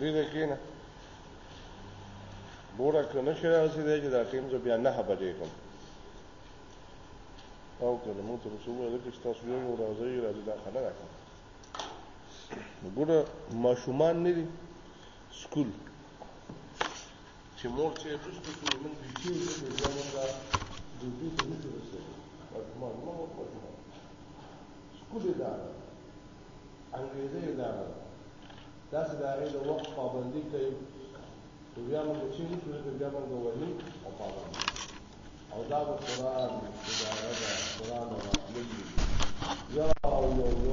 دې دې کېنه ګوره که نه شي راځي دی چې دا ټیم زه بیا نه بجې کوم او که نه مو تر څو وایي چې تاسو یو راځي راځي دا خبره راکړه ګوره ماشومان نه دي سکول چې مور چې رسته کې من دې چې دې ځمن دا د دې ته نه رسېږي مجموعه نو مجموعه سکول دا انګريزي دا دا چې دا غي د وخت پابندي کوي نو بیا موږ چې نه شو نو بیا موږ وایي او پابندي او دا د قران دا د قران او ملي یا او یو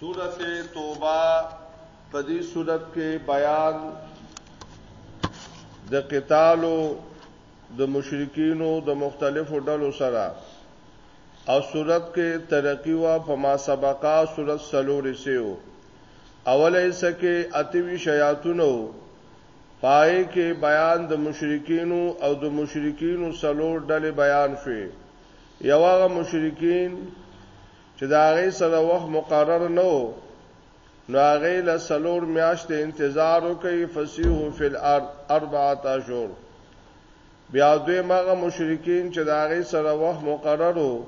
سورت توبه په دې سورت کې بیان د قتالو د مشرکینو د مختلفو ډلو سره او صورت کې ترقی وا په ما سبقا صورت سلوري سیو اوله حصه کې اته ویشت ایاتونه وو، پای کې بیان د مشرکینو او د مشرکینو څلور ډلې بیان شوې، یو هغه مشرکین چې د هغې سره وخت مقرر نه و نو هغې له څلور میاشتې انتظار وکړئ، فسیحو فی الارض اربعة اشهر. بیا دویم هغه مشرکین چې د هغوی سره وخت مقرر و،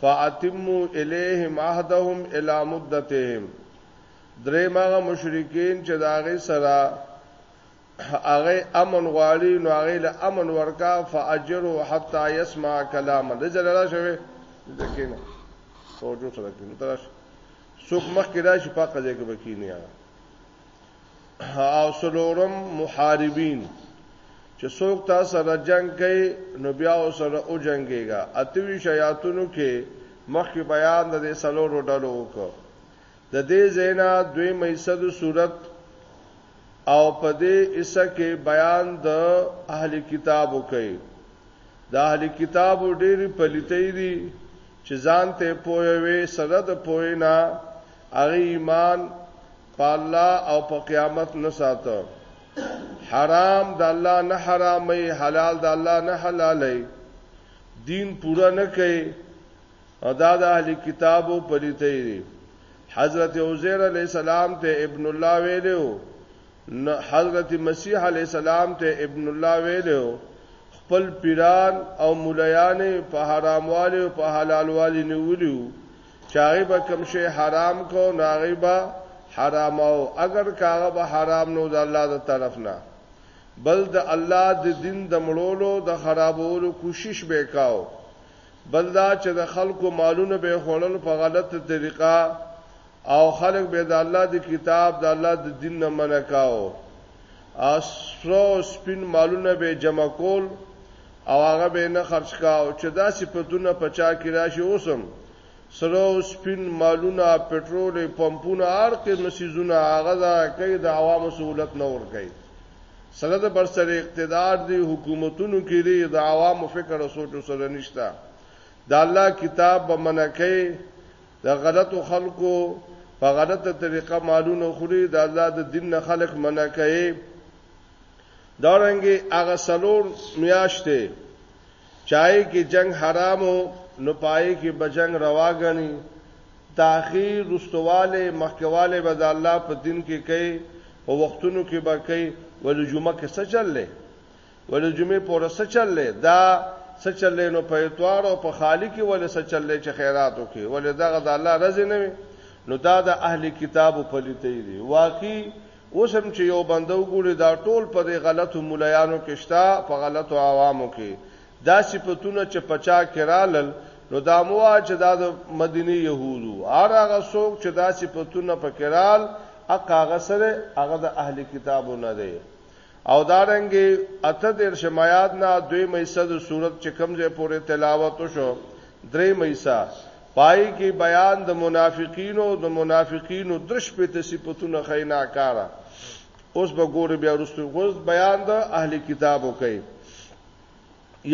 فاتمو الیهم عهدهم الی مدتهم، دریم هغه مشرکین چې د هغوی سره هغوی امن غواړي نو هغوی له امن ورکا فاجرو حتی یسمع کلام الله جل جلاله شوی ځکینه توجه سره کینو تراش څوک مخکې راشي پاکه ځای کې بکینی هغه او سلورم محاربین چې څوک تا سره جنگ کوي نو بیا سره او جنگيږي اتوي شیاطینو کې مخکې بیان د دې سلورو ډلو وکړو د دې زینا دوی مېصد صورت او په دې اسه کې بیان د اهل کتابو کوي د اهل کتابو ډېری پلیتې دي چې ځان ته پوهوي سره د پوهینا هغه ایمان په الله او په قیامت نه ساتو حرام د الله نه حرامي حلال د الله نه حلالي دین پورا نه کوي او دا د اهل کتابو پلیته دي حضرت عزیر علی السلام ته ابن الله ویلو حضرت مسیح علی السلام ته ابن الله ویلو خپل پیران او مولایان په حراموالي او په حلالوالي نیولیو چاغي به کوم شی حرام کو ناغي به حرام او اگر کاغه به حرام نو د الله د طرف نه بل د الله د دین د مړولو د خرابولو کوشش به کاو بل دا چې د خلکو مالونه به خړل په غلطه طریقه او خلک به د الله د کتاب د الله د دین نه منکاو اسرو سپین مالونه به جمع کول او هغه به یې نه خرڅ کاوه، چې دا صفتونه په چا کې راشي، اوس هم سره او سپین مالونه، پټرول پمپونه، هر قسم څیزونه هغه ضایع کوي، د عوامو سهولت نه ورکوي، سره د برسر اقتدار دي، حکومتونو کې دي، د عوامو فکر او سوچ ورسره نشته، د الله کتاب به منع کوي، د غلطو خلکو په غلطه طریقه مالونه خوري، د الله د دین نه خلک منع کوي، دا رنګه هغه سلور میاشتې چای کې جنگ حرامو نو پای کې بجنګ روا غني تاخير رستواله مخکواله به د الله په دین کې کوي او وختونو کې به کوي ول جمعه کې څه چللې ول جمعه پورې څه چللې دا څه چللې نو په اتوار او په خالی کې ول څه چللې چې خیرات وکي ول دغه د الله رضی نه نو دا د اهل کتابو پلیتې دي واقعي اوس هم چې یو بنده وګوري دا ټول په دې غلطو مولایانو کې شته په غلطو عوامو کې دا صفتونه چې پچا کې رالل نو دا موا چې دا د مدینه يهودو هر هغه څوک چې دا صفتونه په کرال اقاغه سره هغه د اهل کتابو نه دی او دارنګي اته دیر شمایات نه دوی مېسه د صورت چې کمزې پورې تلاوت شو درې مېسه پای کې بیان د منافقینو او د منافقینو درې شپېته صفتونه ښیي ناکاره اوس به ګورې بیا وروسته اوس بیان د اهل کتابو کوي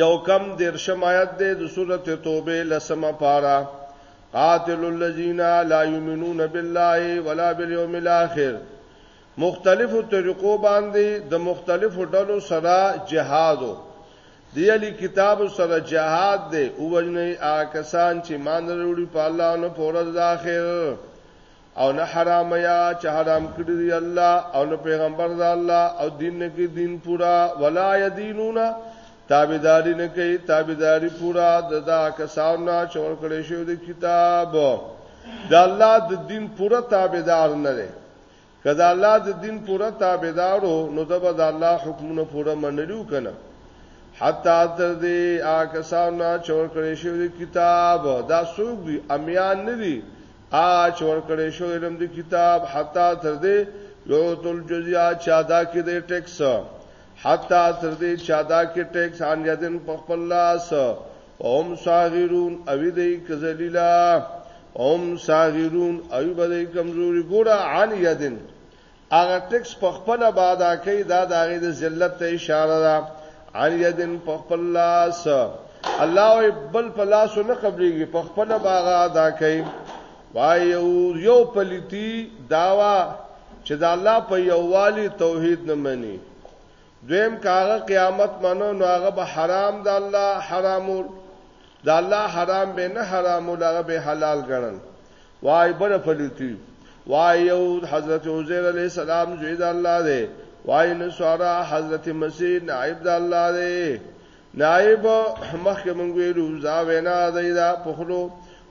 یو کم درشم آیت دی د سورته توبه لسمه پارا قاتل الذین لا یؤمنون بالله ولا بالیوم الاخر مختلفو طریقو باندې د مختلفو ډلو سره جهادو دی علی کتاب سره جهاد دی او وجنه آکسان چې مان وروړي په الله نو پورز د اخر او نه حرام یا چې حرام کړی دی الله او نه پیغمبر د الله او دین نه کې دین پورا ولا یدینون تابعداري نه کوي تابعداري پورا د دا کسان نه چور کړی شو د کتاب د الله د دین پورا تابعدار نه دی که د الله د دین پوره تابعدار وو نو د به د الله حکمونه پوره منلو کنه حتی تر دې آکسانو چور کړی شوی د کتاب دا سوق دی امیان نه دی آ چور کړی شو علم د کتاب حتی تر دې یو تل جزیا چا دا کې د ټیکس حتی تر دې چا دا کې ټیکس ان یدن په خپل لاس هم صاغرون او دی کذلیلا هم صاغرون او بدی کمزوري ګوره عن یدن هغه ټیکس په خپل بادا کې دا د هغه د ذلت ته اشاره ده عن یدن په خپل لاس الله بل په لاس نه قبليږي په خپل باغا ادا کوي وای یو یو پلیتی داوا چې د الله په یووالي توحید نه مني دویم که هغه قیامت منو نو هغه به حرام د الله حرامول د الله حرام به نه حرامول هغه به حلال ګڼل وای بل فلتی وای یو حضرت عزیر علی السلام زوی د الله دی وای نو سوارا حضرت مسیح نائب د الله دی نائب مخکې مونږ ویلو ځا وینا دی دا پخلو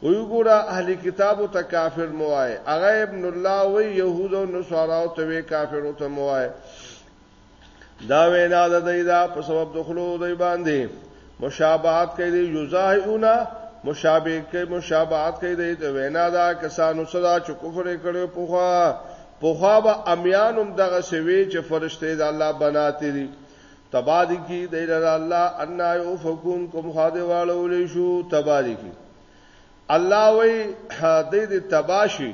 وی ګورا اهل کتاب ته کافر موای هغه ابن الله وی يهود او نصارا او ته کافر او ته موای دا وینا د دی دا په سبب د خلو دی باندې مشابهت کوي دی یزاهونا مشابه کوي مشابهت کوي دی د وینا دا کسانو صدا چې کفر کړي په خوا په خوا به امیانم دغه سوي چې فرشته د الله بناتي دي تبادی کی د الله ان یو فکون کوم خاده والو لې شو تبادی کی الله وی دې دې تباشي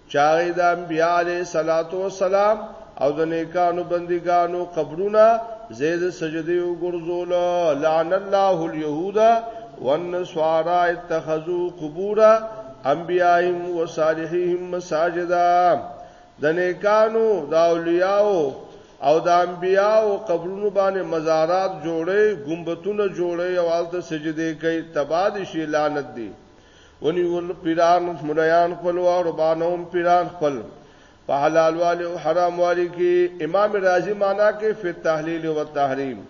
چاغې د انبیاء علیه صلوات و سلام او د نیکانو بندګانو قبرونه زید سجدی او ګرځول لعن الله اليهود والنصارى اتخذوا قبور انبیائهم وصالحهم مساجدا د نیکانو د اولیاءو او د انبیاو قبرونو باندې مزارات جوړي ګمبتونه جوړي او الته سجده کوي تباد شي لعنت دي ونیول پیران ملایان خپل او ربانوم پیران خپل په حلال والي او حرام والي کې امام رازي معنا کې فی تحلیل او تحریم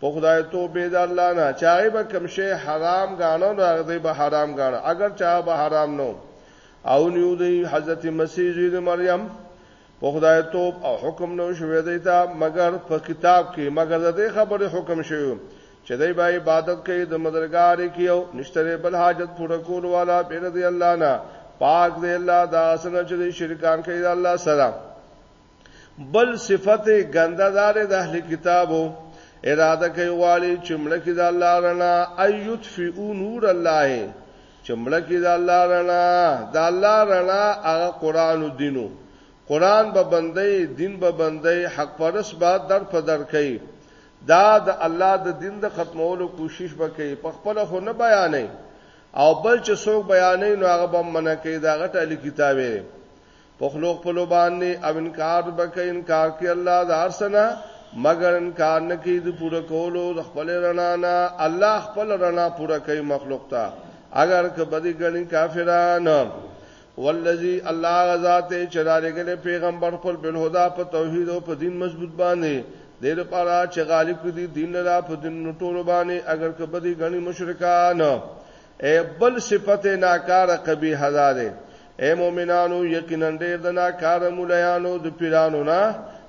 په خدای توبه د الله نه چاغه به کوم شی حرام غاڼو راغدي به حرام غاڼه اگر چا به حرام نو او نیو دی حضرت مسیح زوی د مریم په خدای توب او حکم نو شوې دی ته مګر په کتاب کې مګر د دې خبره حکم شوی چې دای به عبادت کوي د مدرګار کې او نشتره بل حاجت پوره کول والا بیر دی الله نه پاک دی الله دا سره چې شرکان کوي د الله سره بل صفت ګنده دار د اهل کتابو اراده کوي والی چې ملک د الله رڼا ايوت فی نور الله چې مړه کې د الله رڼا د الله رڼا هغه قران او دینو قران به بندي دین به بندي حق پرس به در په در کوي دا د الله د دین د ختمولو کوشش وکړي په خپل خو نه بیانې او بل چې څوک بیانې نو هغه به منکه دا غټه لکتابه په خلو خپل باندې او انکار وکړي انکار کوي الله د ارسنا مگر انکار نه کوي د پوره کولو د خپل رڼا نه الله خپل رڼا پوره کوي مخلوق ته اگر که بدی ګڼي کافران والذي الله غزاته چرارګل پیغمبر خپل بل هدا په توحید او په دین مضبوط باندې دیر پارا چې غالب دي دین را په دین ټول باندې اگر که بدی ګڼي مشرکان اې بل صفت یې ناکاره قبیح دا دی، اې مؤمنانو! یقینا ډېر د ناکاره مولایانو، د پیرانو، نه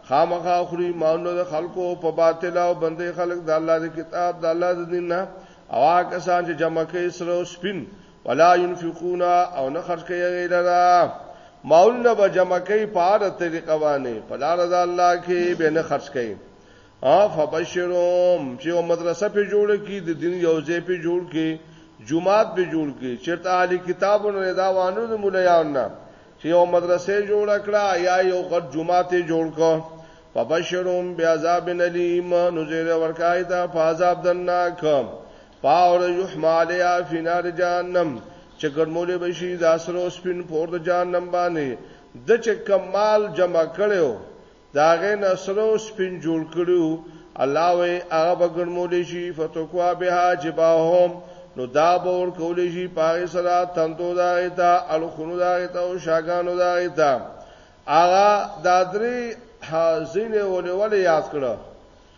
خامخا خوري مالونه د خلکو په باطل او بندوي خلک د الله د کتاب، د الله د دین، نه او هغه کسان چې جمع کوي سره او سپین، ولا ینفقون او نه خرج کوي هغوی لره، مالونه به جمع کوي په هره طریقه باندې په لاره د الله کې بیا نه خرج کوي. ها فبشروم چې یو مدرسه په جوړ کی د دین یو ځای په جوړ کی جمعات به جوړ کی چیرته اهلی کتابونو رضا وانو د مولایان نه چې یو مدرسې جوړ کړه یا یو غټ جمعات جوړ کو فبشروم بعذاب الیم نو زیر ورکای ته فعذاب دناک پاور یحمالیا فی نار جهنم چې ګرمولې بشي د اسرو سپین پور د جهنم باندې د چې کمال جمع کړو داغه نه سره او سپین جوړ کړو الله وی هغه بګړمول شي فتوکوا بها جباهم نو دا باور کول شي پاره سره تندو دا ایتا الخونو دا ایتا او شاګانو دا ایتا هغه دا درې حزین ولې ولې یاد کړو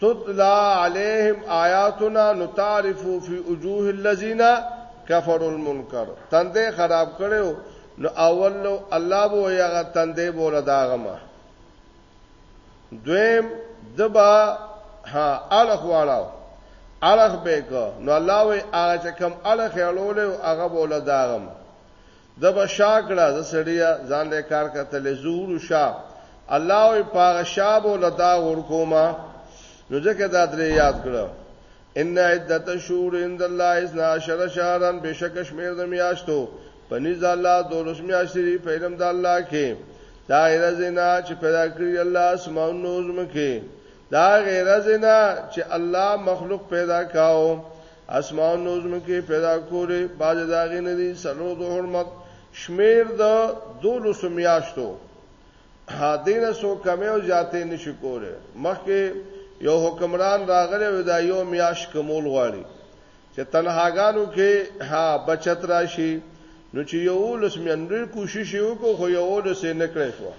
تتلا علیهم آیاتنا نتعرف فی وجوه الذین کفروا المنکر تندې خراب کړو نو اول نو الله بو یغه تندې بوله داغما دویم دبا ها الخ واړو الخ به کو نو الله وی هغه چې کم الخ یړول او هغه بوله داغم ده به شا کړه زه سړیه ځان له کار کتلې زورو شا الله او پاغه شاب او لدا ور کوما نو ځکه دا درې یاد کړو ان عدت شهور عند الله 12 شهرا بشک شمیر د میاشتو پنځ الله دولس میاشتې په علم د الله کې دا غیر زنا چې پیدا کړی الله اسماء نوزم کې دا غیر زنا چې الله مخلوق پیدا کاو اسمان نو زمکه پیدا کولې باز داغې نه دي سلو د حرمت شمیر د دولو سمیاشتو ها دینه سو کمی او زیاتې نشي کوله مخکې یو حکمران راغلی و دا یو میاش کمول غواړي چې تنهاګانو کې ها بچت راشي نو چې یو لس منډر کوشش وکړو خو یو لس نه کړی شو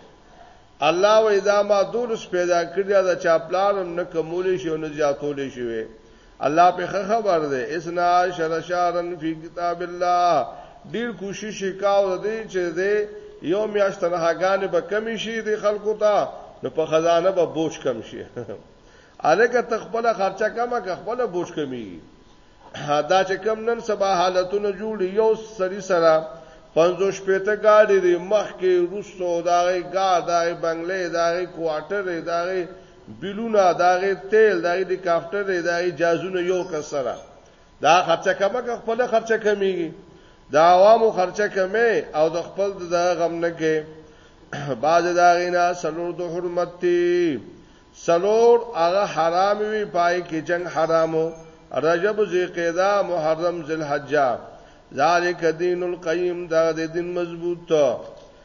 الله وې دا ما دولس پیدا کړی دا چاپلارم نه کمول شي او نه زیاتول شي الله په خبر ده اسنا شر شارن فی کتاب الله ډیر کوشش وکاو د دې چې د یو میاش تنهاګان به کم شي د خلکو ته نو په خزانه به بوج کم شي الکه تخپل خرچه کمه که خپل بوج کمی دا چې کم نن سبا حالتونه جوړ یو سری سره پنځوش پته گاډي دی مخ کې روسو داغه گا داغه بنگلې داغه کوارټر داغه بلونه داغه تیل داغه د کافټر داغه جازونه یو کس سره دا خرچه کمه که خپل خرچه کمیږي دا عوامو خرچه کمه او د خپل د غم نه کې باز داغینا سلور د حرمت تی سلور هغه حرام وی پای کې جنگ حرامو رجب ذی قعده محرم ذل حجہ ذالک دین القیم دا د دین مضبوط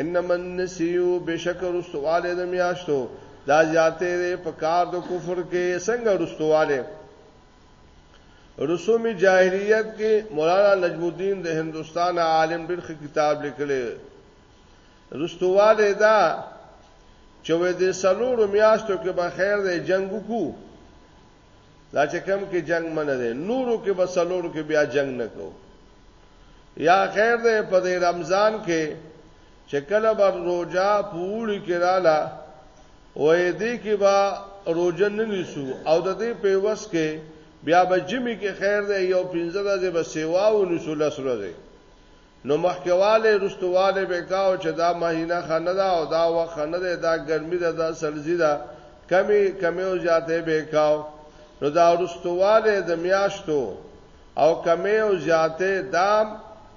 انما النسیو بشکر استواله د میاشتو دا زیاتې ده په کار د کفر کې څنګه رستواله رسوم جاهلیت کې مولانا نجم الدین د هندستان عالم ډېر کتاب لیکلی رستواله دا چې وې د سلوړو میاشتو کې به خیر د جنگ کو دا چې کم کې جنگ منه ده نورو کې به سلورو کې بیا جنگ نه کو یا خیر ده په دې رمضان کې چې کله بر روزه پوری کې رااله وې دې کې با روزه نه نیسو او د دې په وس کې بیا به جمی کې خیر ده یو پنځه ورځې به سیوا و نیسو لس ورځې نو مخکیوالی روستوالی به کاو چه دا مهینه ښه نه ده او دا وخت ښه نه دی دا ګرمی ده دا سړزی ده کمی کمی او زیاتی به کاو نو دا روستوالی د میاشتو او کمی او زیاتی دام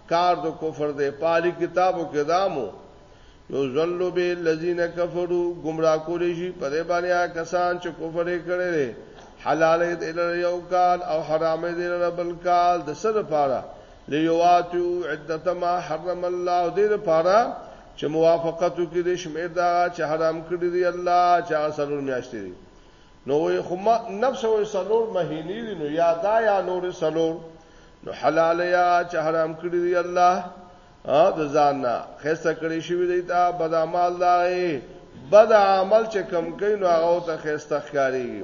کار د کفر دی پالی کتابو کې دامو یو ذلو به الذین کفروا گمراه کولی شي په دې باندې کسان چې کفر یې کړی دی حلال دې له یو کال او حرام دې له بل کال د سره پاره لیواتو عدت ما حرم الله دې لپاره چې موافقت وکړي د شمیر دا چې حرام کړی دی الله چې سلور میاشتې دي نو وي خو نفس وي سلور مهینې دي نو یا دا یا نور سلور نو حلال یا چې حرام کړی دی الله ا د ځان نه خسته کړی شوی دی دا بدعمل دی بد عمل چې کم کین نو هغه ته خسته ښکاری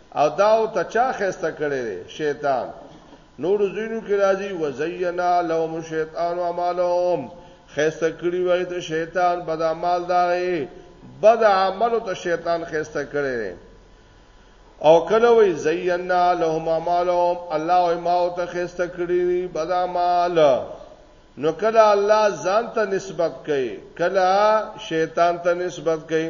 او دا او ته چا خسته کړی دی شیطان نور زینو کې راځي وزینا لهم الشیطان اعمالهم خسته کړی وای ته شیطان بد اعمال داري بد عمل ته شیطان خسته کړی دی او کله وی زینا لهم اعمالهم الله او ما او ته خسته کړی دی بد اعمال نو کله الله ځان ته نسبت کوي کله شیطان ته نسبت کوي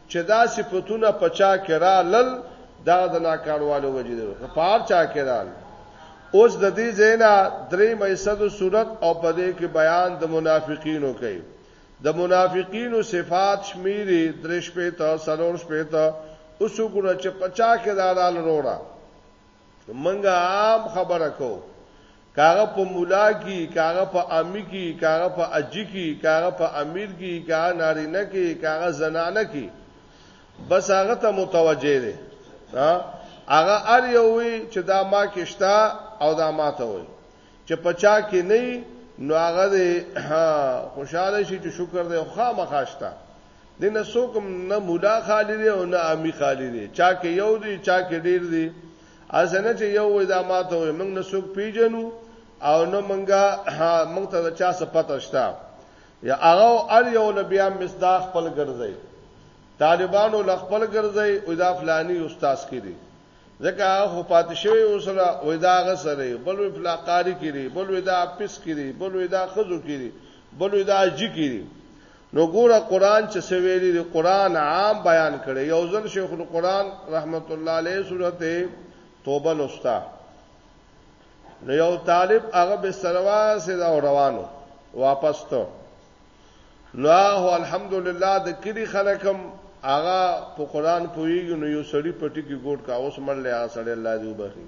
چه دا صفتونه په چا کې را لل دغه د ناکاروالو وجې دی که په هر چا کې رال اوس د دې زینا درې مېصد صورت او په دې کې بیان د منافقینو کوي د منافقینو صفات شمیري درش په ته سلور شپه ته اوس وګوره چې پچا کې دا رال وروړه منګه عام خبره کو که هغه په ملا کی که هغه په امی کی که هغه په حجی کی که هغه په امیر کی که هغه نارینه کی که هغه زنانه کی بس هغه ته متوجه دی ها هغه ار یو وی چې دا ما کې شتا او دا ما ته وی چې پچا کې نه نو هغه دی خوشاله شي چې شکر دی خو ما خاشتا دنه سوکم نه مولا خالی دی او نه امی خالی دی چا کې یو دی چا کې ډیر دی اسنه چې یو وې دا ماته وې موږ نه څوک پیژنو او نه منګه موږ ته چا څه پته شته یا هغه ار یو لبیا مصداق خپل ګرځي طالبانو لخپل ګرځي او دا فلانی استاد کړي ځکه هغه پاتې شوی وسره وې دا هغه سره بل وې فلاقاری کړي بل وې دا اپس کړي بل وې دا خزو کړي بل وې دا اجی کړي نو ګوره قران چې سویلی دی قران عام بیان کړي یو ځل شیخ القران رحمت الله علیه سورته توبه لوستا نو یو طالب هغه به سروا سي دا روانو واپس ته نو هو الحمدلله د کلی خلکم هغه په قران پویږي نو یو سړی پټي کې ګوټ کا اوس مړ لیا سړی الله دی وبخي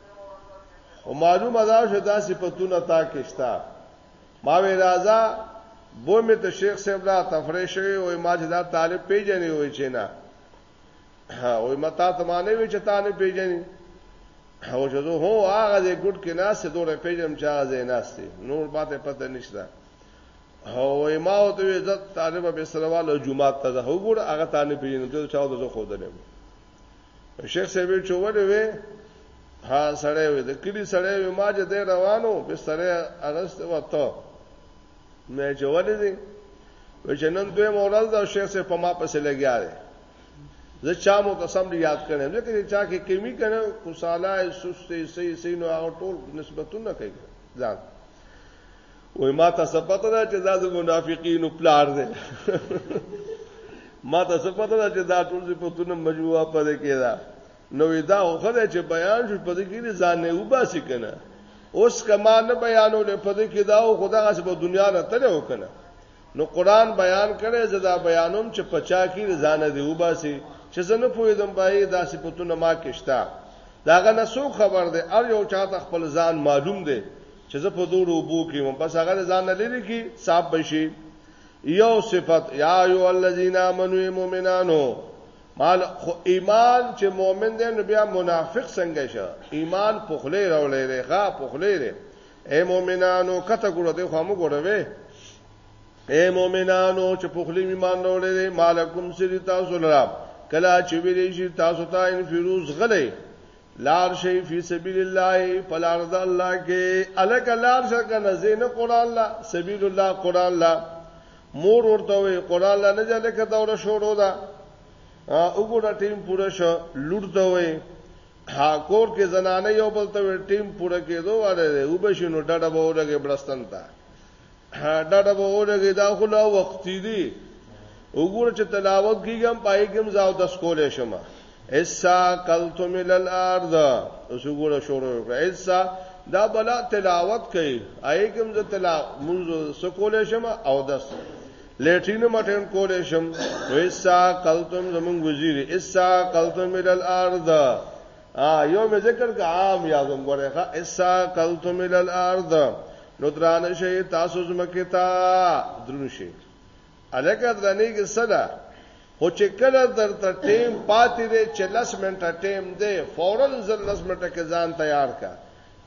او معلومه ده چې دا صفاتونه تا کې شته ما وی راځه بو می ته شیخ صاحب لا تفریح شوی او ما چې دا طالب پیژنې وای چې نه او ما تا ته معنی وی چې تا نه پیژنې او چې زه هو هغه دې ګډ کې ناس دوه پیژنم چې هغه دې ناس دي نور باته پته نشته او ما او ته عزت طالب به سره والا جمعه ته زه وګور هغه طالب پیژنې ته چاو د زه خو دلم شیخ صاحب چې ولې وې ها سړی وې د کلی سړی وې ما چې دې روانو به سره اغست وته مې چې ولې دې وچنن دوی مورز دا شیخ صاحب په ما پسې لګیا دی زه چا مو قسم دی یاد کړم ځکه چې چا کې کمی کنه کوساله سستې سې سې نو هغه ټول نسبتونه کوي ځان وای ما ته څه پته ده چې دا د منافقینو پلار دی ما ته څه پته ده چې دا ټول صفاتونه مجموعه پدې کې ده نو دا خوده چې بیان شو پدې کې ځان نه وباسي کنه اوس کما نه بیانو نه پدې کې دا او خدا غس په دنیا نه تل وکنه نو قران بیان کړي زدا بیانوم چې پچا کې ځان نه وباسي چې زنه پوهیدم بای دا صفاتونه ما کې شته داغه نسو خبر ده ار یو چاته خپل ځان معلوم ده چې زه په دوړو وبو کې وم بس هغه ځان نه لري کې صاحب بشي یو صفت یا ایو الذین آمنو مومنانو مال خو ایمان چې مؤمن دی نو بیا منافق څنګه شه ایمان پخله راولې دی ښا پخله دی اے مؤمنانو کته ګوره دی خو موږ ګوره وې اے مؤمنانو چې پخله ایمان راولې دی مالکم سری تاسو لرا کلا چې ویلې شي تاسو ته ان فیروز غلې لار شي فی سبیل الله په لار د الله کې الک لار شي کنه زین قران لا سبیل الله قران لا مور ورته وي قران لا نه جله کې دوره شروع ده وګوره ټیم پوره شو لور ته وي ها کور کې زنانه یو بل ته ټیم پوره کېدو واره وبشینو ډډه به ورګه بلستان ته ډډه به ولګي دا خو لا وختي دي وګوره چې تلاوت کیږم پای کې مزاو د سکولې شمه ایسا قلتم ال الارض اوس وګوره شروع کړه ایسا دا بلا تلاوت کوي آی کوم ز تلا منځ سکولې شمه او دس لیټرین مټین کولې شم ایسا قلتم زمون وزیر ایسا قلتم ال الارض ا یو مې ذکر کا عام یا زم غره ښا اسا قلتم ال الارض نو درانه شي تاسو زمکه تا درون شي الګا درنه کې صدا خو چې کله درته ټیم پاتې دی چې لس منټه ټیم دی فورا زر لس منټه کې ځان تیار کا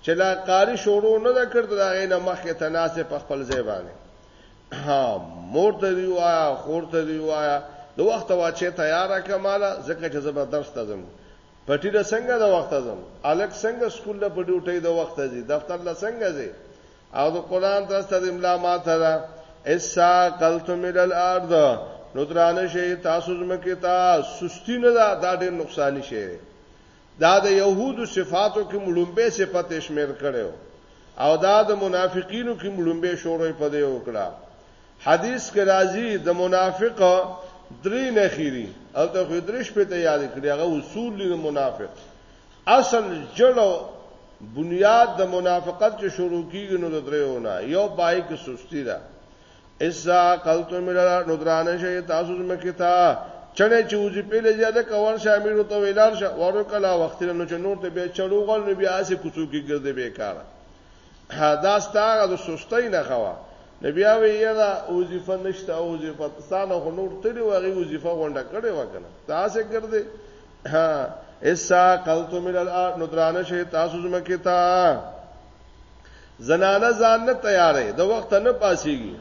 چې لا قاری شروع نه دا کړ دا غي نه مخکې تناسه په خپل ځای باندې ها مور ته دی وایا خور ته دی وایا د وخت واچې تیار کماله ځکه چې زبردست ځم په ټیله څنګه د وخته ځم؟ هلک څنګه سکول له په ډیوټۍ د وخته ځي؟ دفتر له څنګه ځې؟ او د قران درس ته د املا ماته ده اسا قلتم الى الارض نو درانه شي تاسو زمکه تا سستی نه دا دا ډېر نقصان شي دا د يهودو صفاتو کې مړومبه صفت شمیر کړو او دا د منافقینو کې مړومبه شورې په دې وکړه حدیث کې راځي د منافق درې نخې دي او ته خو درې شپې ته یاد کړی هغه اصول دي د منافق اصل جړ بنیاد د منافقت چې شروع کیږي نو د درېونه یو پای کې سستی ده اذا قلتم الى ندران شي تاسو مکه تا چنه چې وځي په لږه ده کول شامل ته ویلار شه ورو کلا وخت نه چې نور ته به چړو غل نه بیا سه کوڅو کې ګرځي بیکاره دا ستاره د سستۍ نه خوا نو بیا وی یرا وظیفه نشته او وظیفه ستانه خو نور تری وغي وظیفه غونډه کړي وکنه تاسو ګرځي ها اسا قلتو من الارض ندرانه شي تاسو زمکه تا زنانه ځان نه تیارې د وخت نه پاسيږي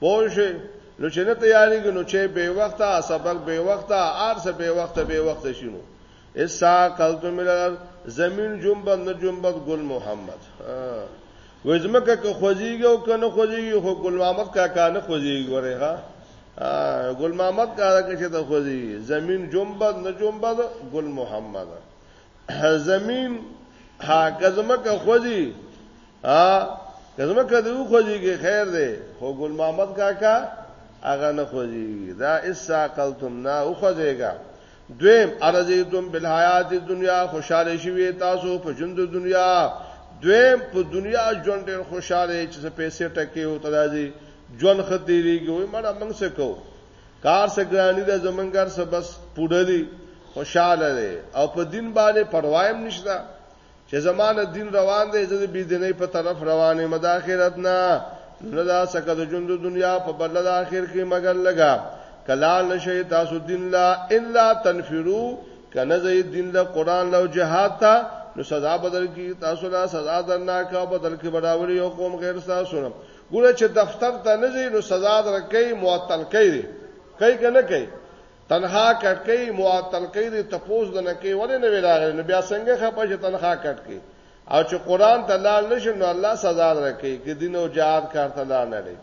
پوه شي نو چې نه تیارېږي نو چې به وخته سبق به وخته ارسه به وخته به وخته شینو اسا کلتو ملل زمين جنبت نه جنبت ګل محمد وې زمکه که خوځيږي او کنه خوځيږي خو ګل محمد کاکا نه خوځيږي وره ها ګل محمد کاکا کې چې ته خوځيږي زمين جنبت نه جنبت ګل محمد زمين ها کزمکه خوځي ها کزمکه دې خوځيږي خیر دی خو ګل محمد کاکا هغه نه خوځيږي دا اسا کلتم نه او خوځيږي دویم ارزیتم بالحیات دنیا خوشاله شوی تاسو په ژوند د دنیا دویم په دنیا ژوند ډیر خوشاله چې څه پیسې ټکې او ترازی ژوند خدیریږي وای مړه موږ څه کو کار څه ګرانی د زمنګر څه بس پوډری خوشاله دی او په دین باندې پروايم نشته چې زما نه دین روان دی زه د بی دینۍ په طرف روان یم د آخرت نه نه دا سکه د ژوند د دنیا په بدله د آخر کې مګر لګا کلال نشي تاسو دین لا الا تنفرو کنه زه دین له قران له جهاد ته نو سزا بدل کی تاسو لا سزا درناک او بدل کی برابر یو قوم غیر تاسو نه ګوره چې دفتر ته نه ځي نو سزا درکې معطل کوي کوي کنه کوي تنها کټکې معطل کې دې تپوس د نکې ولې نه ویراغلی نو بیا څنګه خپه چې تنها کټکې او چې قران ته لاړ نشي نو الله سزا درکې کې دین او جهاد کارته لاړ نه لري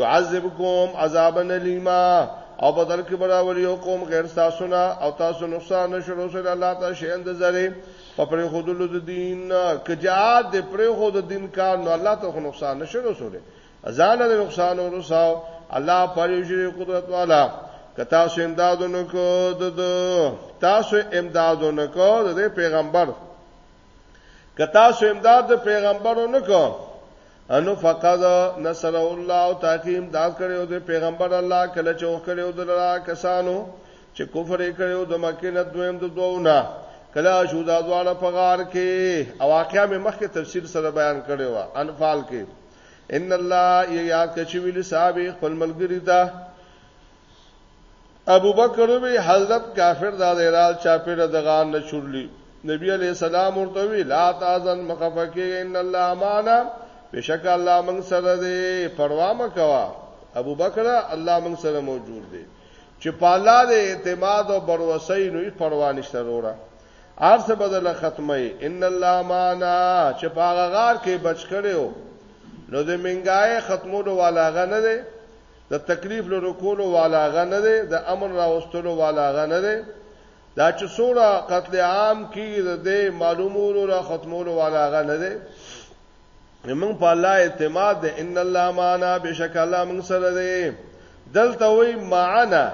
يعذبكم عذابا الیما او بدل کې برابر یو قوم غیر تاسو نه او تاسو نقصان نشو رسول الله ته شیند زری په پر خودلو د دین کې جهاد د پر خود دین کار نو الله ته نقصان نشو رسول ازاله د رخصان او رساو الله پر یو شری قدرت والا که تاسو امدادونه کو د تاسو امدادونه کو د پیغمبر که تاسو امداد د پیغمبرونو کو انو فقد نصر الله او تاکي امداد کړو د پیغمبر الله کله چې وکړو د لرا کسانو چې کفر کړو د مکه نه دویم د دوونه کله شو دا دواړه په غار کې او واقعیا مې مخکې تفصیل سره بیان کړو انفال کې ان الله یاد کچ ویل صاحب خپل ملګری ته ابو بکر وی حضرت کافر دا دیرال چا پیر دغان نه چورلی نبی علیہ السلام ورته وی لا تازن مخفکی ان الله معنا بشک الله من سره دی پروا مکوا ابو بکر الله من سره موجود دی چې پالا دې اعتماد او بروسې نوې پروا نشته وروړه ارسه بدل ختمه ان الله معنا چې پاغه غار کې بچ کړو نو د منګای ختمولو والا غنه ده د تکلیف لرو کولو والا غنه ده د امن راوستلو والا غنه ده دا چې سوره قتل عام کې د معلومولو را ختمولو والا غنه ده موږ په الله اعتماد ده ان الله معنا بشک الله موږ سره ده دلته وی معنا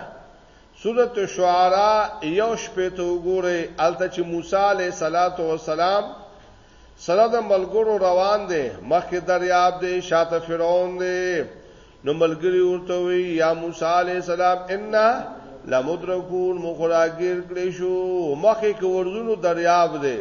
سورت شعراء یو شپېته وګورئ هلته چې موسی علیه صلوات و سلام سره د ملګرو روان دی مخکې دریاب دی شاته فرعون دی نو ملګری ورته وی یا موسی علیه السلام ان لمدرکون مخراګیر کړی شو مخکې کې ورزونو دریاب دی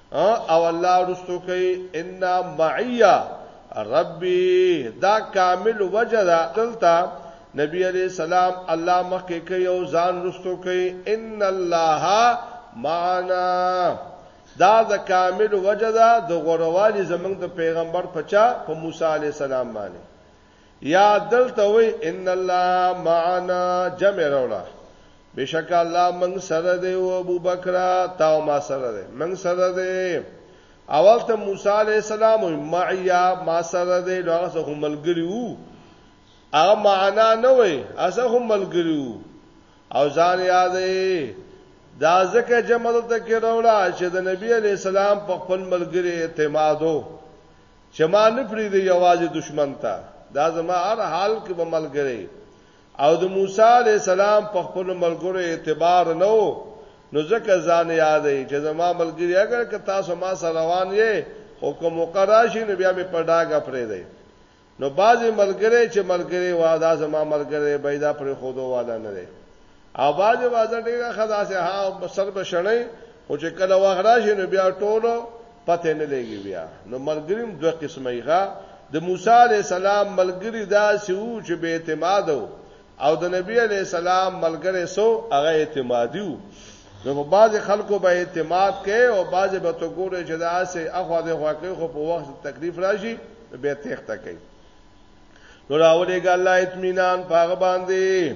او الله رستو کوي ان معیا ربي دا کامل وجه ده دلته نبی علیہ السلام الله مخکې کوي او ځان رستو کوي ان الله معنا دا د کامل وجه ده د غوروالي زمنګ د پیغمبر پچا په موسی علیہ السلام باندې یا دلته وی ان الله معنا جمع رولا بشک الله من سره دی او ابو بکر تا ما سره دی من سره دی اول ته موسی علی السلام معیا ما سره دی نو هغه هم ملګری وو هغه معنا نه وای هغه هم ملګری وو او ځان یادې دا ځکه جمع دلته کې راوړه چې د نبی علی السلام په خپل ملګری اعتمادو چې ما نه پرېږدي یوازې دښمن ته، دا زما هر حال کې به ملګری او د موسی علیه السلام په خپلو ملګرو اعتبار نه و، نو ځکه ځان یادوي چې زما ملګري اګر که تاسو ما سره روان یئ، خو که موقع راشي نو بیا مې په ډاګه پرېږدئ. نو بعضې ملګری چې ملګری وه، دا زما ملګری به یې دا پرېښودو والا نه دی. او باجه وازه ډیره خدا سه ها سر بشړی خو چې کله وخت راشي نو بیا ټولو پته نه لګي بیا نو ملګریم دوه قسمه ښه د موسی علی السلام ملګری دا سو چې به اعتماد او د نبی علی السلام ملګری سو هغه اعتمادیو نو په باز خلکو به اعتماد کوي او باز به تو ګوره چې دا سه اخو د خو کوي خو په وخت تکلیف راشي به تخته کوي نو راولېګ الله اطمینان پاغه باندې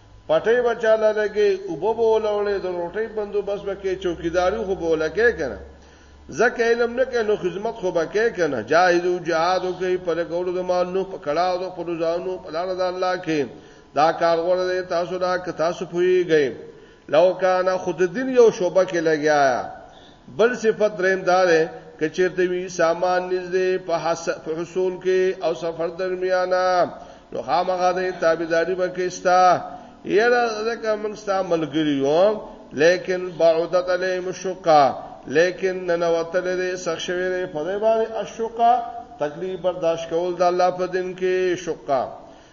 پټۍ به چاله لګي، اوبه به ولوړې، د روټۍ بندوبست به کې، چوکیداري خو به ولکې کنه. ځکه علم نه کې نو خدمت خو به کې کنه. جاهدو جهاد وکړي په لګولو د مالونو په کړاو د خپلو ځانونو په لار د الله کې. دا کار غوره دی تاسو لا که تاسو پوهیږئ. لو کان خود دین یو شعبه کې لګیا بل صفت دریم دا دی که چیرته وی سامان نږدې په حس... په حصول کې او سفر درمیانا نو خامخا د تابعداري وکستا یره ځکه موږ ستا ملګری یو لیکن بعودت علی مشقه لیکن ننوتل دې سخت شوی دی په دې باندې اشقه تکلیف برداشت کول د الله په دین کې شقه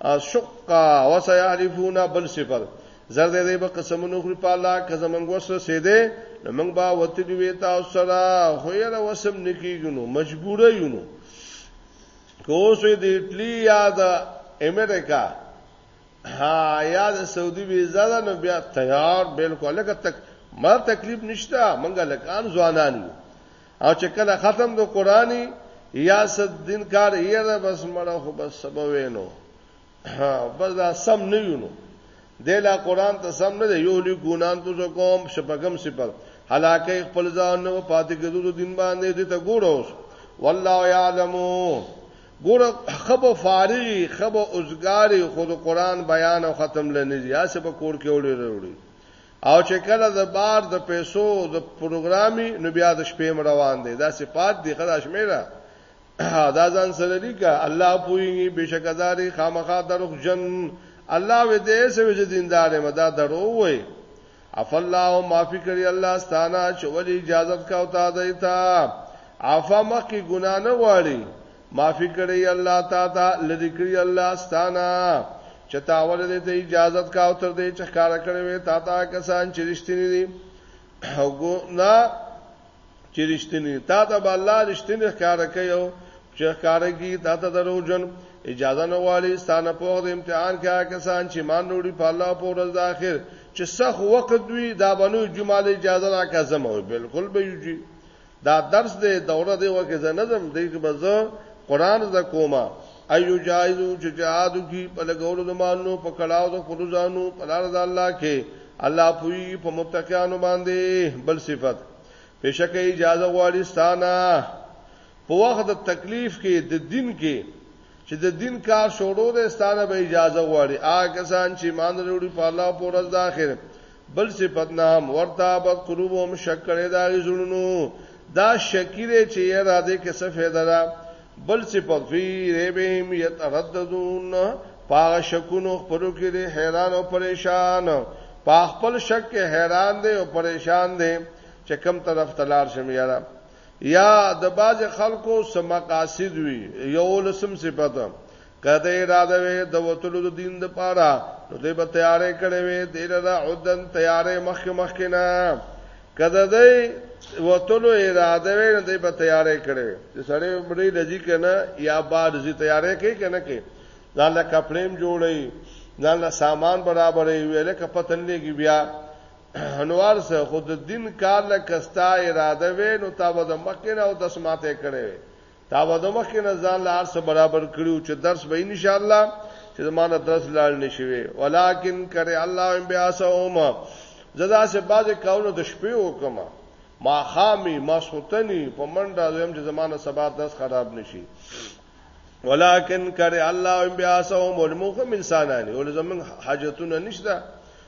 اشقا وسيحلفون بل صفر زر دې دې به قسمونه خوري په الله که زمنګ وسره سي دې نو موږ به وتی دی وتا سره خو یې را وسم نکیګنو مجبور یو نو کوسې دې اټلی یا د امریکا ها یا د سعودي ویزا ده نو بیا تیار بالکل لکه تک ما تکلیف نشته منګه لکان ځوانان یو او چې کله ختم د قرآنی یا صد دین کار یې را بس مړه خو بس سبا وینو بس دا سم نه یونو دلا قرآن ته سم نه دی یو لی ګونان تو کوم شپږم صفات هلاکه خپل ځان نو پاتې کېدو دین باندې دې ته ګورو والله یعلمو ګور خبو فارغي خبو اوزګاری خود قران بیان او ختم لنی یا سب کور کې وړي وروړي او چې کله د بار د پیسو د پروګرامي نو بیا د شپې روان دی دا صفات دی خدای شمیره دا ځان سره لیکه الله پوینګي بشکداري خامخا دروغ جن الله وې دې سوي چې دیندار مدا درو وې اف الله او معافي کړی الله ستانه چې ولې اجازه کا او تا دیتا عفا مخ کی ګنا نه غواړي معافی کړی الله تا تا لری کړی الله ستانا چې تا ولې ته اجازه کا او تر دې چې ښکارا کړې وې تا تا کسان چې رښتینی دي هغه نه چې رښتینی تا ته به الله رښتینی ښکارا کوي چې ښکارا کی تا ته دروژن اجازه نه غواړي ستانه په وخت امتحان کې هغه کسان چې مان وروړي په الله په ورځ د اخر چې سخ وخت وي دا بنو جمعه اجازه راکازم او بالکل به یوجي دا درس دی دوره دی وکه زه نظم دی کې بز قران ز کوما ايو جایزو چې جهاد کی په لګولو زمانو په کلاو د خپل ځانو په لار د الله کې الله پوي په متقینو باندې بل صفت بشکه اجازه غواړي ستانه په وخت د تکلیف کې د دین کې چې د دین کار شروع دی ستانه به اجازه غواړي هغه کسان چې ایمان لري په الله او ورځ د آخر بل صفت نام ورته بد قلوبهم شک کړي دا زړونو دا شکیره چې یې را دې کې څه فائدہ ده بل صفت فی ریبهم یترددون پاغ شکونو خپلو کې دې حیران او پریشان پاغ خپل شک کې حیران دي او پریشان دي چې کم طرف تلار شم یاره یا د بعضې خلکو څه مقاصد وي، یوولسم صفت، که د اراده وی د وتلو د دین د پاره نو دی به تیارې کړې وی دی لره عدن تیارې مخکې مخکې نه که د دی وتلو اراده وی نو دی به تیارې کړې وی چې سړی مړی لځي کنه یا بار زی تیارې کوي کنه کې ځان له کپړیم جوړي ځان له سامان برابرې وی لکه پتن لګي بیا انوار سه خود دین کار لکه ستا اراده وې نو تا به د مخکنه او د سماته کړې تا به د مخکنه ځان له ارسه برابر کړو چې درس به ان شاء الله چې زمانه درس لاړ نشوي ولکن کرے الله ان بیاسهم زدا سه باز کاونو د شپې وکما ما خامي ما سوتنی په منډه زم چې زمانه سبا درس خراب نشي ولکن کرے الله ان بیاسهم ولمخم انسانانی ول زمون حاجتونه نشته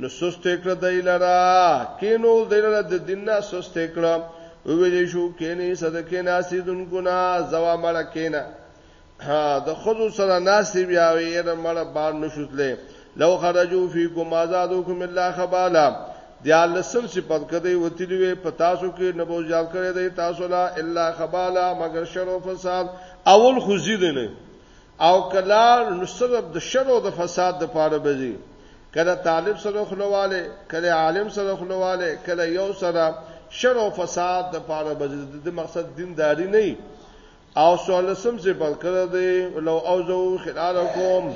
نو سست کړه دای لرا کینو دای لرا د دین نه سست کړه او ویلې شو کینې صدقې ناسې دونکو نه زوا مړه کینا ها د خزو سره ناسې بیا یې نه مړه بار نشوتلې لو خرجو فیکم آزادکم الله خبالا دیا لسم صفات کده وتلی وی په تاسو کې نبو زیات کړی دی تاسو لا الا خبالا مگر شر او فساد اول خو زیدنه او که لاړ نو صرف د شر او د فساد د پاره به ځي کله طالب سره خلواله کله عالم سره خلواله کله یو سره شر او فساد د پاره به ځي د مقصد دینداری نه او سولسم سے پر کړه دی لو او زو خلالکم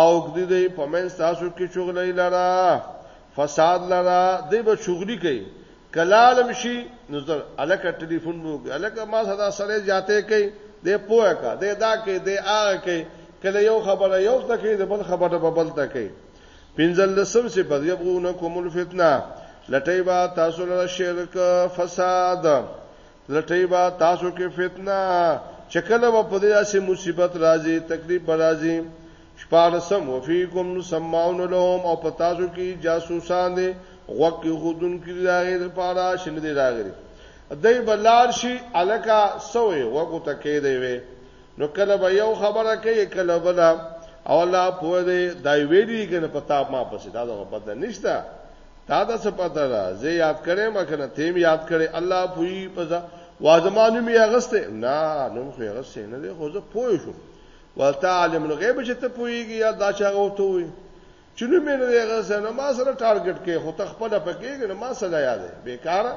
او کدی دی پمن تاسو کې شغلې لرا فساد لرا دی به شغلی کوي کلالم شي نو زر الکه ټلیفون مو کې الکه ما صدا سره جاته کوي د پوهه کا د دا کې د هغه کې کله یو خبره یو تکي د بل خبره په بل تکي پنځل لسم سي پر یبغون کوم الفتنه لټي با تاسو له شرک فساد لټي با تاسو کې فتنه چکل و په دې سي مصیبت راځي تکلیف راځي شپاړسم، وفیکم سماعون لهم او په تاسو کې جاسوسان دي، غوږ کېښودونکي دي د هغې لپاره چې نه دی راغلی. دی به لاړ شي، هلکه څه وایې، غوږو ته کښېنی وی، نو کله به یو خبره کوي کله بله او الله پوه دی، دا یې ویلي دي که نه، په تا ما پسې دا ته خو پته نشته، تا ته څه پته ده، زه یې یاد کړی یم که نه، ته یې هم یاد کړې، الله پوهېږي په ځان. وا زما نوم یې اخیستی؟ نه، نوم خو یې اخیستی نه دی، خو زه پوه شوم ولته عالم الغیب چې ته پويږي یا دا چې هغه وته وي چې نو مې نه هغه سره ما سره ټارګټ کې خو ته خپل پکېږي ما سره یاد دی بیکاره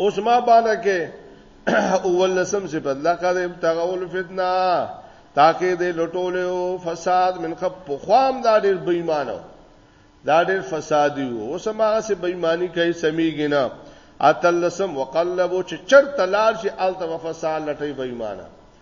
اوس ما باندې کې اول لسم سے بدلا قدم تغول فتنه تاکه دې لټولې او فساد من خپ پخوام دا ډېر بېمانه دا ډېر فسادي وو اوس ما سه بېماني کوي سميږي نه اتلسم وقلبو چې چر تلار شي الته فساد لټي بېمانه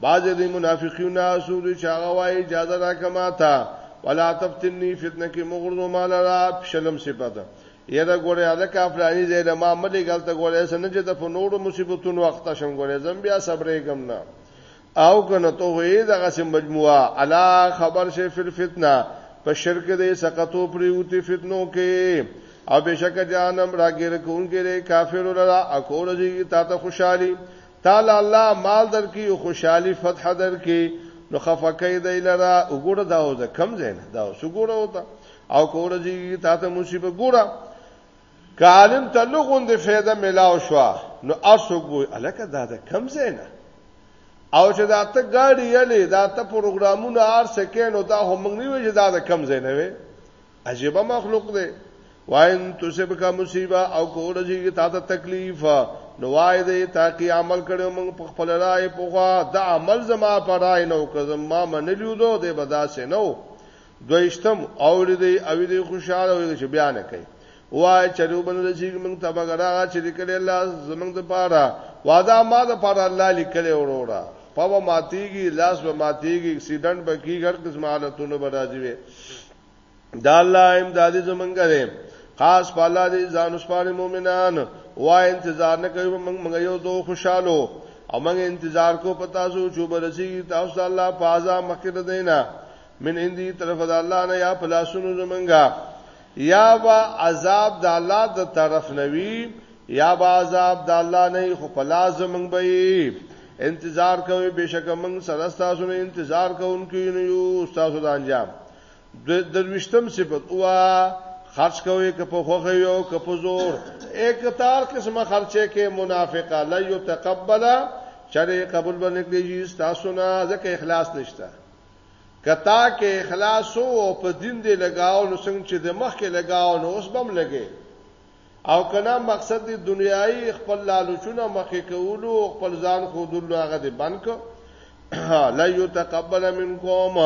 باز دې منافقین ناسو دې چاغه وای اجازه را کما تا ولا تفتنی فتنه کې مغرضو مال را شلم صفات یره ګوره الک افلانی زید ما ملي غلطه ګوره سن چې د فنور مصیبتونو وخت شم ګوره زم بیا صبرې کم نه او کنه ته وې دغه سم مجموعه الا خبر شي فل فتنه په شرک دې سقطو پریوتی فتنو کې او بشک جانم راګر کونګره کافر لرا اکول جی تا ته خوشحالي تعالی الله مال درکې او خوشحالي فتح درکې نو خفقې دی لرا وګوره دا او دا کم زین دا وګوره او دا او کوړه جی تا ته مصیبت ګوره کالم ته لغوند فایده ملاو شو نو اسوګ وو الکه دا دا کم زین او چې دا ته ګاډي یلې دا ته پروګرامونه ار سکه نو دا هم موږ نیو چې دا دا کم زین وي عجیب مخلوق دی واین تصبک مصیبه او کول شي تا ته تکلیف نو وای دې تاکي عمل کړو موږ په خپل رائے په خوا د عمل زما پر رائے نو که زما منلیو دو دې بداسه نو دویشتم او دې او دې خوشاله وي چې بیا نه کوي وای چې نو بل رسیږ موږ ته بغرا چې لیکل الله زمنګ د پاره وادا ما د پاره الله لیکل وروړه پاو ماتیږي لاس به ماتیږي اکسیډنټ به کیږي هر قسم حالتونه به راځي دا الله امدادي زمونږ دی خاص په الله دې ځان وسپاره مؤمنان وای انتظار نه کوي موږ موږ یو دوه خوشاله او موږ انتظار کو پتا سو چې برسي تاسو الله پازا مخکې دینا من اندي طرف د الله نه یا پلاسونو زمونږه یا با عذاب د الله د طرف نوي یا با عذاب د الله نه خو پلاس زمونږ به انتظار کوئ بېشکه موږ سره ستاسو نه انتظار کوونکي نه یو ستاسو د انجام درویشتم صفت هوا خرج کوي که په خوخه یو که په زور اکتار قسمه خرچه کې منافقه لا یتقبل چره قبول باندې کیږي تاسو نه ځکه اخلاص نشته کتا کې اخلاص او په دین دې لگاو نو څنګه چې د مخ کې لگاو نو اوس بم لګي او کنا مقصد دی دنیای خپل لالچونه مخې کولو او خپل ځان خودلو هغه دی بند کو لا یتقبل منکم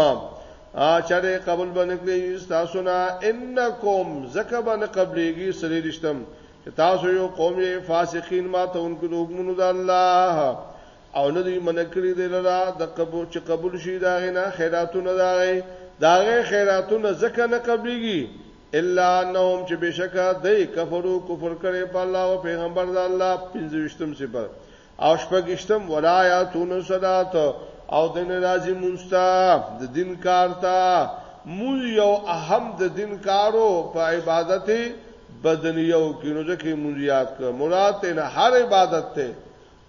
اچره قبول بنکلی تاسو نه انکم زکه بن قبلېږي سری رښتم چې تاسو یو قوم یې فاسقین ما ته انکو د حکمونو د الله او نه دی منکړي دی لرا د قبول چې قبول شي دا غینا خیراتونه دا غي دا غي خیراتونه زکه نه قبلېږي الا انهم چې بشکا دای کفرو کفر کړي په الله او پیغمبر د الله پنځوشتم صفر او شپږشتم ولایاتون صلات او د ناراضي مونستا د دین کارتا مون یو اهم د دین کارو په عبادت بدنیو کې نو ځکه مون یاد کړ مراد نه هر عبادت ته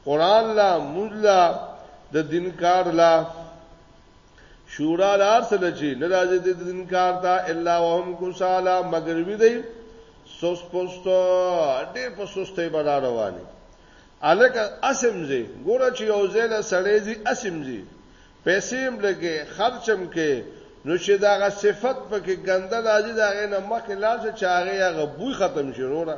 قران لا مون لا د دین کار لا شورا لار سره چې ناراضي دي دین کار تا الا وهم کوسالا مگر وی دی سوس پوسټو ډېر په سوستې بلا رواني الک اسمزي ګوره چې یو ځل سړېزي اسمزي پیسې هم لګي خرچم کې نو چې دا غ صفت پکې ګنده راځي دا غ نه مخ لاړ چې هغه هغه بوی ختم شي وروره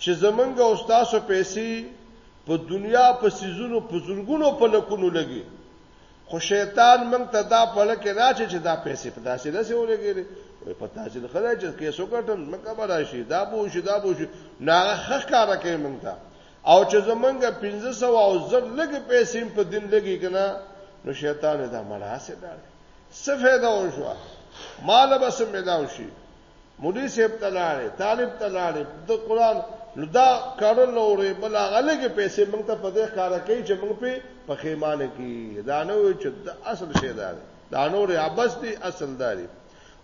چې زمونږ او ستاسو پیسې په دنیا په سیزونو په زرګونو په لکونو لګي خو شیطان موږ ته دا پړه کې نه چې دا پیسې په داسې نه سي ولګېږي وي په تاسو نه خدای چې کیسو کټل مکه به راشي دا بو شي دا بو شي نه خخ کار کوي موږ ته او چې زمونږ 1500 او زر لګ پیسې په دین لګي کنه نو شیطان دا مړه سي دا څه فائدہ وشو مال به سم ملاوي شي مولوی صاحب ته لاړې طالب ته لاړې د قران نو دا کارل اورې بل هغه کې پیسې موږ ته په دې ښکار کوي چې موږ په پخېمانه کې دا نه وي چې د اصل شی دا دی دا نور عبس دي اصل داري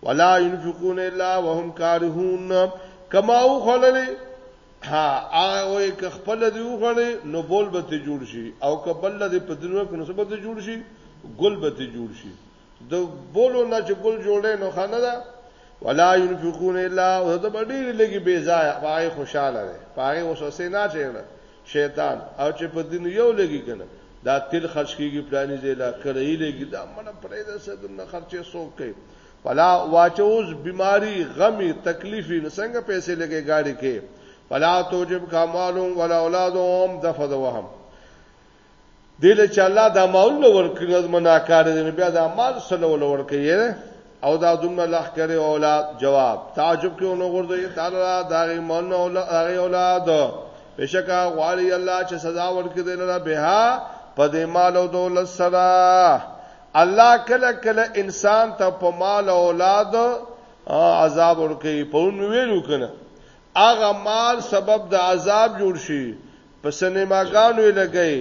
ولا ينفقون الا وهم كارهون کما او خلل ها او یک خپل دی او خلل نو بول به ته جوړ شي او کبل دی په دنیا کې نو سبب ته جوړ شي ګل به ته جوړ شي د بولو نه چې ګل جوړې نو خانه ده ولا ينفقون الا او ته ډېر لګي بے ځای پای خوشاله ده پای وسوسه نه چېړه شیطان او چې په دین یو لګي کنه دا تل خرج کیږي پلاني دی لا کړی لګي دا من پرې ده څه دنه خرچه سو کوي فلا واچوز بیماری غمی تکلیفی نو څنګه پیسې لګي گاډي کې فلا توجب کمالون ولا اولادهم دفد وهم دې له چې الله دا مالونه ورکړي نو مناکار دي نو بیا دا مال سره ول ورکړي او دا دومره لخ کړي اولاد جواب تعجب کې ونه غورځي تعالی دا غي مون اولاد هغه اولاد بشکا غواړي الله چې سزا ورکړي دې لره به په دې مال او دولت سره الله کله کله انسان ته په مال او اولاد عذاب ورکړي په نو ویلو کنه هغه مال سبب د عذاب جوړ شي په سینماګانو یې لګوي،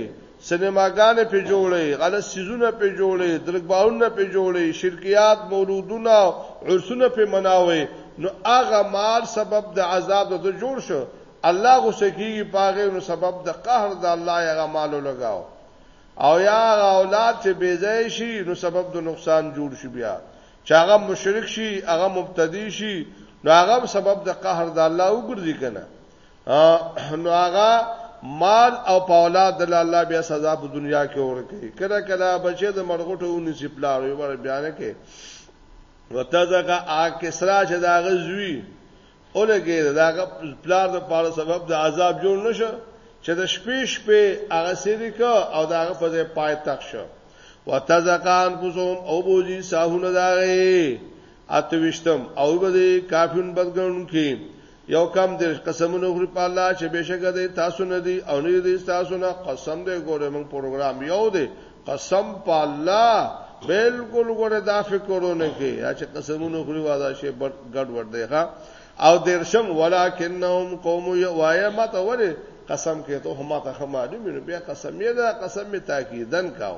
سینماګانې پرې جوړوي، غلط څیزونه پرې جوړوي، درګباونونه پرې جوړوي، شرکیات، مولودونه، عرسونه پرې مناوي، نو هغه مال سبب د عذاب د ده جوړ شو، الله غوسه کېږي په هغې، نو سبب د قهر د الله یې هغه مال ولګاوه او یا هغه اولاد چې بې ځایه شي، نو سبب د نقصان جوړ شي، بیا چې هغه مشرک شي، هغه مبتدي شي، نو هغه هم سبب د قهر د الله وګرځي که نه؟ نو هغه مال او په اولاد د الله بیا سزا په دنیا کې ورکړي کله کله بچي د مرغټو ونی سي پلار یو بر بیان کې وتزګه آ کسرا چې دا غزوی اولګي دا پلار د پاره سبب د عذاب جوړ نشه چې د شپې شپې هغه سری کو او دا هغه په ځای پای تک شو وتزقان کوسوم او بوزي ساهونه داغي اتوشتم او به کافرون بدګون کې یو کم د قسمونو غری په الله چې بشکره دی تاسو نه دی او نه دی تاسو نه قسم دی ګوره موږ پروګرام یو دی قسم په الله بالکل ګوره دا فکرونه کې چې قسمونو غری واده شي ګډ ور دی ها او درشم ولکنهم قوم یوایا ماته وره قسم کې ته هم ته خمالو مې بیا قسم یې دا قسم می تاکیدن کاو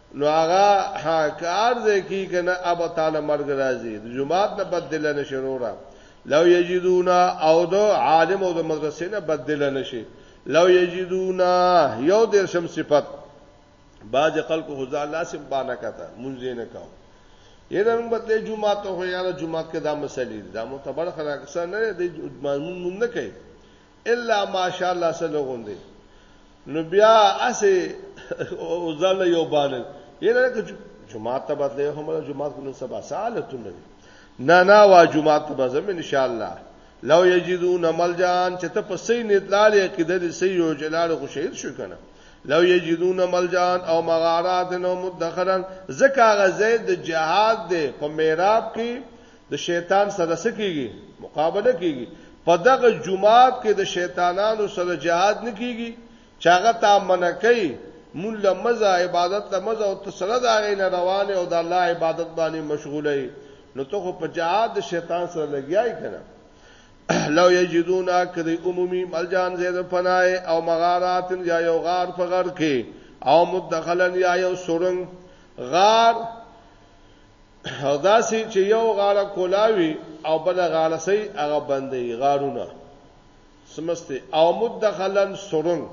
نو هغه ها کار ځای کی کنه ابا تعالی مرګ راځي د جماعت نه بدل نه شروره لو یجدونا او د عالم او د مدرسې نه بدل نه شي لو یجدونا یو د شم صفت باج خلق خدا الله سم باندې کته مونږ نه کاو یره موږ بدل جمعه ته هو یاره جمعه کې دا مسلې دا مو تبر خلک سره نه د مضمون نه کوي الا ماشاءالله سره غوندي نو بیا اسه او ځل یو باندې یره که جمعه ته بدلې هم له جمعه کو نن سبا سالتون نه نه نه وا جمعه ته بزم ان شاء الله لو یجدون ملجان چې ته په سین ادلال عقیده دې سی یو جلال خو شهید شو کنه لو یجدون ملجان او مغارات نو مدخرن زکه غزه د جهاد دې په میراب کې د شیطان سره څه کیږي مقابله کیږي په دغه جمعات کې د شیطانانو سره جهاد نه کیږي چاغه تا منکې مون لمزه عبادت لمزه او تسره دا غي نه روانه او د الله عبادت باندې مشغوله نو ته په جهاد د شیطان سره لګیای کنه لو یجدونا کدی عمومي ملجان زید پناه او مغارات یا یو غار په غر کې او مدخلن یا یو سورنګ غار او داسې چې یو غاړه کولاوي او بل غاړه سي هغه بندي غارونه سمسته او مدخلن سرنګ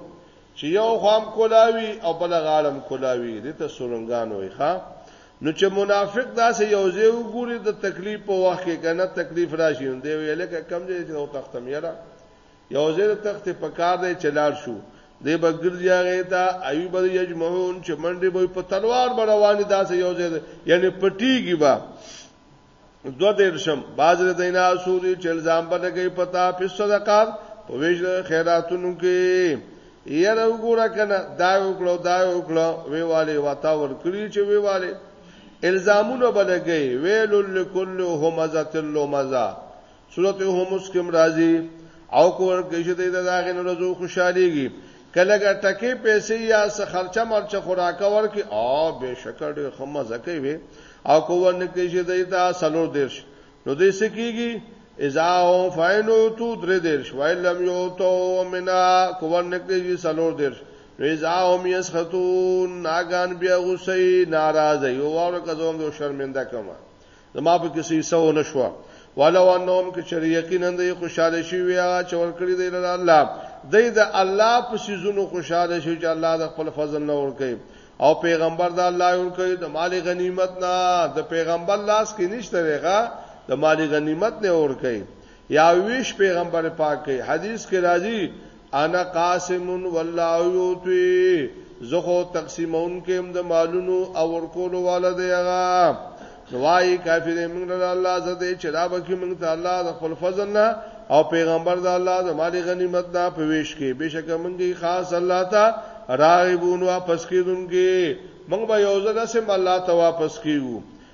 چې یو خام کولاوي او بل غاړم کولاوي دې ته سرنګان وي ښا نو چې منافق داسې یو ځای وګوري د تکلیف په وخت کې کنه تکلیف راشي نو دی ویل کم ځای ته تختم یاره یو ځای د تختې په کار دی چې لاړ شو. دی به ګرځي هغې ته اوی به یجمعون چې منډې به په تلوار به روانې داسې یو ځای یعنی پټیږي به دو دیرشم باز دینا سوري چې الزام به لګي پتا په صدقات په ویش خیراتونو کې یره وګوره کنه دا وکړو دا وکړو وی والي وتا ور کړی چې وی والي الزامونه بلګي ویل لكل همزه اللمزه سورت همس کوم راځي او کور کې چې د داغې نو رزو خوشاليږي کله ګټه ټکي پیسې یا څه خرچه مرچه خوراکه ورکي او به شکر ډېر خمه زکه وي او کور نه کې چې د دا سلور دیش نو دې سکیږي اذا او فینو تو درې دیش وای لم یو تو منا کور نه کې چې سلور دیش نو اذا هم یسختون ناګان بیا غصې ناراضه یو ورکه زوم شرمنده کما زما په کیسه یې سو نشو ولو انهم که چر یقینا دی خوشاله شي ویا چې ور کړی دی له الله دی د الله په سيزونو خوشاله شي چې الله د خپل فضل نه ور کوي او پیغمبر د الله ور کوي د مال غنیمت نه د پیغمبر لاس کې نشته رغه د مال غنیمت نه ور کوي یا ویش پیغمبر پاک کوي حدیث کې راځي انا قاسم والله یوتی زخو تقسیمون کې هم د مالونو او ورکولو والا دی هغه نوای کافر موږ له الله زده چې دا بکی موږ ته الله د خپل فضل نه او پیغمبر د الله د مال غنیمت نه په ویش کې بشک موږ خاص الله ته راغبون واپس کیدونکې موږ به یو ځل سم الله ته واپس کیو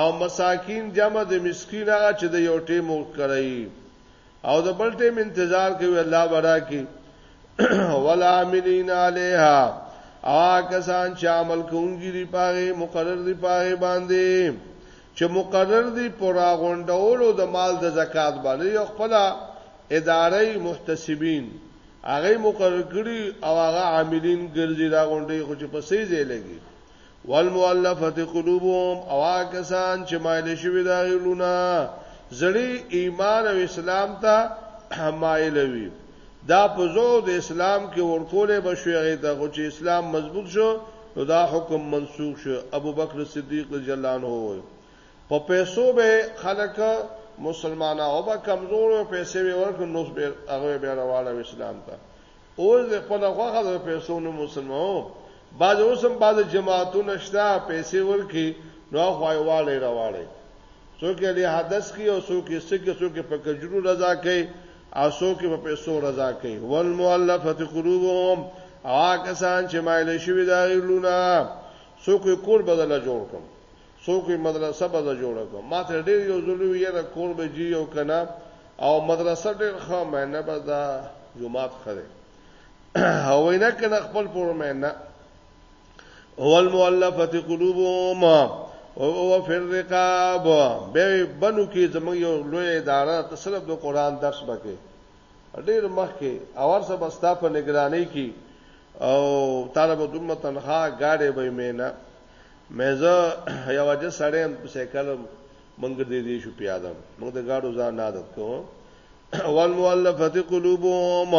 او مساکین جمع د مسکین هغه چې د یو ټیم وخت کوي او د بل ټیم انتظار کوي الله برا کی ولعاملین علیها او کسان چې عمل کوونکي دی پاره مقرر دی پاره باندې چې مقرر دی پر غونډولو د مال د زکات باندې یو خپل ادارې محتسبین هغه مقرر کړي او هغه عاملین ګرځي دا غونډې خو چې پسې ځای لګي والمؤلفة قلوبهم او هغه کسان چې مایل شوي دا غیلونه زړی ایمان او اسلام ته مایل وي دا په زو د اسلام کې ورکولې بشوي هغه ته خو چې اسلام مضبوط شو نو دا حکم منسوخ شو ابو بکر صدیق رضی الله عنه وي په پیسو به خلک مسلمانانو به کمزور او پیسې ورکړ نو به هغه به راواله اسلام ته اوس د خپل خوخه د پیسو نو مسلمانو باز اوسم باز جماعتو نشتا پیسې ورکی نو خوای واړی راواړی څوک له حدث کی او څوک یې سکه څوک په کجرو رضا کوي او څوک په پیسو رضا کوي والمؤلفه قلوبهم آ کسان چې مایل شوی دا غلونه څوک کور بدل جوړ کوم څوک وي مدرسه به زه جوړه کوم ما ته ډېر یو ځل وویل یاره کور به جي یو که نه او مدرسه ډېر ښه مې نه بس دا جومات ښه دی او وایي نه که نه خپل پور مې نه هو المؤلفه قلوبهم او فی الرقاب به بنو کې زموږ یو لوی اداره ته صرف د قران درس بکې ډېر مخکې اور سبا ستا په نگرانی کې او طالب دومره تنخواه گاډي به مې نه مې زه یو اجه سړی هم په سایکل مونږ دې دې شو پیادم مونږ د گاډو ځان نه عادت کوو والمؤلفه قلوبهم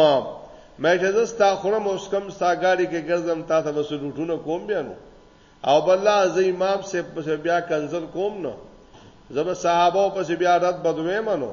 مې چې زه ستا خورم اوس کم ستا گاډي کې ګرځم تا ته بس لوټونه کوم بیا نو او بل زه امام سے بیا کنزل کوم نو زب صحابه پس بیا رد بدوي منو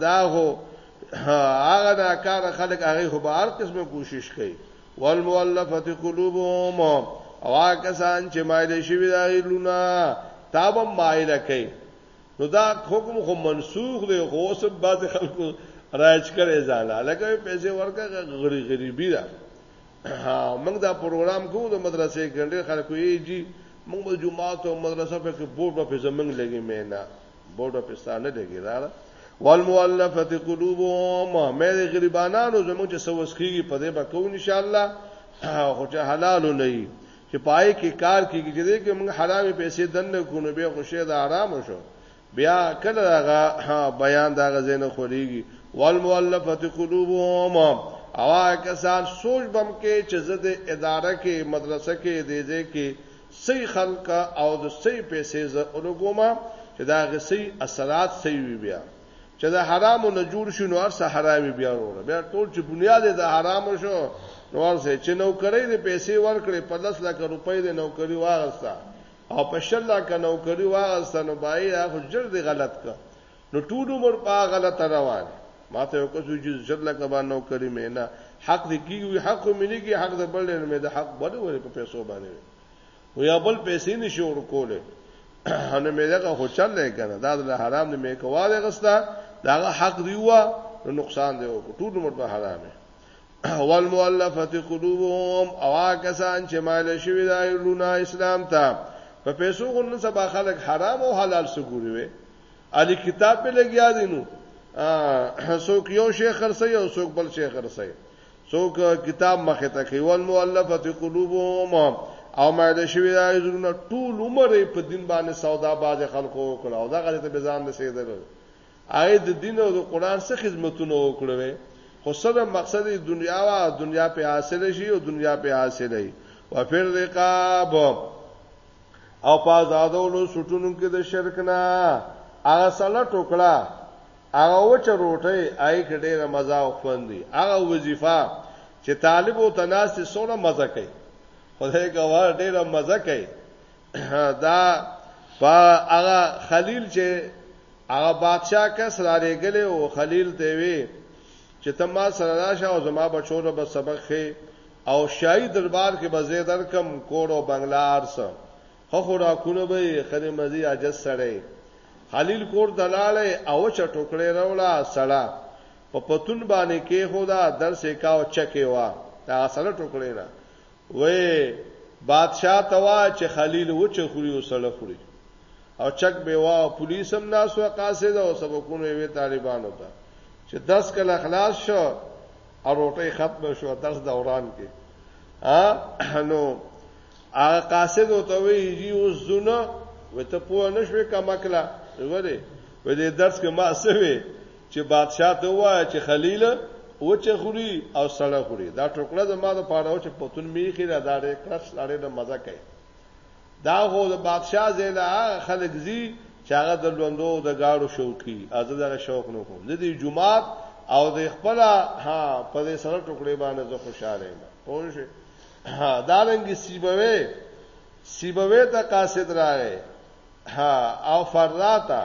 دا هو هغه دا کار خلک هغه خو به هر قسمه کوشش کوي والمؤلفه قلوبهم او هغه کسان چې مایل شوی دا لونه تاب مایل کوي نو دا حکم خو منسوخ دی خو اوس بعض خلکو راج کړي ځاله لکه پیسې ورکا غری غریبی ده موږ دا پروګرام کوو د مدرسې ګنډې خلکو یې جی موږ د جمعه او مدرسې په کې بورډ په زمنګ لګي مې نه بورډ په ستانه لګی دا والمؤلفه قلوبهم مې غریبانانو زموږ چې سوس کیږي په دې بکو ان شاء الله خو چې حلال نه چې پای کې کار کیږي چې دې کې موږ حرامې پیسې دنه کو نو به خوشې د آرام شو بیا کله هغه بیان دا غزین خوريږي والمؤلفه قلوبهم او کسان سوچ بم کې چې زه د اداره کې مدرسه کې دیځه کې سي خلک او د سي پیسې زه ولګوم چې د هغه سي اثرات سي وي بیا چې د حرامو نه جوړ شي نو ارسه حرامي بیا وروره بیا ټول چې بنیاد د حرامو شو نو ارسه چې نوکرۍ د پیسې ورکړې په 10 لک روپۍ د نوکری واغستا او په 10 لک نوکری واغستا نو بای هغه جر دی غلط ک نو ټول عمر په غلطه روان ما ته یو کس وی چې زر لکه باندې نو کړی مې نه حق دې کیږي حق مې نه کی حق دې بل نه مې د حق بل ورې په پیسو باندې وی یا بل پیسې نشو ورکولې نو مې دا خو چل نه کنه دا د حرام نه مې کواله غستا دا حق دی وا نو نقصان دی وکړو ټول عمر په حرامه والمؤلفه قلوبهم او کسان چې مال شوی دا لونه اسلام ته په پیسو غو نه سبا خلک حرام او حلال سګوري وي علي کتاب په لګیا دي نو څوک یو شیخ خرسي او څوک بل شیخ خرسي څوک کتاب مخه ته کوي ول مؤلفه قلوبهم او مایده شوی دا زونه ټول عمر په دین باندې سودا باز خلکو وکړه او دا غلطه به ځان رسیدل آی د دین او د قران څخه خدمتونه وکړل خو سره مقصد دنیا وا دنیا په حاصل شي او دنیا په حاصل وي وفر رقاب او په آزادولو سټونو کې د شرک نه هغه سلا ټوکړه هغه وچ روټي آی کې ډېره مزه او خوندي هغه وظیفه چې طالب او تناس سونه مزه کوي خدای ګواه ډېره مزه کوي دا په هغه خلیل چې هغه بادشاہ کس را لګلې او خلیل ته وی چې ته ما سره راشه او زما بچو له به سبق خې او شاهي دربار کې به زه درکم کور او بنگلا ارسه خو خو را کونه به خنه مزي عجز سړی خلیل کور دلاله او چټوکړې راولا سړا په پتون باندې کې خدا درس کاو چکه وا دا سره ټوکړې نه وې بادشاه ته وا چې خلیل وچ خوري او سړه خوري او چک به وا پولیس هم ناس و قاصد او سبقونه وی طالبانو ته چې درس کله خلاص شو او روټي ختم شو درس دوران کې ا نو هغه قاصد او ته وی جی اوس زونه وته پوه نشوي کما کلا وره وې درس کې ما سوي چې بادشاہ ته وایي چې خلیل وچه خوري او سړه خوري دا ټوکړه زما د پاره او چې پتون میخي را دارې کړس لړې نه مزه کوي دا هو د بادشاہ زیلا خلک زی چې هغه د لوندو د گاړو شوقي ازه دغه شوق نه کوم زه د جمعات او د خپل ها په دې سره ټوکړې باندې زه خوشاله یم پوه شئ دا رنګي سیبوي سیبوي ته قاصد راغی ها او فراتا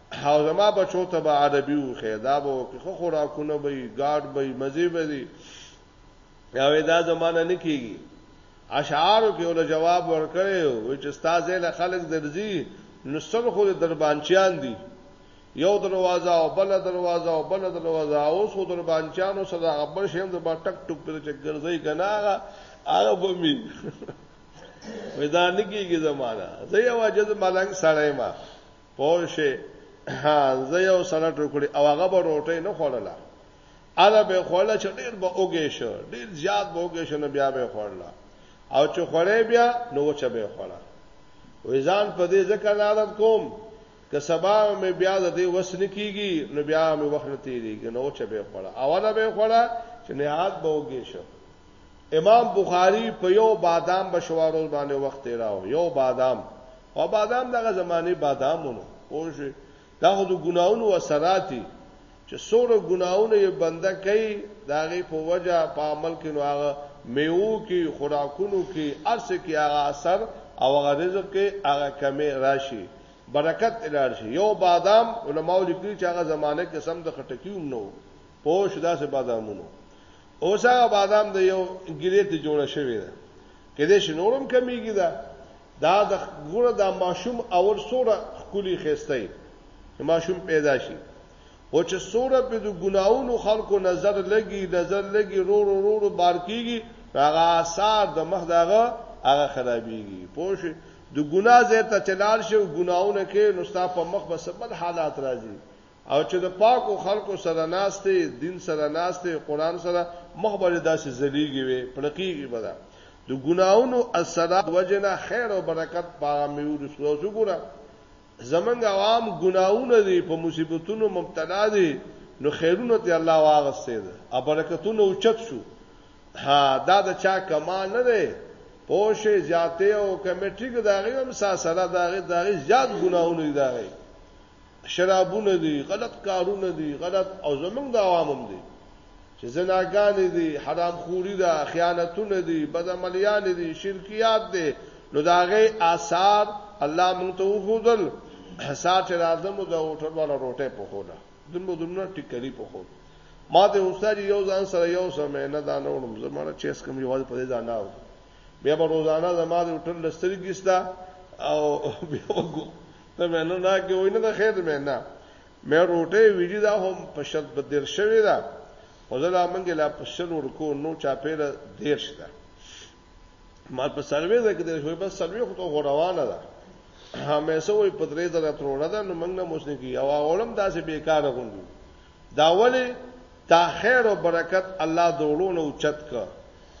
او زما بچو ته به عربي وخی دا به وکړي خو خوراکونه به یې ګارډ به یې مزې به دي یا دا زمانه نه کیږي اشعارو کې ول جواب ورکړي وي چې استاد له خلک درځي نو سر خو دربانچیان دي یو دروازه او بل دروازه او بل دروازه او سو دربانچانو سره خبر شیم د با ټک ټک پر چې ګرځي کناغه هغه به می ودا نه کیږي زمانہ زه یو اجازه ملنګ سړی ما پوه شي ها زه یو سره ټوکړي او هغه به روټي نه خوړله اله به خوړله چې ډیر به اوګې شو ډیر زیات به اوګې شو نو بیا به خوړله او چې خوړې بیا نو وچه به خوړله وېزان په دې ځکه عادت کوم که سبا مې بیا د دې وس نه کیږي نو بیا مې وخت نه تیریږي نو چې به خوړله اوله به خوړله چې نه عادت به اوګې شو امام بخاری په یو بادام بشوارو باندې وخت راو یو بادام او بادام دغه زمانه بادامونو او شي دا خو د ګناونو وسراتی چې سوره ګناونه یې بنده کوي دا غي په وجه په عمل کې نو هغه میوو کې خوراکونو کې ارس کې هغه اثر او هغه رزق کې هغه کمی راشي برکت الار شي یو بادام علماو لیکلي چې هغه زمانه کې سم د خټکیوم نو پوش داسې بادامونو اوس هغه بادام د یو ګیرې ته جوړه شوې ده کېدای شي نورم کمیږي ده دا د ګوره دا ماشوم اول سوره خکلی خېستای ماشوم پیدا شي او چې سوره په د ګناونو خلکو نظر لګي نظر لګي رو رو رو, رو بار کیږي هغه آثار د مخ دغه هغه خرابيږي پوه د ګناه زه ته چلال شو ګناونه کې نو ستا په مخ به سبل حالات راځي او چې د پاکو خلکو سره ناشته دین سره ناشته قران سره مخبره داسې زلیږي وي پړقېږي به دا د ګناونو اثرات وجنه خیر او برکت پاره مې ورسو سو ګره زمنګ عوام ګناونه دي په مصیبتونو مبتلا دي نو خیرونه ته الله واغسته ده او برکتونه اوچت شو ها دا د چا کمال نه ده پوشه زیاته او کمیټي کې دا غي هم ساسره دا غي دا غي زیات ګناونه دي دا غي شرابونه دي غلط کارونه دي غلط او زمونږ د عوامم دي چې زناګانې دي حرام خوري ده خیانتونه دي بدعملیان دي شرکیات دي نو دا غي آثار الله مونږ ته وخودل سات راځم د هوټل والا روټه په خوله دمو دمنه ټیکری په خوله ما ته استاد یو ځان سره یو سمې نه دا نورم زموږ چیس کوم یو په دې ځان نه بیا به روزانه زموږ هوټل لسترګیستا او بیا وګو ته مې نه نه کې وای نه د خیر مې نه مې روټه ویډی دا هم په شرط بدر شوی دا او زه لا منګه لا په شل ورکو نو چا پیره دیر شته ما په سروې ده کې د شوې بس سروې خو ته غوړوانه ده همیشه وي په درې زره تروړه ده نو موږ نه موسنه کی یو اولم داسې بیکاره غوندو دا ولې تا خیر او برکت الله د وړو نه اوچت کړ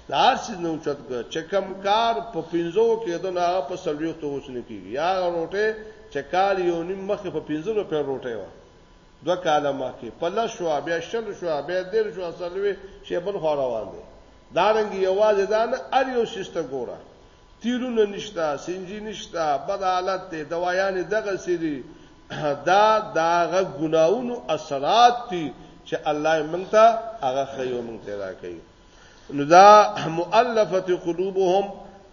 د هر څه نه اوچت کړ چې کم کار په پنځو کې د نه په سلويختو اوسنه کیږي یا روټه چې کال یو نیم مخې په پنځو روپې روټه و دوه کاله مخې په لس شو بیا شل شو بیا دیر شو سلوي شی بل خو روان دي دارنګ یوازې دا نه ار یو سیستم ګوره تیلونه نشته، سینجی نشته، بد حالت دی، دوایانې دغسې دي، دا د هغه ګناهونو اثرات دي چې الله یې موږ ته هغه ښيي او موږ ته یې راکوي. نو دا مؤلفة قلوبهم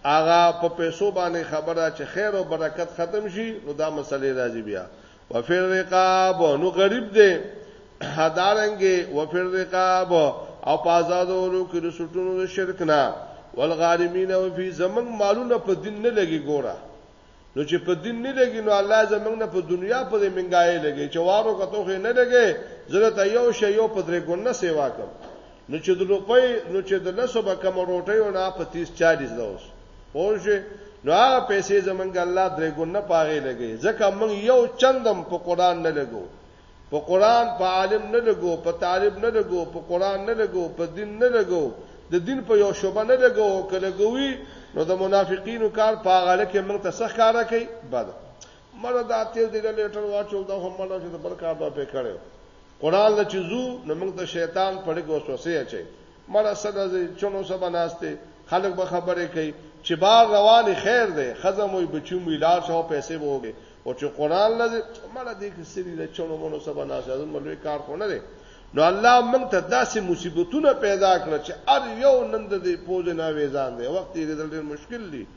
هغه په پیسو باندې خبره چې خیر او برکت ختم شي، نو دا مسلې راځي بیا. وفر رقاب نو غریب دی هدارنګي وفر رقاب او پازادولو کې رسټونو د شرک نه والغارمین او فی زمنګ مالونه په دین نه لګي ګوره نو چې په دین نه لګي نو الله زمنګ نه په دنیا په منګای لګي چې وارو کتو خې نه لګي زړه ته یو شی یو په درې ګونه سیوا کوم نو چې د روپۍ نو چې د لسو به کم روټۍ او نه په 30 40 دا اوس پوه شئ نو هغه پیسې زمونږ الله درې ګونه پاغې لګي ځکه مونږ یو چندم په قران نه لګو په قران په عالم نه لګو په طالب نه لګو په قران نه لګو په دین نه لګو د دین په یو شوبه نه لګو کله ګوي نو د منافقینو کار په غاړه کې مونږ ته سخ کار کوي بد مړه دا تیر دی لیټر واچو دا هم مړه چې د بل کار به کړو قران له چیزو نو موږ ته شیطان پړې کو وسوسه اچي مړه سره چونو سبا ناشته خلک به خبرې کوي چې بار روان خیر دی خزم وي بچو مې لار شو پیسې ووګي او چې قران له مړه دې کې سری له چونو مونو سبا ناشته زموږ ملوي کار خو نه دی نو الله موږ ته داسې مصیبتونه پیدا کړ چې ار یو نن د دې پوز نه وېزان دی وخت یې دل ډېر مشکل دی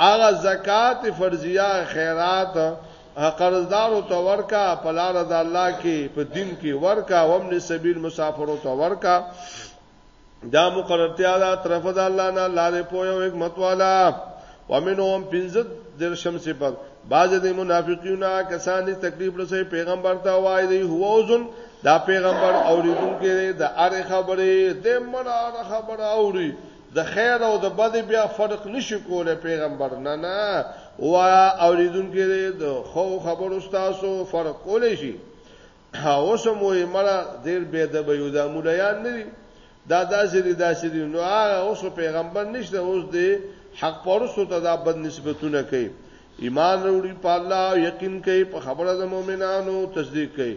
هغه زکات فرضیه خیرات قرضدار او تو ورکا په لار د الله کې په دین کې ورکا او امن سبیل مسافر او تو ورکا دا مقررتیا دا طرف د الله نه لارې پوي او حکمت والا ومنهم پنځه درشم صفات بعض د منافقینو کسان دي تکلیف رسې پیغمبر ته وایي دی هو اوزن دا پیغمبر اوریدونکو د اره خبره د مناره خبره اوري د خیر او د بد بیا فرق نشي کولای پیغمبر نه نه وایا اوریدونکو دې د خو خبرو تاسو فرق کولای شي اوس مو یې مړه ډیر بے د به یو د مولیان نه دي دا داسې دي داسې دي نو هغه اوس پیغمبر نشته اوس دی حق پرستو ته دا بد نسبتونه کوي ایمان وروړي په الله یقین کوي په خبره د مؤمنانو تصدیق کوي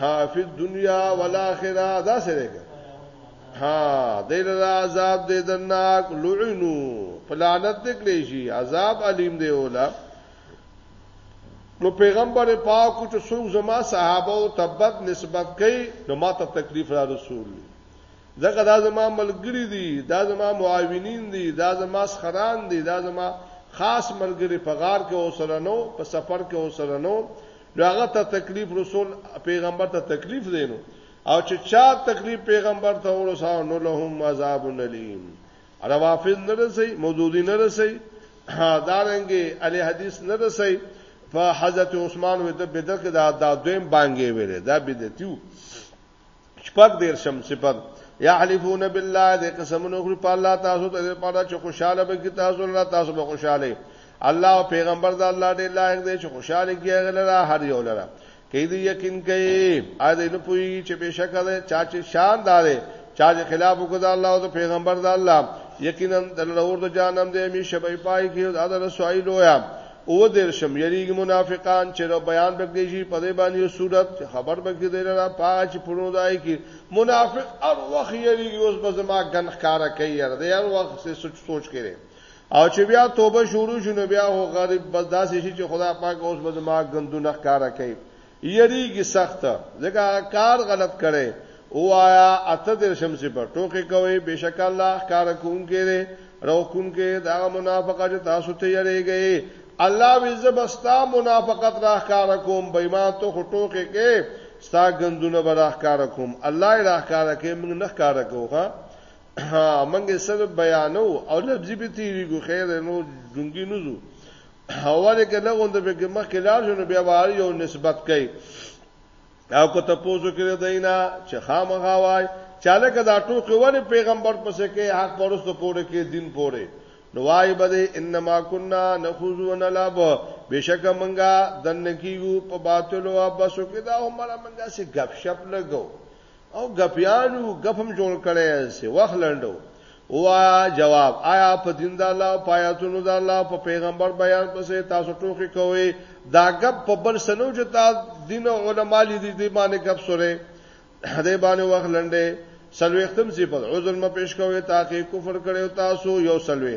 ها فی الدنیا والآخرہ دا سره کې ها دیر عذاب دې درناک لعنو پلانت نکلی شي عذاب علیم دی اولا نو پیغمبر پاک چې څوک زما صحابه او تبت نسبت کوي نو ما ته تکلیف را رسول دي ځکه دا زما ملګری دي دا زما معاونین دي دا زما سخران دي دا زما خاص ملګری په غار کې اوسره نو په سفر کې اوسره نو نو هغه ته تکلیف رسول پیغمبر ته تکلیف دینو او چې چا تکلیف پیغمبر ته ورساو نو لهم عذاب الیم روافض نه رسي مودودی نه رسي دارنګي علی حدیث نه رسي په حضرت عثمان وې د بدعت کې دا د دویم بانګې ویلې دا بدعتیو شپږ دیر شم صفات یحلفون بالله دې قسمونه خوري په الله تاسو ته پاره چې خوشاله به کی تاسو الله تاسو به خوشاله الله او پیغمبر د الله دې لایق دې چې خوشاله کیږي لره هر یو لره کې دې یقین کوي ا دې نه پوي چې بشک ده چا چې شان دارې چا چې خلاف وکړ الله او پیغمبر د الله یقینا د لور د جانم دې می شبې پای کې د رسوي لویا او دیرشم یریږي منافقان چې را بیان بکړي شي په دې باندې یو صورت چې خبر بکړي دی را پاج پرونو دای کې منافق هر وخت یریږي اوس به زما ګن ښکارا کوي یار دی هر وخت څه سوچ سوچ کړي او چې بیا توبه شروع شونه بیا هو غریب بس داسې شي چې خدا پاک اوس به زما ګندونه ښکارا کوي یریږي سخت ځکه هغه کار غلط کړي اوایا اته درشم صفر ټوکې کوي بشک الله ښکار کوونکی دی روکونکی دا منافقه چې تاسو ته یریږي الله وی زبستا منافقت راخکار کوم بېمان ته ټوکې کې ستا غندونه به راخکار کوم الله یې راخکار کې موږ نه ښکار کوو ها موږ صرف بیانو او لفظي به تیریږو خیر نو جونګي نوزو هواره کې نه غوند به کې مخ کې لار شنو بیا واری یو نسبت کوي او کو ته پوزو کې دینا چې خامغا وای چاله کدا ټوکې ولې پیغمبر پسې کې حق پرستو پوره کې دین پوره نوای بده انما كنا نخوض ونلعب بشک منګه دن کیو په باطل او بسو کې دا عمره منګه سي غب شپ لګو او غپیالو غپم جوړ کړي سي وخت لندو وا جواب آیا په دین د الله په آیاتونو د الله په پیغمبر بیان پسې تاسو ټوکی کوي دا غب په بل سنو چې تا دین او علما لیدي دی باندې غب سره دې باندې وخت لنډه سلوختم سي په عذر م پیش کوي تاکي کفر کړي تاسو یو سلوي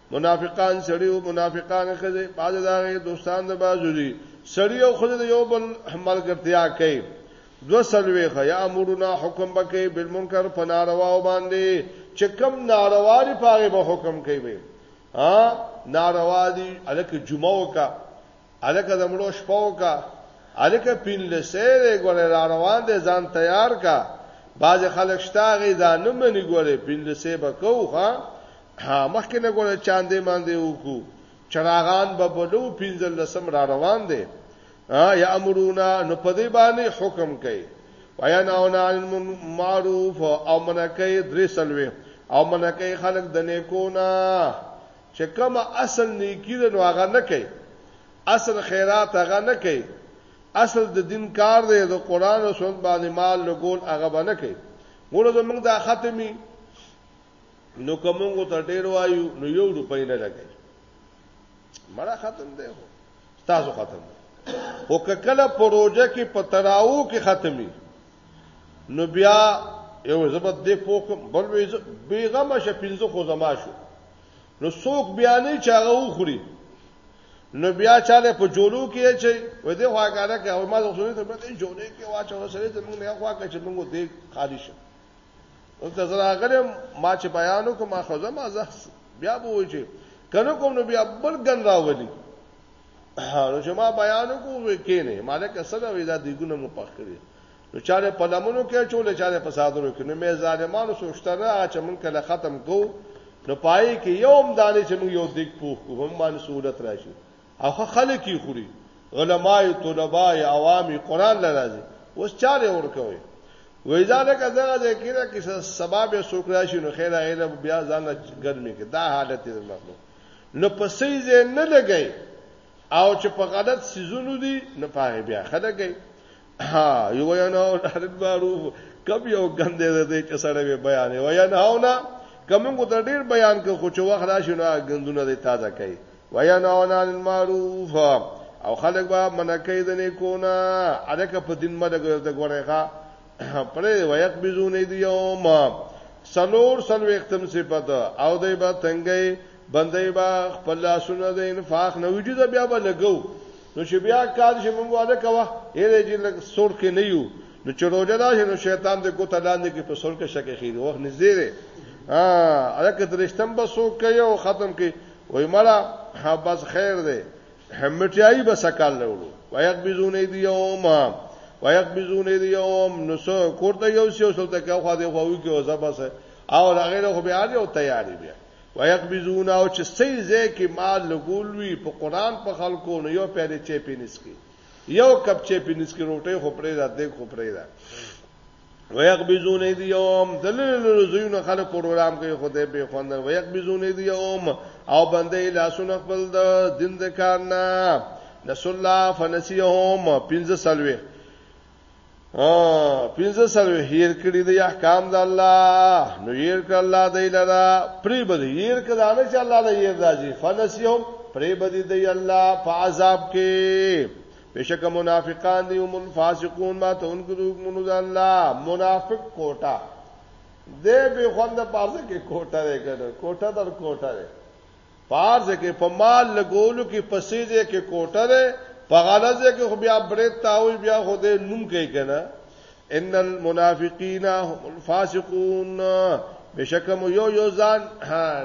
منافقان سړی او منافقان خزه باز داغه دوستان د بازو دي سړی او خزه د یو بل ملګرتیا کوي دو سلوي خیا امرنا حکم بکې بالمنکر فناروا باندې چې کم ناروا لري پاره به حکم کوي ها ناروا دي الکه جمعه وکا الکه د مړو شپه وکا الکه پین لسه دی ګوره را روان دی ځان تیار کا باز خلک شتا غي دا نه مني ګوره پین لسه بکو ها مخکې نه ګوره چاندې ماندې وکړو چراغان به بلو پینځل لسم را روان دی یا امرونا نو په دې باندې حکم کوي ویناونا عن المعروف او منکه درې سلوي او منکه خلک د نیکو نه چې کومه اصل نیکی ده نو هغه نه کوي اصل خیرات هغه نه کوي اصل د دین کار دی د قران او سنت باندې مال لګول هغه باندې کوي ګوره زمونږ دا ختمي نو کومو ته ډیر وایو نو یو روپۍ نه لګي مړه ختم دی هو تاسو ختم او کله پروژه کې پتراو کې ختمي نو بیا یو زبد دی پوکم بل وی بیغه ما شپینځه خو زما شو نو څوک بیا نه چې هغه وخوري نو بیا چاله په جولو کې چې و دې خوا کاره کې او ما زوسونه ته په دې جولې کې واچو سره ته موږ نه خوا کې چې موږ دې خالی شو او ته زرا غره ما چې بیانو کوم ما خزه ما زه بیا به وځي کنه کوم نو بیا بل ګن راولي نو چې ما بیانو کوم کې نه مالک سره وې دا دیګونه مو پخ کړی نو چاره په لمنو کې چولې چاره په صادرو کې نو مې ظالمانو سوچته نه هغه چې مونږ کله ختم کو نو پای کې یوم دانې چې مونږ یو دیک پوخ کو هم باندې سہولت راشي هغه خلک یې خوري علماي طلباي عوامي قران لراځي اوس چاره ورکوي وای ځاله کزه ده کیره کې سبب سوک راشي نو خیر غیله بیا ځان ګرمي کې دا حالت دې مخلوق نو په سې ځای نه لګي او چې په غلط سيزونو دي نه پاره بیا خلګي ها یو یا نه او حرد معروف کم یو ګندې دې چې سره به بیان یو یا نه او نه کوم کو تر ډیر بیان کو خو چې وخت راشي نو ګندونه دې تازه کوي ویا نه او نه معروف او خلک به منکې د نه کو نه الکه په دین مده ګرځي ګورې ښا پرې ویق بيزو نه دی یوم سلور سلو اختم صفت او دی با تنگی بندی با خپل لاسونه د انفاق نه وجود بیا به لګو نو چې بیا کار شي مونږ واده کوه هرې چې لږ سور کې نه یو نو چې روزه دا شي نو شیطان دې ګوت لاندې کې په سور کې شکه خېږي وخت نږدې دی ها الکه درشتم به سو کوي او ختم کوي وای مړه بس خیر دی همټیای به سکال لولو وایق بزون دی یوم وایق بزون دی یوم نو سو کوړته یو سی او سلته کې خو دې خو وی کې او زبسه او هغه له خو بیا دی او تیاری بیا ويقبضون او چې صحیح ځای کې مال لګول وي په قران په خلکو نو یو پیاله چای پینس کې یو کپ چای پینس کې روټي خو پرې ده دې خو پرې ده ويقبضون ايديهم دلل زيون خلق پروګرام کوي خدای به خوند ويقبضون ايديهم او بندې لاسونه خپل د دین د کارنا نسل الله فنسيهم پنځه سلوي ها پنځه سلوي هیر کړی دی احکام د الله نو هیر کړ الله دی لرا پری بدی هیر کړه نه چې الله له هیر راځي فنسیهم پری بدی دی الله په عذاب کې بشک منافقان دی هم الفاسقون ما ته انکو حکمونو د الله منافق کوټه دې به خوند پازه کې کوټه لري کوټه در کوټه لري پارځ کې په مال لګولو کې پسېځه کې کوټه ده په غلزه کې خو بیا برید تاوي بیا خو دې نوم کوي کنه ان المنافقین هم الفاسقون بشکم یو یو ځان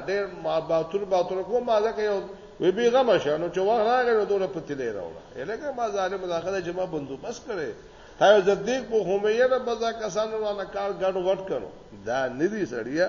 ډېر ما باتور باتور کوم ما ځکه یو وی بی غم شانو چې واه راغی نو دوله پتی لري راوړه الګه ما ظالم داخله چې ما بندوبست کړي هاي زدیق په همې نه بزا کسانو را کار ګډ وډ کړو دا ندی سړیا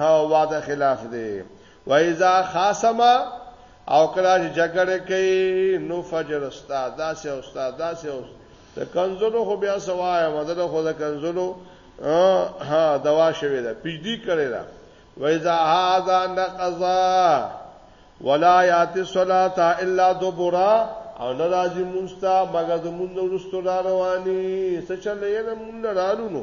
وعده خلاف دی و اذا خاصما او کله چې جګړه کوي نو فجر استاد داسې استاد داسې ته کنزلو خو بیا سوای مدد خو د کنزلو ها دوا شوی دا پیډی کړی دا و اذا هذا نقضا ولا یات الصلاه الا دبرا او ناراضی مونستا مګه د مونږ ورستو رواني څه چلې نه مونږ رالو نو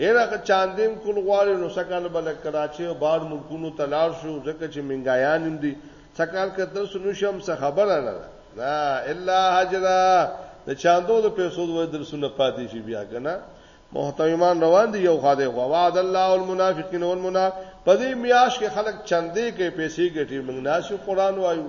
هره که چاندیم کول غواړي نو سکهال بل کراچي او بار ملکونو ته لاړ شو ځکه چې منګایان هم دي سکهال کتر سنو شم څه خبره نه ده نه الا حجرا د چاندو د پیسو د درسونه پاتې شي بیا کنه محترمان روان دي یو خاده خو وعد الله المنافقین والمنافق په دې میاش کې خلک چندې کې پیسې ګټي موږ ناشو قران وایو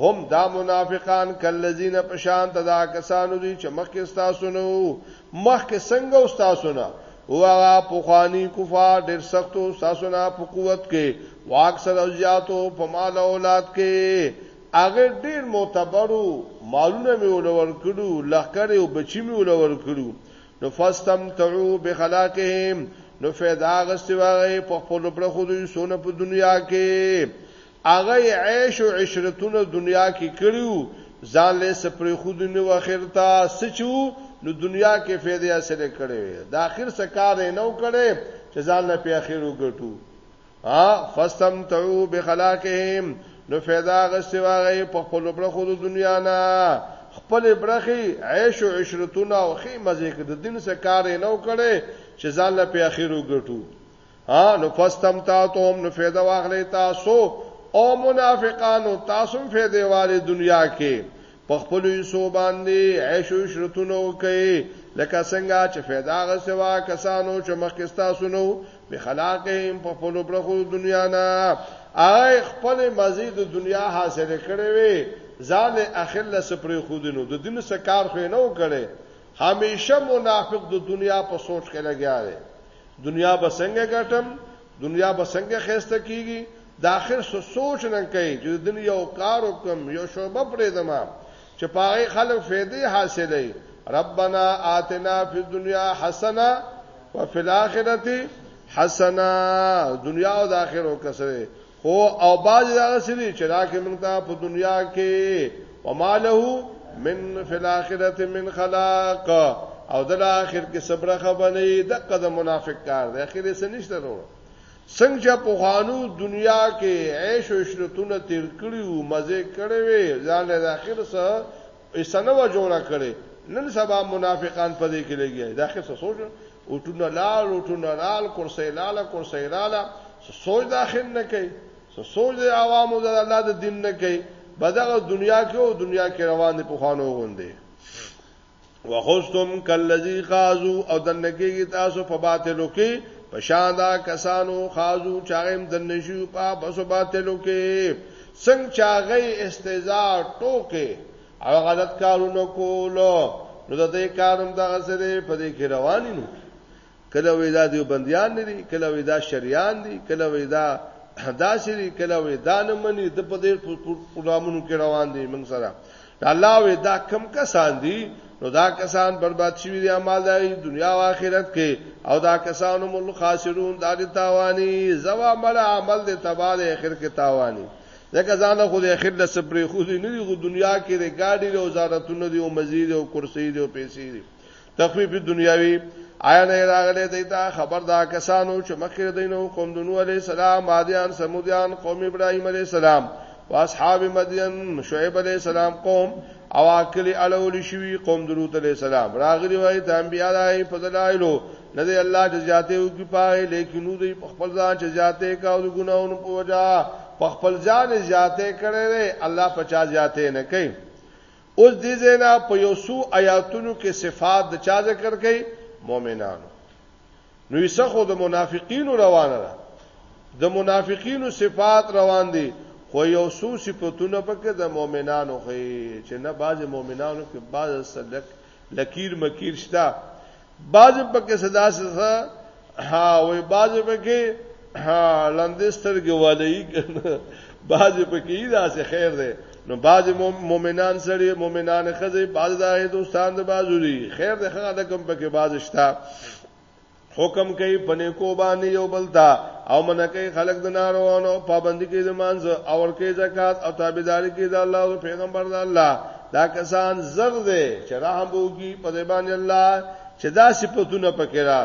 هم دا منافقان کلذین په شان ته دا کسانو دي چې مخکې تاسو نه وو مخکې څنګه او تاسو نه او هغه پوخانی کفار ډېر سختو تاسو نه په قوت کې واک سره زیاتو په مال اولاد کې هغه ډېر معتبرو مالونه مې ولور کړو لخر او بچی مې ولور کړو نو فاستم تعو بخلاقهم نو فیدا غستواغه په خپل پر خودي سونه په دنیا کې هغه یې عیش او عشرتونه دنیا کې کړي وو، ځان له یې څه پرېښودي نه وو، اخر ته څه چې وو، نو دنیا کې یې فایدې حاصلې کړې وې، د اخر څه کار یې نه و کړی چې ځان له پرې اخر وګټو. ها، فاستمتعو بخلاقهم، نو فایده اخیستې وه هغوی په خپلو برخو د دنیا نه، خپلې برخې، عیش او عشرتونه او ښې مزې، د دین څه کار یې نه و کړی چې ځان له پرې اخر وګټو. ها نو فستم تاتو هم نو فیده واغلی تاسو او منافقانو تاسو هم فیده والی دنیا کې په خپل یسو باندې عیش او شرطونو کوي لکه څنګه چې فیدا غسوا کسانو چې مخکستا سنو به خلاقهم په خپل برخو دنیا نه آی خپل مزید دنیا حاصل کړي وي ځان اخر له سپری خودینو د دین سکار خو نه وکړي همیشه منافق د دنیا په سوچ کې لګیا دی دنیا به څنګه ګټم دنیا به څنګه خسته کیږي د اخر سو سوچ نه کوي چې د دنیا او کار وکم یو شوبه پرې دما چې پاره خلک فائدې حاصلې ربنا آتنا فی الدنیا حسنه وفي الاخره حسنه دنیا او د اخرت وکسره خو او باز هغه سری چې راکې موږ ته په دنیا کې وماله من فی الاخرته من خلاق او د اخر کې صبر خبرې د قدم منافق کار دی اخر یې سنشته ورو څنګه چې په خوانو دنیا کې عیش او عشرتونه تیر کړیو مزه کړې وي ځان له اخر سره ایسنه و جوړه کړي نن سبا منافقان په دې کې لګي دا خې څه سوچ او ټونه لال او ټونه لال کرسي لاله کرسي لاله څه سوچ داخل نه کوي څه سوچ د عوامو د الله د دین نه کوي بدغه دنیا کې او دنیا کې روان دي په خوانو غوندي وخستم کلذي قازو او دنګي تاسو په باطلو کې پشادا کسانو خازو چاغم دنشو په بسو باطلو کې څنګه چې هغه استهزاء ټوکې او غلط کارونه کول نو د دې کارم دغه سره په دې کې رواني نو کله وې دا دیو بنديان دي کله وې دا شریان دي کله وې دا داسري کله وې دا نه مني د په دې پروګرامونو کې روان دي موږ سره الله وې دا کم کسان دي نو دا کسان برباد شوی دی اعمال دی دنیا او آخرت کې او دا کسان هم الخاسرون دا دي تاوانی زوا مل عمل دي تباہ دی اخر کې تاوانی ځکه ځان خو د اخر د سپری خو دي نه دی خو دنیا کې د گاډي او وزارتونو دی او مزید او کرسي دی او پیسې دی تخفیف دنیاوی آیا نه راغلی دیتا خبر دا کسانو چې مخکې دینو قوم د نوح علی السلام عادیان سمودیان قوم ابراهیم علی السلام او اصحاب مدین شعیب علی السلام قوم او اکلی اړول شوی قوم درود علی السلام راغلی وای د انبیاء دای په دلایلو نه دی الله چې ذاته او کی پاره لیکن نو دی خپل ځان چې ذاته کا او ګناونو په وجا خپل ځان ذاته کړي الله پچا ذاته نه کوي اوس دې ځای نه په یو څو آیاتونو کې صفات د چا ذکر کړي مؤمنانو نو یې څخه د منافقینو روانه ده د منافقینو صفات روان دي خو یو څو صفاتونه پکې د مؤمنانو خو چې نه بعض مؤمنانو کې بعض صدق لکیر مکیر شته باز پکې صدا سره ها وې باز پکې ها لاندې سترګې والي کنه باز پکې دا سه خیر ده نو باز مؤمنان سره مؤمنان خزه باز دا دوستان د بازو دي خیر ده خغه د کم پکې باز شتا حکم کوي پنه کو باندې یو بل تا او من کوي خلق د ناروانو پابندي کوي د مانځ او ور کوي زکات او تابعداري کوي د الله او پیغمبر د الله دا کسان زر دي چې رحم وکي په دې باندې الله چې دا صفاتونه پکې را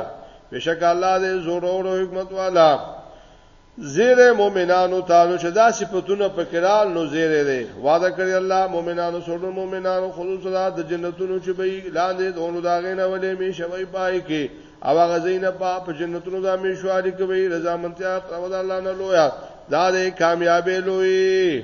بشک الله دې زور او حکمت والا زیر مومنانو تعالی چې دا صفاتونه پکې را نو زیر دي وعده کړی الله مومنانو سره مومنانو خصوصا د جنتونو چې به لاندې دونو داغې نه ولې می شوي پای کې او هغه زینب په جنتونو دا می شوالي کوي رضا منتیا او د الله نه لویا دا دې کامیابې لوی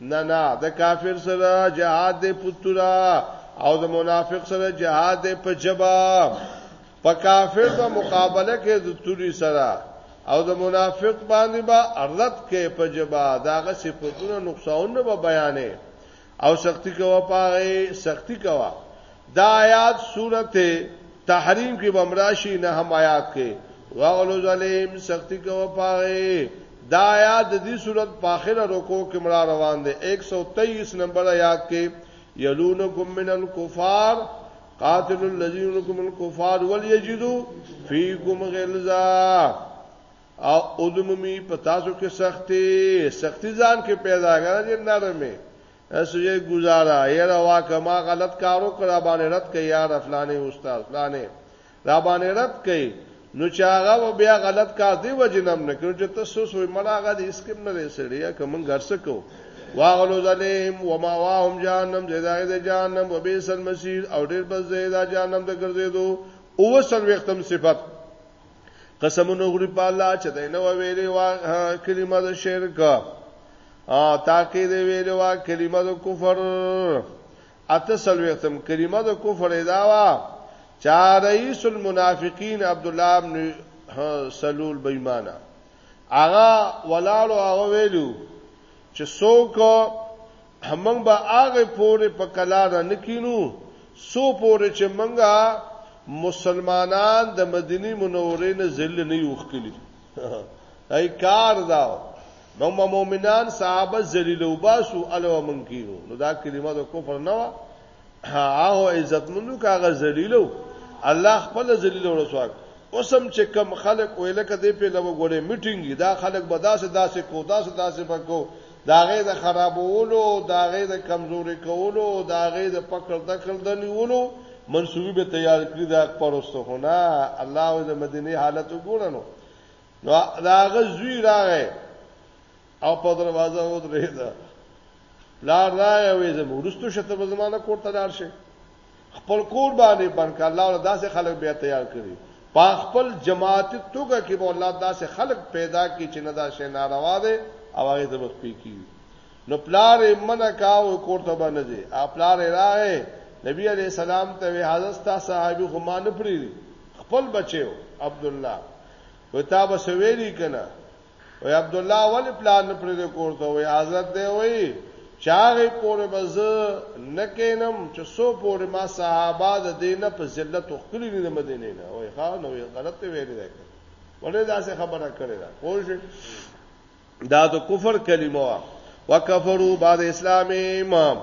نه نه د کافر سره جهاد دی پتورا او د منافق سره جهاد دی په جبا په کافر په مقابله کې د توري سره او د منافق باندې با ارلت کې په جبا داغه صفاتونه نقصانونه به بیانې او سختی کوا پاره سختی کوا دا آیات سورته تحریم کې بمراشي نه هم آیات کې واغلو ظالم سختی کو پاره دا آیات د دې صورت په اخره رکو کې مرا روان دي 123 نمبر آیات کې یلونکم من الکفار قاتل الذین لکم الکفار ولیجدو فیکم غلظا او ادممی پتاسو کې سختی سختی ځان کې پیدا غره نرمه اسو یې گزاره یره وا کما غلط کارو کرا باندې رد کوي یار افلانې استاد فلانې را باندې رد کوي نو چې هغه بیا غلط کار دی وجنم نه کړو چې تاسو سوې مړاغه دې اسکم نه رسړیا کوم ګرسکو واغلو ظلیم وما واهم جهنم زیدای د جهنم وبئس المسیر او ډیر بس زیدا جهنم د ګرځېدو او سلوختم صفت قسمونه غری په الله چې دای نو ویلې وا کلمه د شرک ا تاکي دی ویلې وا کلمه د کفر اته سلوختم کلمه د کفر ادا وا چا رئیس المنافقین عبد الله ابن سلول بېمانه اغا ولالو هغه ویلو چې څوک موږ به هغه پورې په کلاره نه کینو سو پورې چې موږ مسلمانان د مدینی منورې نه ذل نه یو خکلی ای کار دا موږ مؤمنان صحابه ذلیل وباسو الو موږ کینو نو دا کلمه د کفر نه و هغه عزت منو کاغه ذلیلو الله خپل ذلیل او رسوا اوسم چې کم خلق ویلکه دې په لوګورې میټینګ دا خلق بداسه داسې کو داسه داسې پکو دا غي د خرابولو دا غي د کمزوري کولو دا غي د پکړ دکړ د نیولو منسوبي به تیار کړی دا پرسته هونه الله او د مدینه حالت وګورنو نو دا غ زوی راغې او په دروازه و درې دا لار راغې وې زموږ ورستو شته په زمانه کوټه لار شي خپل کور باندې بند کړ الله ول داسې خلک به تیار کړي په خپل جماعت توګه کې به الله داسې خلک پیدا کړي چې نه دا شي ناروا دي او هغه د وخت پی کی نو پلار منه کاو کوړه باندې دي خپلار راغې نبی عليه السلام ته وی حضرت تا صحابي خو مان پری خپل بچو عبد الله وتا به سویری کنه وی عبد الله ولی پلان نه پرې کوړته وی حضرت دی وی چاغه پورې بز نه کینم چې سو پورې ما صحابه د دینه په ذلت او خپل نه مدینه نه وی ها نو غلط ویل دی ولې دا څه خبره کړې ده پوه دا د کفر کلمه وا وکفروا بعد اسلام امام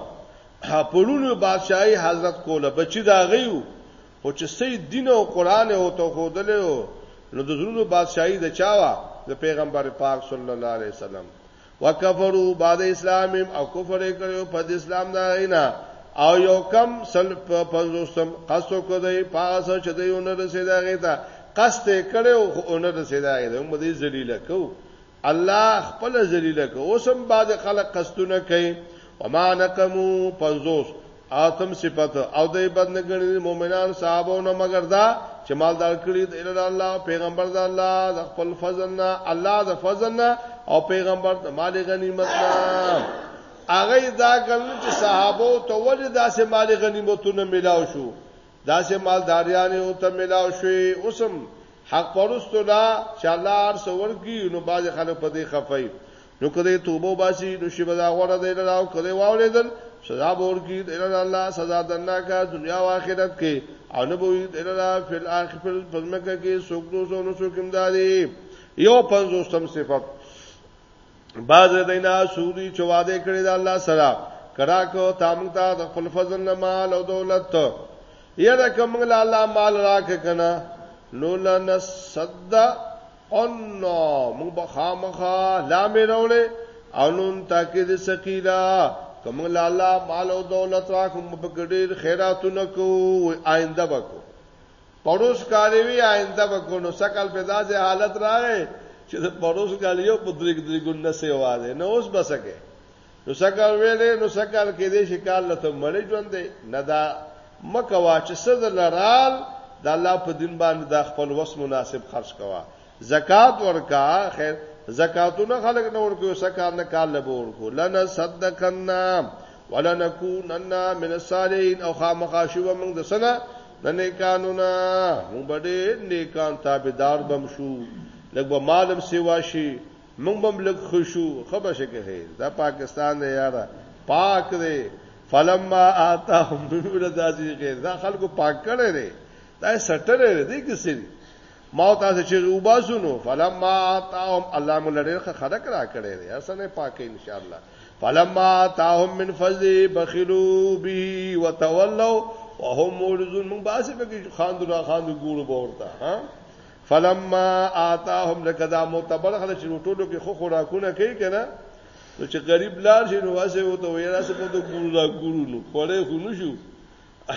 پړونو بادشاہي حضرت کوله بچی دا غيو خو چې سي دین او قران او تو خودل نو د زړونو بادشاہي د چاوا د پیغمبر پاک صلی الله علیه وسلم وکفروا بعد اسلام او کفر کړو په اسلام دا غینا او یو کم سل په پنځوستم قصو کو دی پاس چې دی اون رسیدا غیتا قصته کړو خو اون رسیدا غیتا موږ دې ذلیل کو الله خپله ذلیله کړ، اوس هم بعضې خلک قصدونه کوي، وما نقمو پنځوس اتم صفت او دوی بد نه ګڼي مؤمنان صحابه نه مګر دا چې مالدار کړي د اله الله پیغمبر د الله د خپل فضل نه الله د فضل نه او پیغمبر د مال غنیمت نه هغه دا ګل چې صحابه ته ولې داسې مال غنیمتونه ملاو شو داسې مالداریان او ته ملاو شوي اوسم حق پرستو لا چې الله هر څه ورکي نو بعضې خلک په دې خفای نو که دې توبه وباسي نو شي به دا غوره دی لره او که دې واورېدل سزا به ورکړي دی لره الله سزا درناکه دنیا او آخرت کې او نه به وي دی لره فی الآخر په ځمکه کې څوک دوست او نه څوک امدادي یو پنځوستم صفت باز دینا سودی چې وعده کړی د الله سره کرا کو تامن ته د خپل فضل نه مال او دولت یره کوم له الله مال راک کنه نو لن صد ان موږ بخامخه لا مې راولې او نن تاکي د سقیلا کوم له الله مال او دولت راک موږ په ګډیر خیراتونه کو آینده وکړو پړوس کالی وی آینده وکړو سکل په داسې حالت راغی چې د پړوس کالی یو په درګ درګونه سیوا ده نو اوس بسکه نو سکل ویلې نو سکل کې دې شکال لته مړ ژوند دی نه دا مکوا چې صد لرال د الله په دین باندې د خپل وس مناسب خرج کوا زکات ورکا خیر زکاتونه خلق نه ورکو سکار نه کال له ورکو لنا صدقنا ولنکوننا من الصالحین او خامخاشو موږ د سنه د نیکانو نه موږ به ډېر نیکان تابعدار بم شو لږ به مالم سیوا شي موږ به لږ خوشو خبر شي کې خیر دا پاکستان دی یاره پاک دی فلما آتاهم نور داسې خیر دا خلکو پاک کړي دی دا سټر دی دی کې سری ما تاسو چې وباسونو فلما آتاهم الله مولړه خلق را کړي دی هر څه نه پاک ان شاء الله فلما تاهم من فضل بخلو به وتولوا وهم مورزون من باسه به خاندو را خاندو ګورو بورتا ها فلما آتاهم لکه دا معتبر خلک چې ټولو کې خو خوراکونه کوي کنه نو چې غریب لار شي نو واسه وته وي راځي په دوه ګورو لا ګورو نو خړې خو نو شو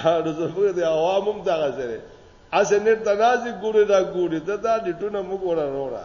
هر زفر د عوامم دغه سره اسه نت تنازي ګورو لا ګورو ته دا د ټونه موږ وره وره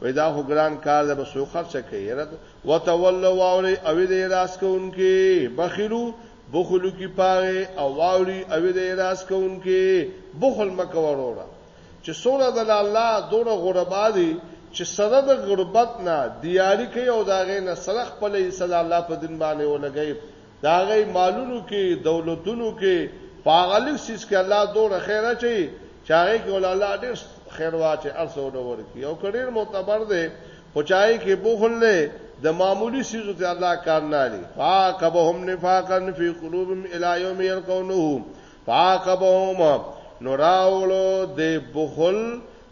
وای دا خو ګران کار ده بسو خرچه کوي رد وتولوا واوري او دې راس کوونکې بخیلو بخلو کی پاره او واوري او دې راس کوونکې بخل مکه وروړه چې سوره د الله دوره غربا دي چې سره د غربت نه دیاری کوي او داغه نه سره خپل صلی الله په دین باندې ولګي د هغوی مالونو کې، دولتونو کې، په هغه لږ څیز کې الله دومره خیر اچوي چې هغې کې ول الله ډېر خیر واچوي، هر څه ورله ورکړي او که ډېر معتبر دی خو چې هغې کې بخل دی، د معمولي څیزو ته الله کار نه اړي، فعاقبهم نفاقا فی قلوبهم الی یوم یلقونه، فعاقبهم نو راوړو دې بخل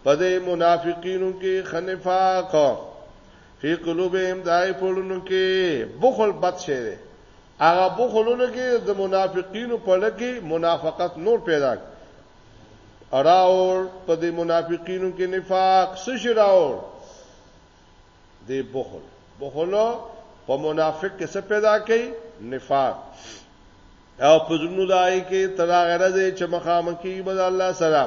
په دې منافقینو کې ښه نفاق. فی قلوبهم دای پړونو کې بخل بد شی دی هغه بخلونو کې د منافقینو په لکه منافقت نور پیدا راور په دې منافقینو کې نفاق سش راور دې بخل بخلو په منافق کې څه پیدا کوي نفاق او پزړونو دای کې تر هغه ورځې چې مخامخي به الله سره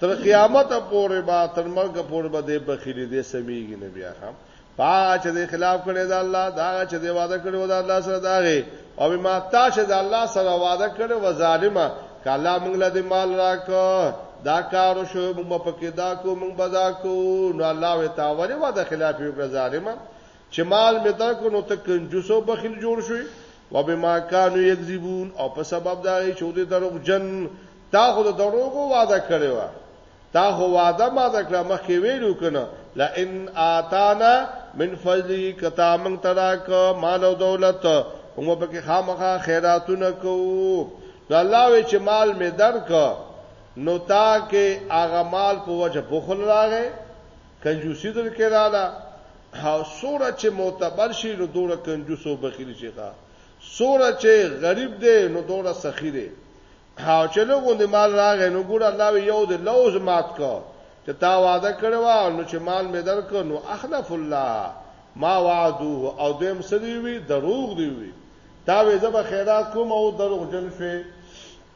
تر قیامت پورې با تر مرګ پورې به دې بخیلی دې سميږي نه بیا هم پاغه چې د خلاف کړي دا الله دا چې د وعده کړي دا الله سره داغه او ما تا چې د الله سره وعده کړي و ظالما کله موږ له دې مال راکو دا کار شو موږ په کې دا کو موږ بدا کو نو الله و تعالی وعده خلاف یو ظالما چې مال مې دا کو نو ته کنجوسو بخیل جوړ شوی وبما كانوا يكذبون او په سبب دا چې دوی دروغ جن تا خو د دروغو وعده کړې و تا خو وعده ما د کړه مخکې ویلو کنه لئن آتانا من فضلی کتا من تراک مال او دولت هم په کې خامخا خیراتونه کو نو الله وی چې مال می درک نو تا کې هغه مال په وجه بخل راغې کنجوسی در کې رااله او سوره چې معتبر شي نو دوره کنجوس او بخیل شي ښا سوره چې غریب دی نو دوره سخی دی او چې له غوندې مال راغی نو ګور الله یو د لوز مات کو چې تا وعده کړو نو چې مال مې درک نو اخلف الله ما وعدوه او دیم سدی وی دروغ دی وی تا وې زب خیرات کوم او دروغ جن شوی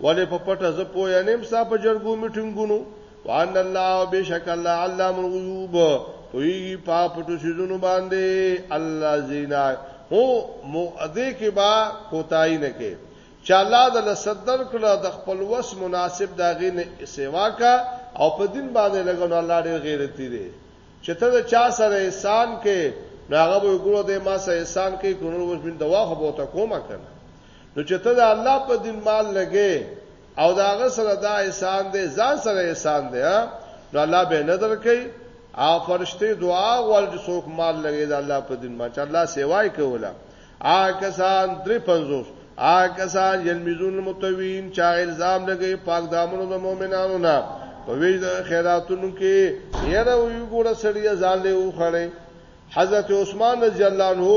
ولې په پټه زه پوه نیم ستا په جرګو میټنګونو وان الله بشک الله علام الغیوب پویږي په پټو شیزونو باندې الله زینا هو مؤذه کې با کوتای نه کې چې الله د لصدر کړه د خپل وس مناسب دا غینه سیوا کا او په دین باندې لګون الله ډېر غیرتی دی چې ته د چا سره احسان کې ناغه وګړو د ما سره احسان کې کونو وس من دوا خو بوته کومه کنه نو چې ته د الله په دین مال لګې او دا هغه سره دا احسان دی ځان سره احسان دی نو الله به نه درکې او فرشته دعا غوړ چې څوک مال لګې د الله په دین ما چې الله سیوای کوله آ کسان 350 آ کسان یلمیزون متوین چا الزام لګې پاک دامنو د مؤمنانو نه په وی د خیراتونو کې یره وی ګوره سړی ځان له وخړې حضرت عثمان رضی الله عنه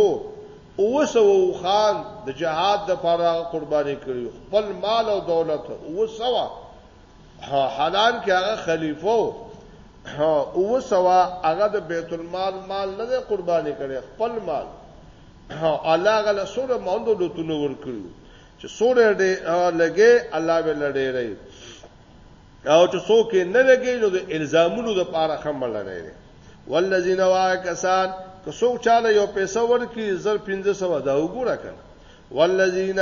اووه سوه اوښان د جهاد لپاره هغه قرباني کړي، خپل مال او دولت اووه سوه، حالان کې هغه خلیفه و، اووه سوه هغه د بیت المال مال نه دی قرباني کړی، خپل مال، الله هغه له څومره مال دولتونه ورکړي چې څومره یې لګي الله به له ډېری. او چې څوک یې نه لګي نو د الزامونو د پاره خمل لري دی والذین واکسان که څوک چاله یو پیسې ورکړي زر 1500 دا وګوره کنه والذین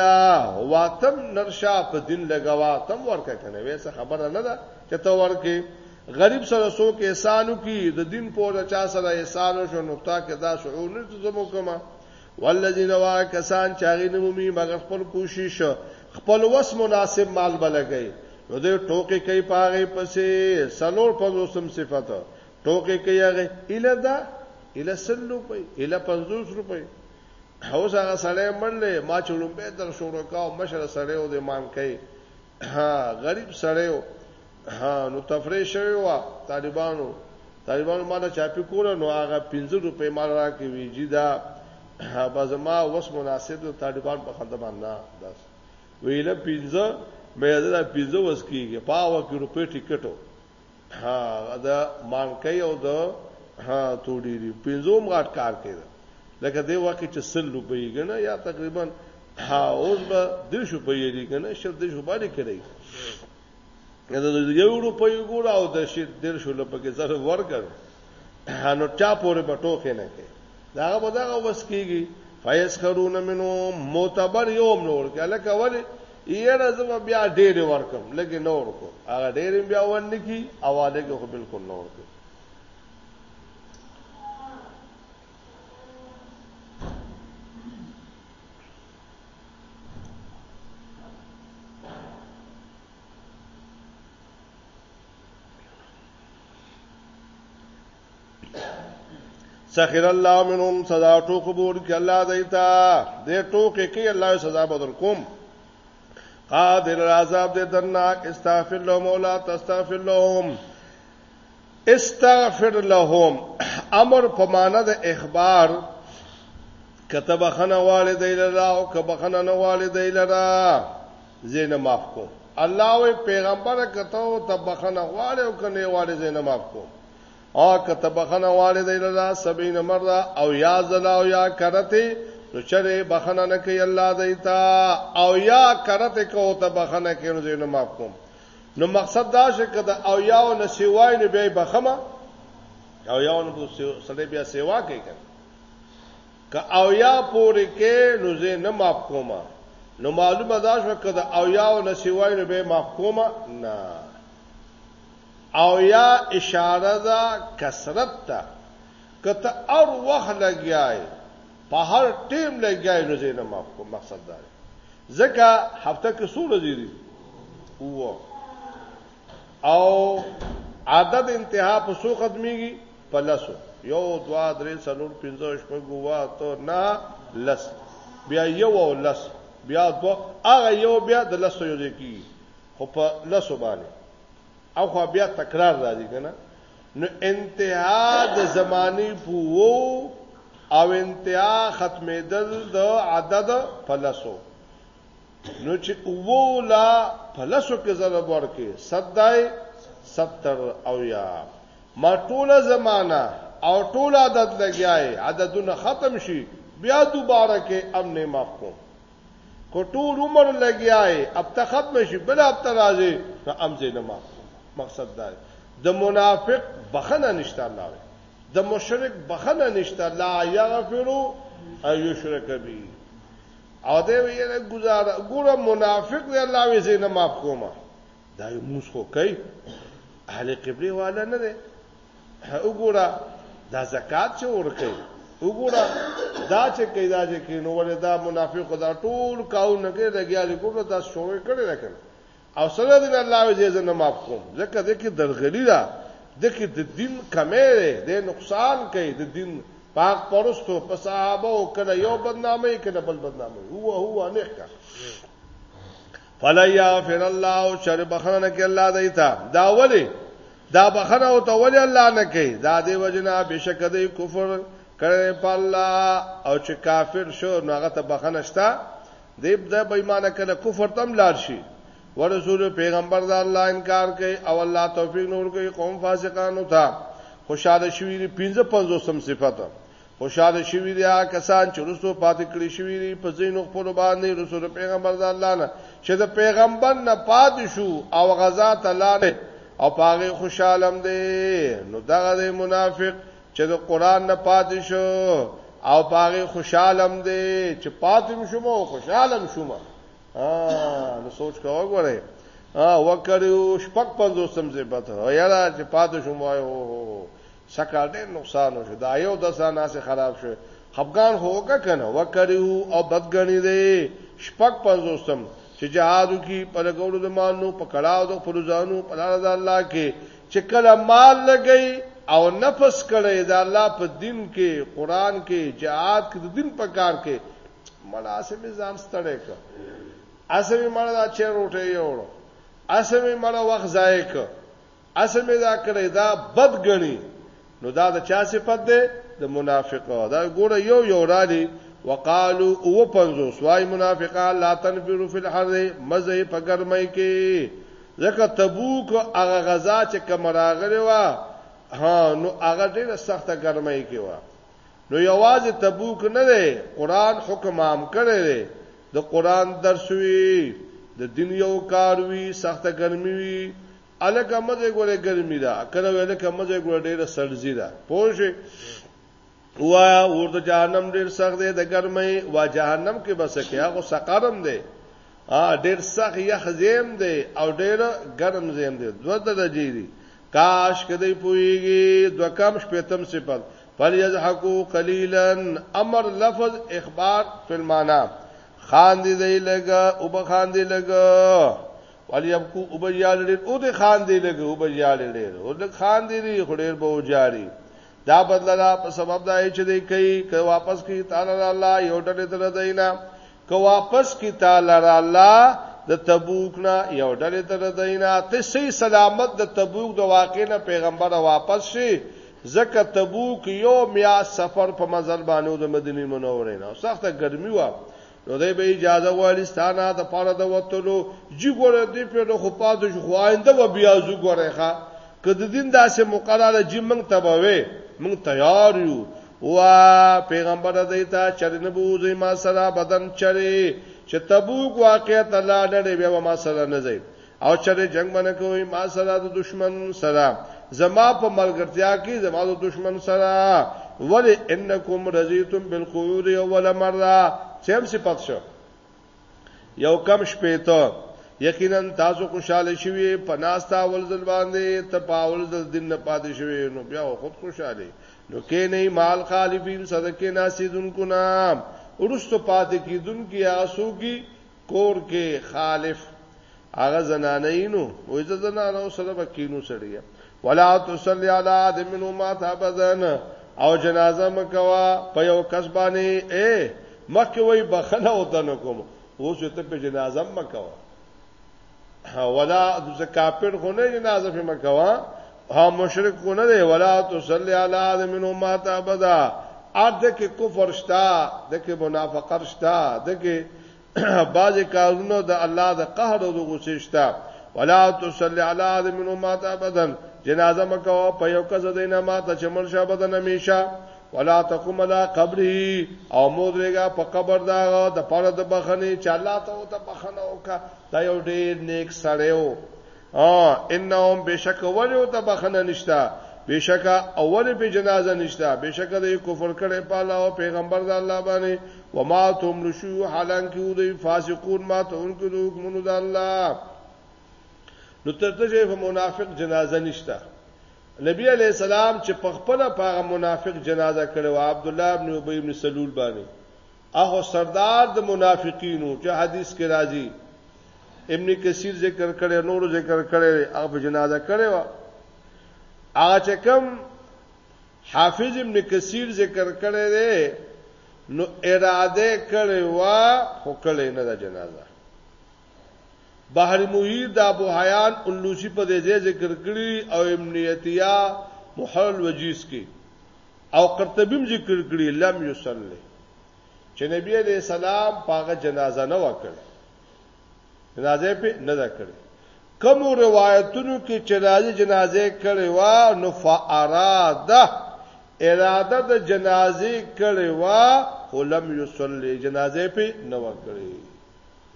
واتم نرشا په دین لګوا تم ورکه کنه ویسه خبره نه ده چې ته ورکې غریب سره څوک احسانو کی د دین په چا سره احسانو شو نو تا کې دا شعور نه زمو کما والذین وا کسان چاغی نمومی مګر خپل کوشش خپل وس مناسب مال بلګی نو د ټوکی کوي پاغه پسې سلور پنځوسم صفات ټوکی کوي هغه اله دا اله سل روپۍ اله 50 روپۍ هوس هغه سړی مړلې ما چړم به در شروع کاو مشر سړی او د امام کوي ها غریب سړی و ها نو تفریح شوی و طالبانو طالبانو مالا چاپی کوله نو هغه 15 روپۍ مال راکې وی جی دا بازما وس مناسب د طالبان په خنده باندې داس ویله 15 مې دا 15 وس کیږي پاو کې روپۍ ټیکټو ها دا مانکې او دا ها تو ډیری پنځوم غاټ کار کړي لکه دی وخت چې سل روپۍ غنه یا تقریبا ها اوس به د شو په یری غنه شر د شو باندې کړی دا د یو روپۍ ګور او د شي د شو لپاره کې زره ورګر نو چا پورې به ټوکې نه کوي دا هغه به دغه وس کېږي فیسخرون منهم معتبر یو هم نه ورکوي هلکه ولې یاره زه به بیا ډېرې ورکړم لږې نه ورکړو هغه ډېرې بیا ونه کړي او هلکه خو بلکل نه ورکوي سخر الله منهم سزا ټوک بور کې الله دیتا دې ټوک کې الله سزا بدر کوم قادر العذاب دې درناک استغفر له مولا تستغفر لهم استغفر لهم امر په معنا د اخبار که ته بخنه غواړې دی لره او که بخنه نه غواړې دی لره زه نه معاف کوم الله وی پیغمبر که ته او ته بخنه غواړې او که نه غواړې زه نه معاف کوم او که ته بخنه غواړې دی لره سبین مرده او یا زلا او یا کرته نو چرې بخنه نه کوي الله دیتا او یا کرته کو ته بخنه کوي نو زه نه معاف کوم نو مقصد دا شي کده او یا او نسیوای نه به بخمه او یا نو سړی بیا سیوا کوي که او یا پورې کې نو زه نه ماف کوم نو معلومه دا شو که د او یا او نسیوای نو به ماف کوم نه او یا اشاره ده کثرت ته کته اور وخت لګیای په هر ټیم لګیای نو زه نه ماف کوم مقصد دا ځکه هفته کې څو ورځې دي وو او عدد انتها په سو ختميږي په لسو یو دوا درې څلور پنځه شپږ وا ته نه لس بیا یو او لس بیا دو هغه یو بیا د لسو یو ځکی خو په لسو باندې او خو بیا تکرار راځي کنه نو انتها د زمانی پوو او انتها ختمېدل د عدد په لسو نو چې اوو لا په لسو کې ضرب ورکې صدای ستر او یا ما ټوله زمانہ او ټول عدد لګیاي عددونه ختم شي بیا دوباره کې امن معاف کو کو ټول عمر لګیاي اب ته ختم شي بل اب ته راځي نو امزه نه معاف مقصد دا د منافق بخنه نشته الله د مشرک بخنه نشته لا یغفرو ایو شرک به او دی وی یره گزاره ګوره منافق دی الله وی زینه ماف کوما دا یو موس خو کوي اهل قبله والا نه دی وګوره دا زکات چې ورکي وګوره دا چې کیدا چې کینو ولې دا منافق دا ټول کاو نه کې لګیا لګو دا شوې کړي راکنه او سره دې الله وجه زنه معاف کوم ځکه دې کې درغلی ده دې کې د دین کمې ده دې نقصان کوي د دین پاک پرستو په صحابه او کله یو بدنامي کله بل بدنامي هو هو نه کا فلا یغفر الله شر بخنه کې الله دې تا دا ولی دا بخنه او ته ولی الله نه کوي دا دې وجنا بشک دې کفر کړي په الله او چې کافر شو نو هغه ته بخنه شته دی دا بې ایمانه کله کفر تم لاړ شي ورسول پیغمبر دا الله انکار کوي او الله توفیق نور کوي قوم فاسقانو ته خوشاله شوی دی 55 سم صفته خوشاله شوی دی کسان چې رسو پاتې کړی شوی دی په زینو خپل باندې رسول پیغمبر دا الله نه چې دا پیغمبر نه پات شو او غزا ته لاړ او پاغه خوشالم دی نو دغه منافق چې د قران نه پاتې شو او پاغه خوشالم دی چې پاتم شوم او خوشالم شوم ا نو سوچ کا وګوره ا وکړو شپک پندوسم زه پته او یاره چې پاتې شوم وایو سکه ډېر نقصان شو دا یو د سانا سره خراب شو خفقان هوګه کنه وکړو او بدګنی دی شپک پندوسم چې جهادو کې پرګولو د مانو په کړهو د خپل ځانو په لار د الله کې چې کله مال لګوي او نفس کړی د الله په دین کې قران کې جهاد کې د دین په کار کې مړه اسمه ځان ستړی کړ اسمه مړه دا چې روټه یې وړو اسمه مړه وخت ضایع کړ اسمه دا کړی دا بد غني نو دا د چا صفت ده د منافق دا ګوره یو یو را دي وقالو او پنځو سوای منافقا لا تنفروا فی الحر مزه په ګرمۍ کې ځکه تبوک هغه غزا چې کمراغره وا ها نو هغه ډیره سخته ګرمۍ کې وا نو یوازې تبوک نه دی قران حکم عام کړی دی د قران درس وی د دین یو کار وی سخته ګرمي وی الکه مه ځه ګوره ګرمي ده کله ویل که مه ځه ګوره ډیره سړځي ده پوه شي وایا اور د جهنم ډیر سخت دی د ګرمۍ وا جهنم کې بس کې هغه سقرم دی ا ډیر سخت یخ زیم دی او ډیر ګرم زیم دی دوه درجه دی کاش کدی پویږي دو کم شپتم صفت پر یضحکو قلیلا امر لفظ اخبار فی المعنی خان دی دی لګا او بخان دی لګا ولی اب کو وبجال ډیر او د خان دی لګ وبجال ډیر او د خان دی لري خډیر به وجاری دا بدل دا په سبب دا چې دی کوي که واپس کی تعالی الله یو ډله تر دینه که واپس کی تعالی الله د تبوک نه یو ډلې ته دینه ته سي سلامت د تبوک د واقع نه پیغمبر واپس شي زکه تبوک یو میا سفر په مزل باندې د مدینه منورې نه سخته ګرمي و نو دی به اجازه غواړي ستانه د پاره د وتلو جی ګوره دی په نو خو پاتې شو خو آینده و بیا زو ګوره ښا کله دین داسې مقرره جی موږ ته به وي موږ تیار یو وا پیغمبر دې ته چرنه بوزي ما سره بدن چره چې تبوک واقع تعالی نه بیا ما سره نه ځي او چرې جنگ باندې کوي ما سره د دشمن سره زما په ملګرتیا کې زما د دشمن سره ولی انکم رضیتم بالقعود اول مره چم صفات شو یو کم شپې ته یقینا تاسو خوشاله شوي په ناستا اول ځل باندې ته په اول ځل دین نه پاتې شوي نو بیا خود خوشاله نو کې نه مال خالفین صدقه ناسیدونکو نام ورستو پاتې کیدونکو یا سوګي کور کې خالف هغه زنانه یې نو وې زه زنانه او سره وکینو سړی ولا تصلی علی ادم منو ما تابذن او جنازه مکوا په یو کس باندې اے مکه وای بخنه وته نو کوم اوس ته په جنازه مکوا ولا ذ کافر خو نه جنازه په مکوا ها مشرک خو نه دی ولا تصلی علی ادم منو مات ابدا ارد کې کفر شتا د کې منافقت شتا د کې بعض کارونه د الله د قهر او د غصې شتا ولا تصلی علی ادم منو مات ابدا جنازه مکوا په یو کس دینه مات چې مل شه بدن همیشه ولا تقوم لا قبره او مودريګه په قبر دا د پاره د بخنه چې الله ته ته بخنه وکا دا یو ډیر نیک سړی و ا انهم بشک ولی او ته بخنه نشتا بشک اول په جنازه نشتا بشک د کفر کړي په الله او پیغمبر د الله باندې و ما تم لشو حالانکه دوی فاسقون ما ته انکو د حکمونو د الله نو ترته چې په منافق جنازه نشتا نبی علی السلام چې په خپل پاغه منافق جنازه کړو عبد الله ابن ابي ابن سلول باندې اهو سردار د منافقینو چې حدیث کې راځي ابن کثیر ذکر کړي نور ذکر کړي هغه په جنازه کړي وا هغه چې کوم حافظ ابن کثیر ذکر کړي دی نو اراده کړي وا خو کړي نه د جنازه بحر محیر د ابو حیان الوسی په دې ذکر کړي او ابن یتیا محل وجیز کې او قرطبی هم ذکر کړی لم یصلی چې نبی علیہ السلام پاغه جنازه نه وکړي جنازه په نه ده کړې کوم روایتونو کې چې راځي جنازه کړي وا نو فاراده اراده د جنازه کړي وا ولم یصلی جنازه په نه وکړي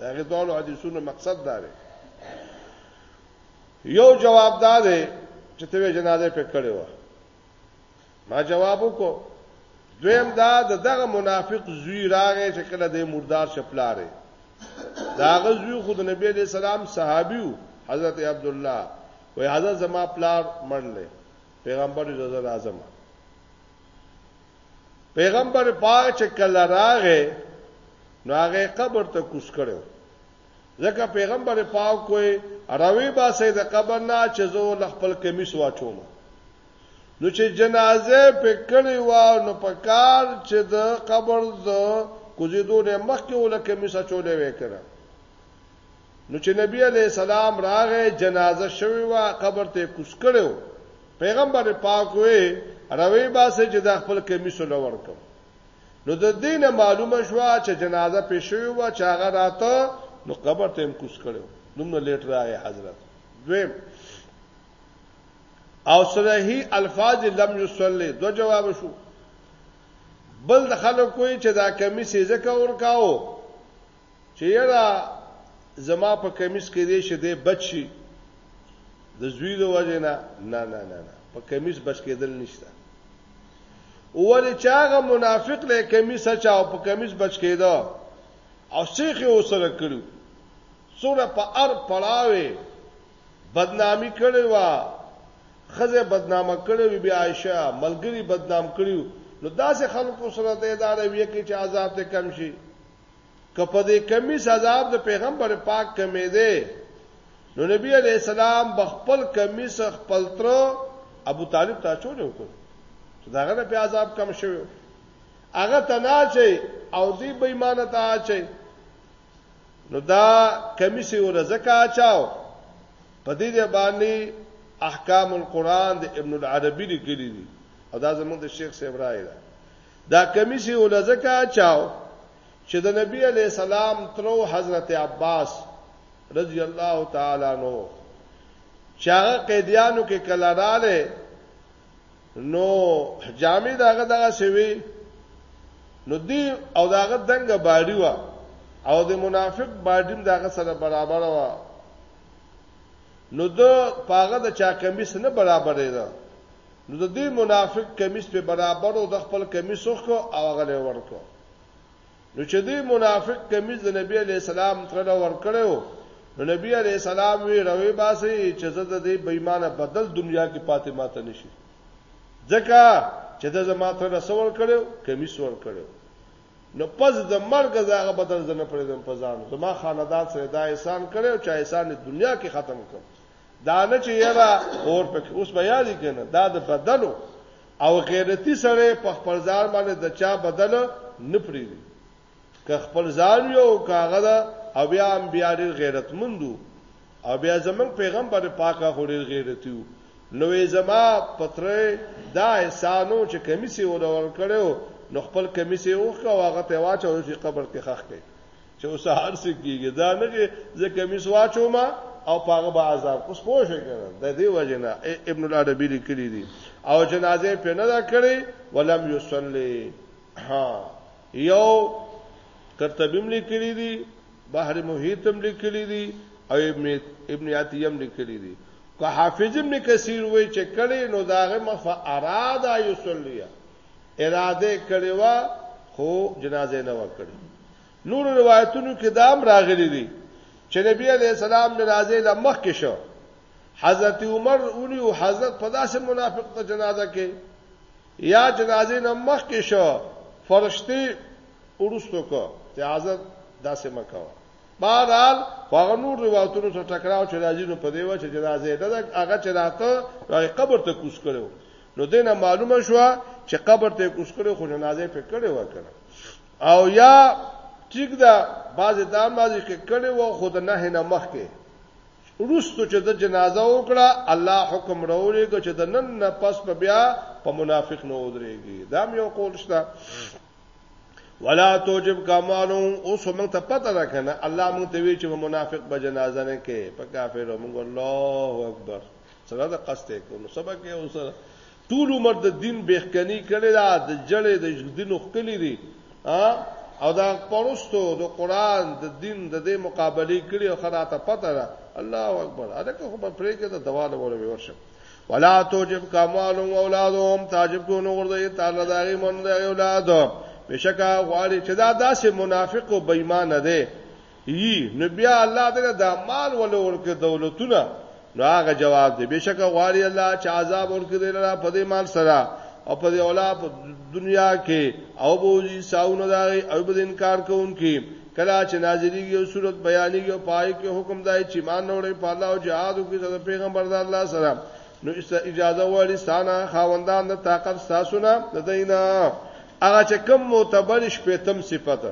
هغه ټول حدیثونو مقصد دا دی یو جواب دا دی چې ته جنازه په کړي وا ما جواب وکړو دویم دا د دغه منافق زوی راغی چې کله د مردار شپلاره داغه زوی خود نبی علیہ السلام صحابي حضرت عبد الله وای حضرت زما پلار مړل پیغمبر رضا اعظم پیغمبر پاک چې کله راغې نو هغه قبر ته کوس کړو ځکه پیغمبر پاک وې راوی باسه د قبر نه چې زه ول خپل کمیس واچوم نو چې جنازه په کړی و نو په کار چې د قبر د کوزیدو نه مخکې ول کمیس چولې وکړه نو چې نبی علی السلام راغې جنازه شوی و قبر ته کوس کړو پیغمبر پاک وې راوی باسه چې د خپل کمیس لور کوم نو د دې نه معلومه شوه چې جنازه پې شوې وه چې هغه راته نو قبر ته هم کوس کړو دومره لیټ راغی حضرت دویم او صحیح الفاظ لم یصلی دو جواب شو بل د خلکو کوی چې دا کمی سیزه کا ور کاو چې یاره زما په کمیس کې دې شه دې بچ شي د زوی د وجه نه نه نه نه نه په کمیس بچ کېدل نشته ولې چې هغه منافق له کمیس اچا او په کمیس بچ کېده او شیخ یې وسره کړو څوره په ار پړاوې بدنامي کړې و خزه بدنامه کړې وی بیا عائشه ملګری بدنام کړیو نو داسې خلکو سره د ادارې وی کې چې عذاب ته کم شي که په دې کمیس عذاب د پیغمبر پاک کمې دی نو نبی علی السلام بخپل کمیس خپل تر ابو طالب ته چولې وکړ چې داغه نه په عذاب کم شوی هغه تناچي او دې بېمانه ته اچي نو دا کمیس ورزکه اچاو په دې باندې احکام القرآن د ابن العربی لیکلي دي او دا زموږ د شیخ صاحب راي ده دا کمیسی ولزکه چاو چې د نبی علی سلام ترو حضرت عباس رضی الله تعالی عنہ چاغه قیدیانو کې کلا رااله نو جامع داغه دغه سوي نو دی او داغه دنګ باډی وا او د منافق باډیم داغه سره برابر وا نو دو پاغه د چا کمیس نه برابرې ده نو د دې منافق کمیس په برابر او د خپل کمیس وخو او غلې ورکو نو چې دې منافق کمیس د نبی علی السلام تر ور کړو نو نبی علی السلام وی روي باسي چې زه د دې بېمانه بدل دنیا کې پاتې ماته نشي ځکه چې د زما تر رسول کړو کمیس ور کړو نو پس د مرګ زغه بدل زنه پرې دم پزان زما خاندان سره دا احسان کړو چې احسان دنیا کې ختم کړ دا نه چې یرا اور پکې اوس بیا دي کنه دا د بدلو او غیرتی سره په خپل ځان باندې د چا بدل نه پریږي که خپل ځان یو کاغذ او بیا هم بیا ډیر غیرتمندو او بیا زمون پیغمبر پاکه خوري غیرتیو نو زما پتره دا احسانو چې کمیسي ورور کړو نو خپل کمیسي اوخه واغه ته واچو چې قبر کې خخ کې چې اوس هر څه کیږي دا نه کې زه کمیس واچوم او پاغه به عذاب اوس پوه شئ کنه د دې وجنه ابن العربی لیکلی دي او جنازه په نه دا کړی ولم یصلی ها یو کرتبیم لیکلی دي بحر محیطم لیکلی دي او ابن ابن عتیم لیکلی دي که حافظ ابن کثیر وای چې کړي نو داغه مفعرادا یصلی اراده کړې و خو جنازه نه وکړي نور روایتونو کې دا هم راغلي دي چې نبی عليه السلام جنازه له مخ کې شو حضرت عمر اونی او حضرت په داسې منافق ته جنازه کې یا جنازه نه مخ کې شو فرشتي ورستو کو چې حضرت داسې مکو بهرحال هغه نور روایتونو سره ټکراو چې راځي نو په دی و چې جنازه ده هغه چې راته قبر ته کوس کړو نو دینه معلومه شو چې قبر ته کوس کړو خو جنازه په کړي وکړه او یا ټیک دا بعضی دا مازی کې کړي و خود نه نه مخ کې روستو چې د جنازه وکړه الله حکم راوړي چې د نن نه پس په بیا په منافق نه ودرېږي دا یو قول شته ولا توجب کمالو اوس موږ ته پته ده کنه الله موږ ته وی چې منافق به جنازه نه کې په کافر موږ الله اکبر سره د قصد کو نو سبا کې اوس ټول عمر د دین بهکنی کړي دا د جړې د دین خکلی دي او دا پرستو د قران د دین د دې مقابله کړي او خدای ته پته ده الله اکبر اده که خو په پرې کې د دوا له وره ورشه ولا توجب کمال او اولادهم تعجب کو نو ورته تعالی دغه مون د اولاد بشکا غواړي چې دا داسې منافق او بېمانه دی یی نو بیا الله دې دا مال ولورکه دولتونه نو هغه جواب دی بشک غواړي الله چې عذاب ورکړي لرا په دې مال سره او په دې اولا په دنیا کې او بوزي ساونه داغي او به انکار کوونکي کلا چې نازلېږي او صورت بیانېږي او پای کې حکم دی چې مان نوړې په الله او جهاد او کې د پیغمبر د الله سره نو اجازه وړي ستانه خاوندان د طاقت ساسونه د دینه هغه چې کم معتبر شپې تم صفته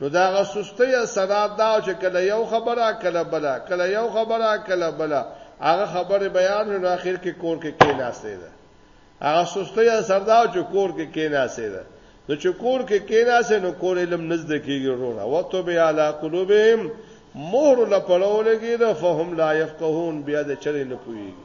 نو دا غ سستی سره دا چې کله یو خبره کله بلا کله یو خبره کله بلا هغه خبره بیان نو اخر کې کور کې کې ناشته ده هغه سستی سره دا چې کور کې کې ناشته ده نو چې کور کې کې ناشته نو کور علم نزد کېږي وروره وته بیا علا قلوبهم مهر لپړولګي ده فهم لا يفقهون بیا د چرې نه پويږي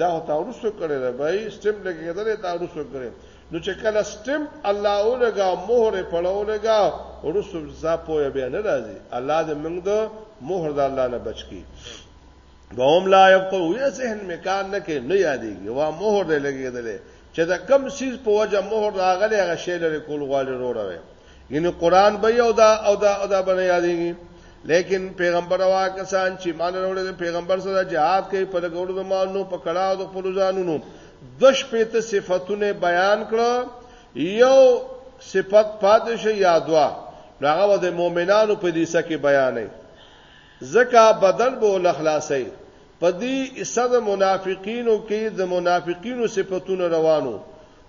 دا هو تاورسو کړی دا بای سټمپ لګیدل تاورسو کړی نو چې کله سټمپ الله اولګا مهر پړولګا ورسو ځا پوهه به نه راځي الله دې موږ د مهر د الله نه بچ کی وهم لا یفقه یې ذهن میکان نه کې نه یادېږي وا مهر دې لګیدل چې دا کم سیز په وجه مهر راغلی هغه شی لري کول غواړي روړوي یعنی قران به یو دا او دا او دا باندې یادېږي لیکن پیغمبر وا کسان چې مان وروړي د پیغمبر سره جهاد کوي په لګولو د مانو په کړهو د خپل ځانونو د شپې ته صفاتونه بیان کړو یو صفت پاتې شي یادوا هغه د مؤمنانو په دې سکه بیانې زکه بدل به ول خلاصې په دې صد منافقینو کې د منافقینو صفاتونه روانو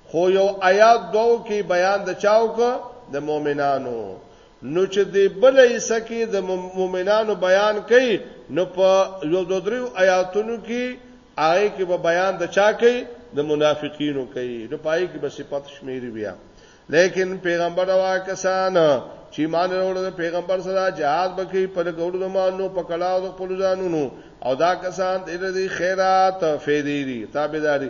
خو یو ایات دوو کې بیان د چا وکړ؟ د مؤمنانو. نو چې دې بله حصه کې د مؤمنانو بیان کوي، نو په یو دوه دریو ایاتونو کې هغې کې به بیان د چا کوي؟ د منافقینو کوي. نو په هغې کې به صفت شمېري بیا. لیکن پیغمبر او هغه کسان چې ایمان وروړي د پیغمبر سره جهاد به کوي په لګولو د مالونو، په کړاو د خپلو ځانونو او دا کسان د دې خیرات فیدې دي، تابعداري.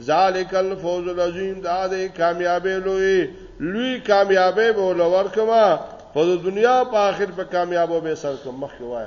ذالک الفوز العظیم دا دې کامیابې لوی لوی کامیابې به ولور کما په دنیا په آخرت په کامیابو به سر کوم مخ وای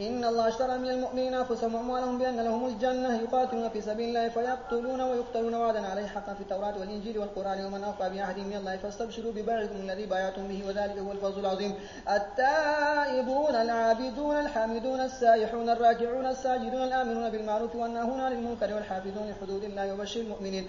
إن الله اشترى من المؤمنين أنفسهم وأموالهم بأن لهم الجنة يقاتلون في سبيل الله فيقتلون ويقتلون وعدا عليه حقا في التوراة والإنجيل والقرآن ومن أوفى بعهد من الله فاستبشروا ببيعكم الذي بايعتم به وذلك هو الفوز العظيم التائبون العابدون الحامدون السائحون الراكعون الساجدون الآمنون بالمعروف والناهون عن المنكر والحافظون لحدود الله وبشر المؤمنين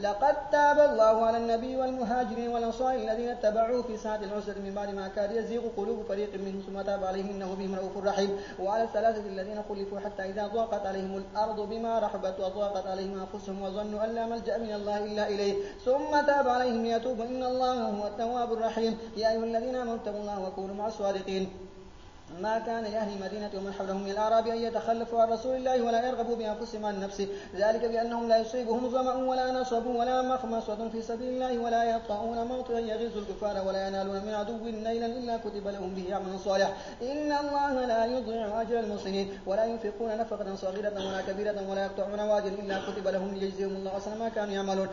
لقد تاب الله على النبي والمهاجرين والأنصار الذين اتبعوه في ساعة العسر من بعد ما كاد يزيغ قلوب فريق منهم ثم تاب عليهم إنه بهم رؤوف رحيم وعلى الثلاثة الذين خلفوا حتى إذا ضاقت عليهم الأرض بما رحبت وضاقت عليهم أنفسهم وظنوا أن لا ملجأ من الله إلا إليه ثم تاب عليهم يتوب إن الله هو التواب الرحيم يا أيها الذين آمنوا اتقوا الله وكونوا مع الصادقين ما كان لأهل المدينة ومن حولهم من الأعراب أن يتخلفوا عن رسول الله ولا يرغبوا بأنفسهم عن نفسه ذلك بأنهم لا يصيبهم ظمأ ولا نصب ولا مخمصة في سبيل الله ولا يطعون موطئا يغز الكفار ولا ينالون من عدو نيلا إلا كتب لهم به عمل صالح إن الله لا يضيع أجر المسلمين ولا ينفقون نفقة صغيرة ولا كبيرة ولا يقطعون واديا إلا كتب لهم ليجزيهم الله أحسن ما كانوا يعملون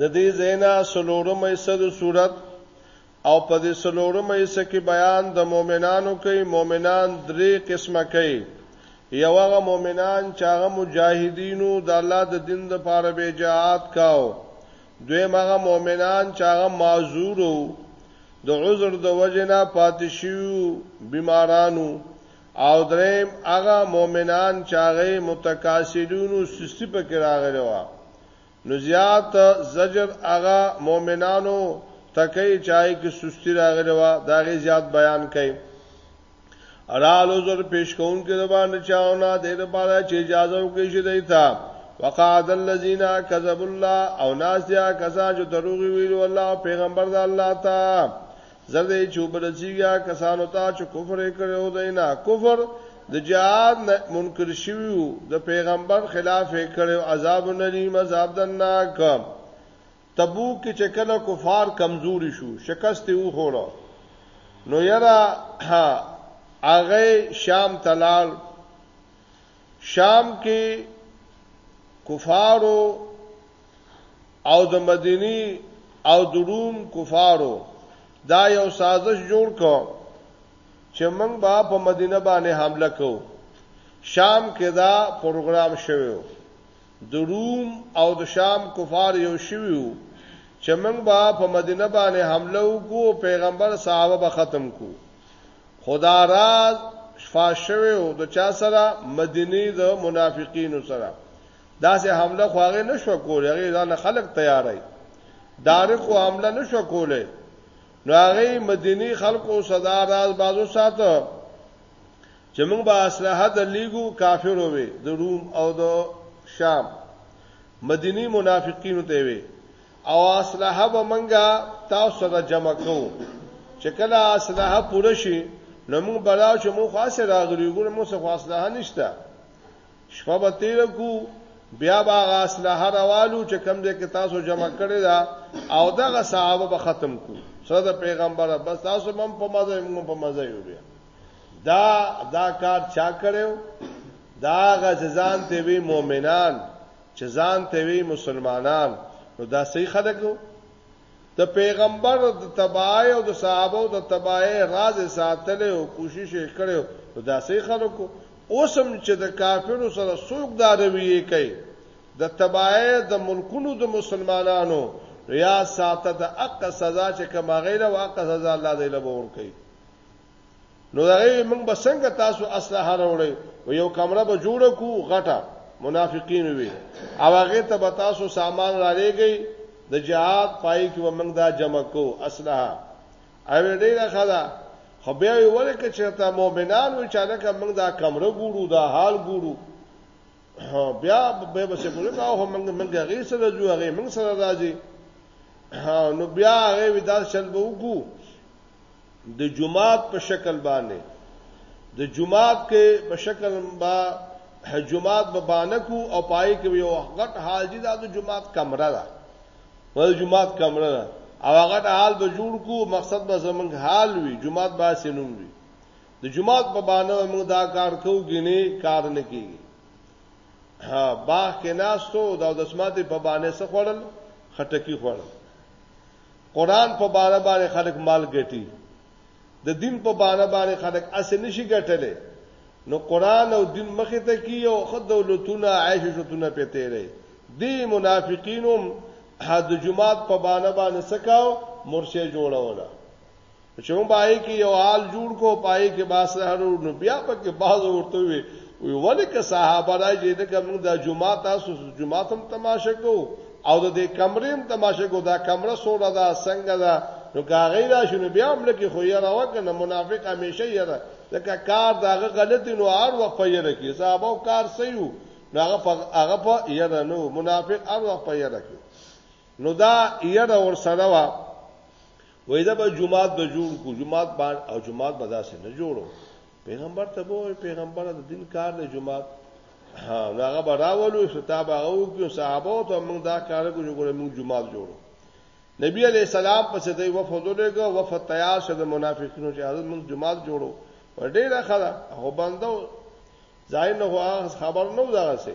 د دې زینا سلورم ایسه د صورت او په دې سلورم ایسه کې بیان د مؤمنانو کوي مؤمنان درې قسمه کوي یو هغه مؤمنان چې هغه مجاهدینو د الله د دین لپاره به جهاد کاو دویم هغه مؤمنان چې هغه معذورو د عذر د وجنه پاتشیو بیمارانو او دریم هغه مؤمنان چې هغه متکاسلون او سستی پکې راغلی وه نو زیات زجر هغه مؤمنانو ته کوي چې هغه کې سستی راغلی وه دا غي زیات بیان کوي را لوزر پیش کون کې د باندې چاونه د لپاره چې اجازه وکړي شي دیتا وقعد الذين كذبوا الله او ناس دیا کسا چې دروغ ویلو الله پیغمبر د الله تا زردې چې وبرسیږي کسانو ته چې کفر یې کړو دینا کفر د جهاد منکر شویو د پیغمبر خلاف یې کړو عذاب نری مذاب دناک تبوک کې چې کله کفار کمزوري شو شکست یې وخوړو نو یرا هغه شام تلال شام کې کفارو او د مدینی او د روم کفارو دا یو سازش جوړ کو چې موږ به په مدینه باندې حمله کوو شام کې دا پروګرام شوی د روم او د شام کفار یو شوی چې موږ به په مدینه باندې حمله وکړو پیغمبر صحابه به ختم کو خدا راز شفا شوی او د چا سره مدینه د منافقینو سره داسې حمله خو هغه نشو کولای هغه ځان خلک تیارای دارک خو حمله نشو کولای نو هغه مدینی خلکو صدا راز بازو ساتو چې موږ به اسلحه د لیګو کافرو وي د روم او د شام مدینی منافقینو ته وي او اسلحه به منګه تاسو سره جمع کوو چې کله اسلحه پوره شي نو موږ بلا چې موږ خاصه راغلی ګور موږ څه خاصه نشته شپه به تیر کو بیا به هغه اسلحه راوالو چې کم دې کې تاسو جمع کړی دا او دغه صحابه به ختم کو سره د پیغمبره بس تاسو هم په مزه هم په مزه یو بیا دا دا کار چا کړو دا غزان ته وی مؤمنان چې ځان ته وی مسلمانان نو دا صحیح خلک وو د پیغمبر د تباهۍ او د صحابو د تباهۍ راز یې ساتلی او کوشش یې کړی و، نو داسې خلک وو. اوس هم چې د کافرو سره څوک دا رویې کوي، د تباهۍ د ملکونو د مسلمانانو، نو یاد ساته د حق سزا چې کومه هغه له وه، حق سزا الله دی له به ورکوي. نو دا یې موږ به څنګه تاسو اسلحه راوړی او یو کمره به جوړ کو غټه منافقین وي او هغه ته به تاسو سامان را لېږي د جهاد پای کې به موږ دا جمع کو اسلحه او ډیره خدا خو بیا یې ولې کې چې ته مؤمنان و چې دا موږ دا کمره ګورو دا حال ګورو بیا به به څه کوله او موږ موږ غي سره جو هغه موږ سره راځي نو بیا هغه ودار شل به وکړو د جماعت په شکل باندې د جماعت کې په شکل با جماعت به بانکو او پای کې یو غټ حال دي دا د جماعت کمره ده ول جماعت کمره ده او هغه د حال به جوړ کو مقصد به زمنګ حال وي جماعت به سينوم وي د جماعت په باندې موږ دا کار کو غني کار نه کیږي ها باغ کې ناستو دا د سماتې په باندې څه خړل خټکی خړل قران په باره باندې خلک مال ګټي د دین په باره باندې خلک اسې نشي ګټلې نو قران او دین مخه ته کی او خد دولتونه عیش شتونه پته لري دی منافقینم حد جمعات په بانه باندې سکاو مرشه جوړوله چې هم پای کې یو حال جوړ کو پای کې باسرو نو بیا پکې باز ورته وي وی ولې که صحابه راځي د کوم د جمعه تاسو جمعه تم تماشه کو او د دې کمرې هم تماشه کو دا کمره سوره دا څنګه دا نو کاغی را شنو بیا هم لکه خو یې راو کنه منافق همیشه یې را ځکه کار داغه غلط نو هر وخت په یره کې صحابه کار سيو هغه په هغه په یره نو منافق هر وخت په یره کې نو دا یره ور سره وا وای دا به جمعات به جوړ کو جمعات باندې او جمعات به داسې نه جوړو پیغمبر ته وای پیغمبر د دین کار دی جمعات ها هغه به راولو خطاب هغه وکړو صحابه ته موږ دا کار کو جو ګره موږ جمعات جوړو نبی علی السلام پس دوی وفد لګو وفد تیار شه د منافقینو چې حضرت موږ جمعات جوړو ډیره خلا هو بندو ځای نه هو خبر نه ودارسه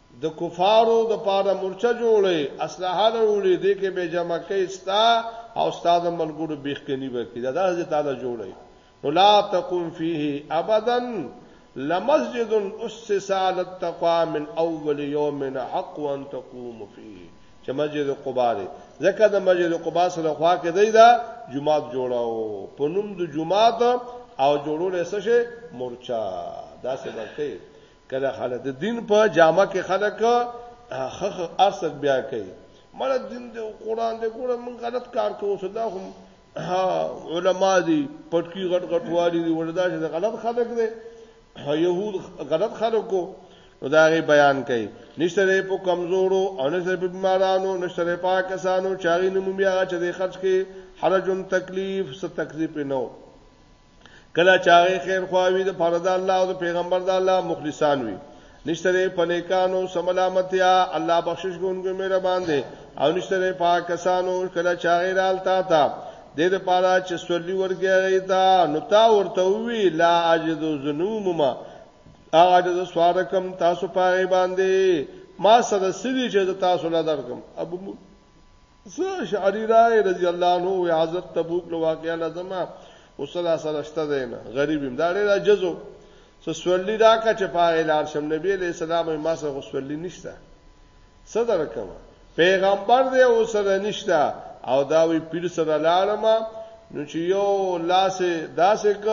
د کفارو د پاره مورچه جوړي اسلحه راوړي دې کې به جمع کوي ستا او استاد ملګرو بیخکنی وکړي دا داسې تعالی جوړي نو لا تقوم فيه ابدا لمسجد اسس على التقوى من اول يوم حق ان تقوم فيه چې مسجد قباء دی ځکه د مسجد قباء سره خوا کې دی دا جمعات جوړاو په نوم د جمعات او جوړول څه شي مورچا دا څه ورته کله خلک د دین په جامه کې خلک خخ ارسک بیا کوي مړه دین د قران د ګوره من غلط کار کوو صدا هم علما دي پټکی غټ غټوالي دي ولدا چې غلط خلک دي يهود غلط خلکو نو دا غي بیان کوي نشته په کمزورو او نشته په بیمارانو نشته په پاکستانو چاري نمومیا چې د خرج کې حرجن تکلیف ست تکلیف نه کله چاغه خیر خواوی د فرد الله او د پیغمبر د الله مخلصان وي نشتره پنیکانو سملامتیا الله بخشش کوونکی مهربان دی او نشتره پاکستانو کله چاغه رال تا تا د دې لپاره چې سولي ورګی تا نو تا ورته وی لا اجد ذنومما هغه د سوار کم تاسو پاره باندې ما سره سړي چې تاسو لا درکم ابو زه اشعری رای رضی الله عنه او حضرت تبوک له واقعا لازم او صدا سره شته دین غریبم دا ډیر عجزو سسولی دا کا چې پاره لار شم نبی علیہ السلام ما سره غسولی نشته صدر کما پیغمبر دی او سره نشته او دا وی پیر سره لاړم نو چې یو لاس داسې ک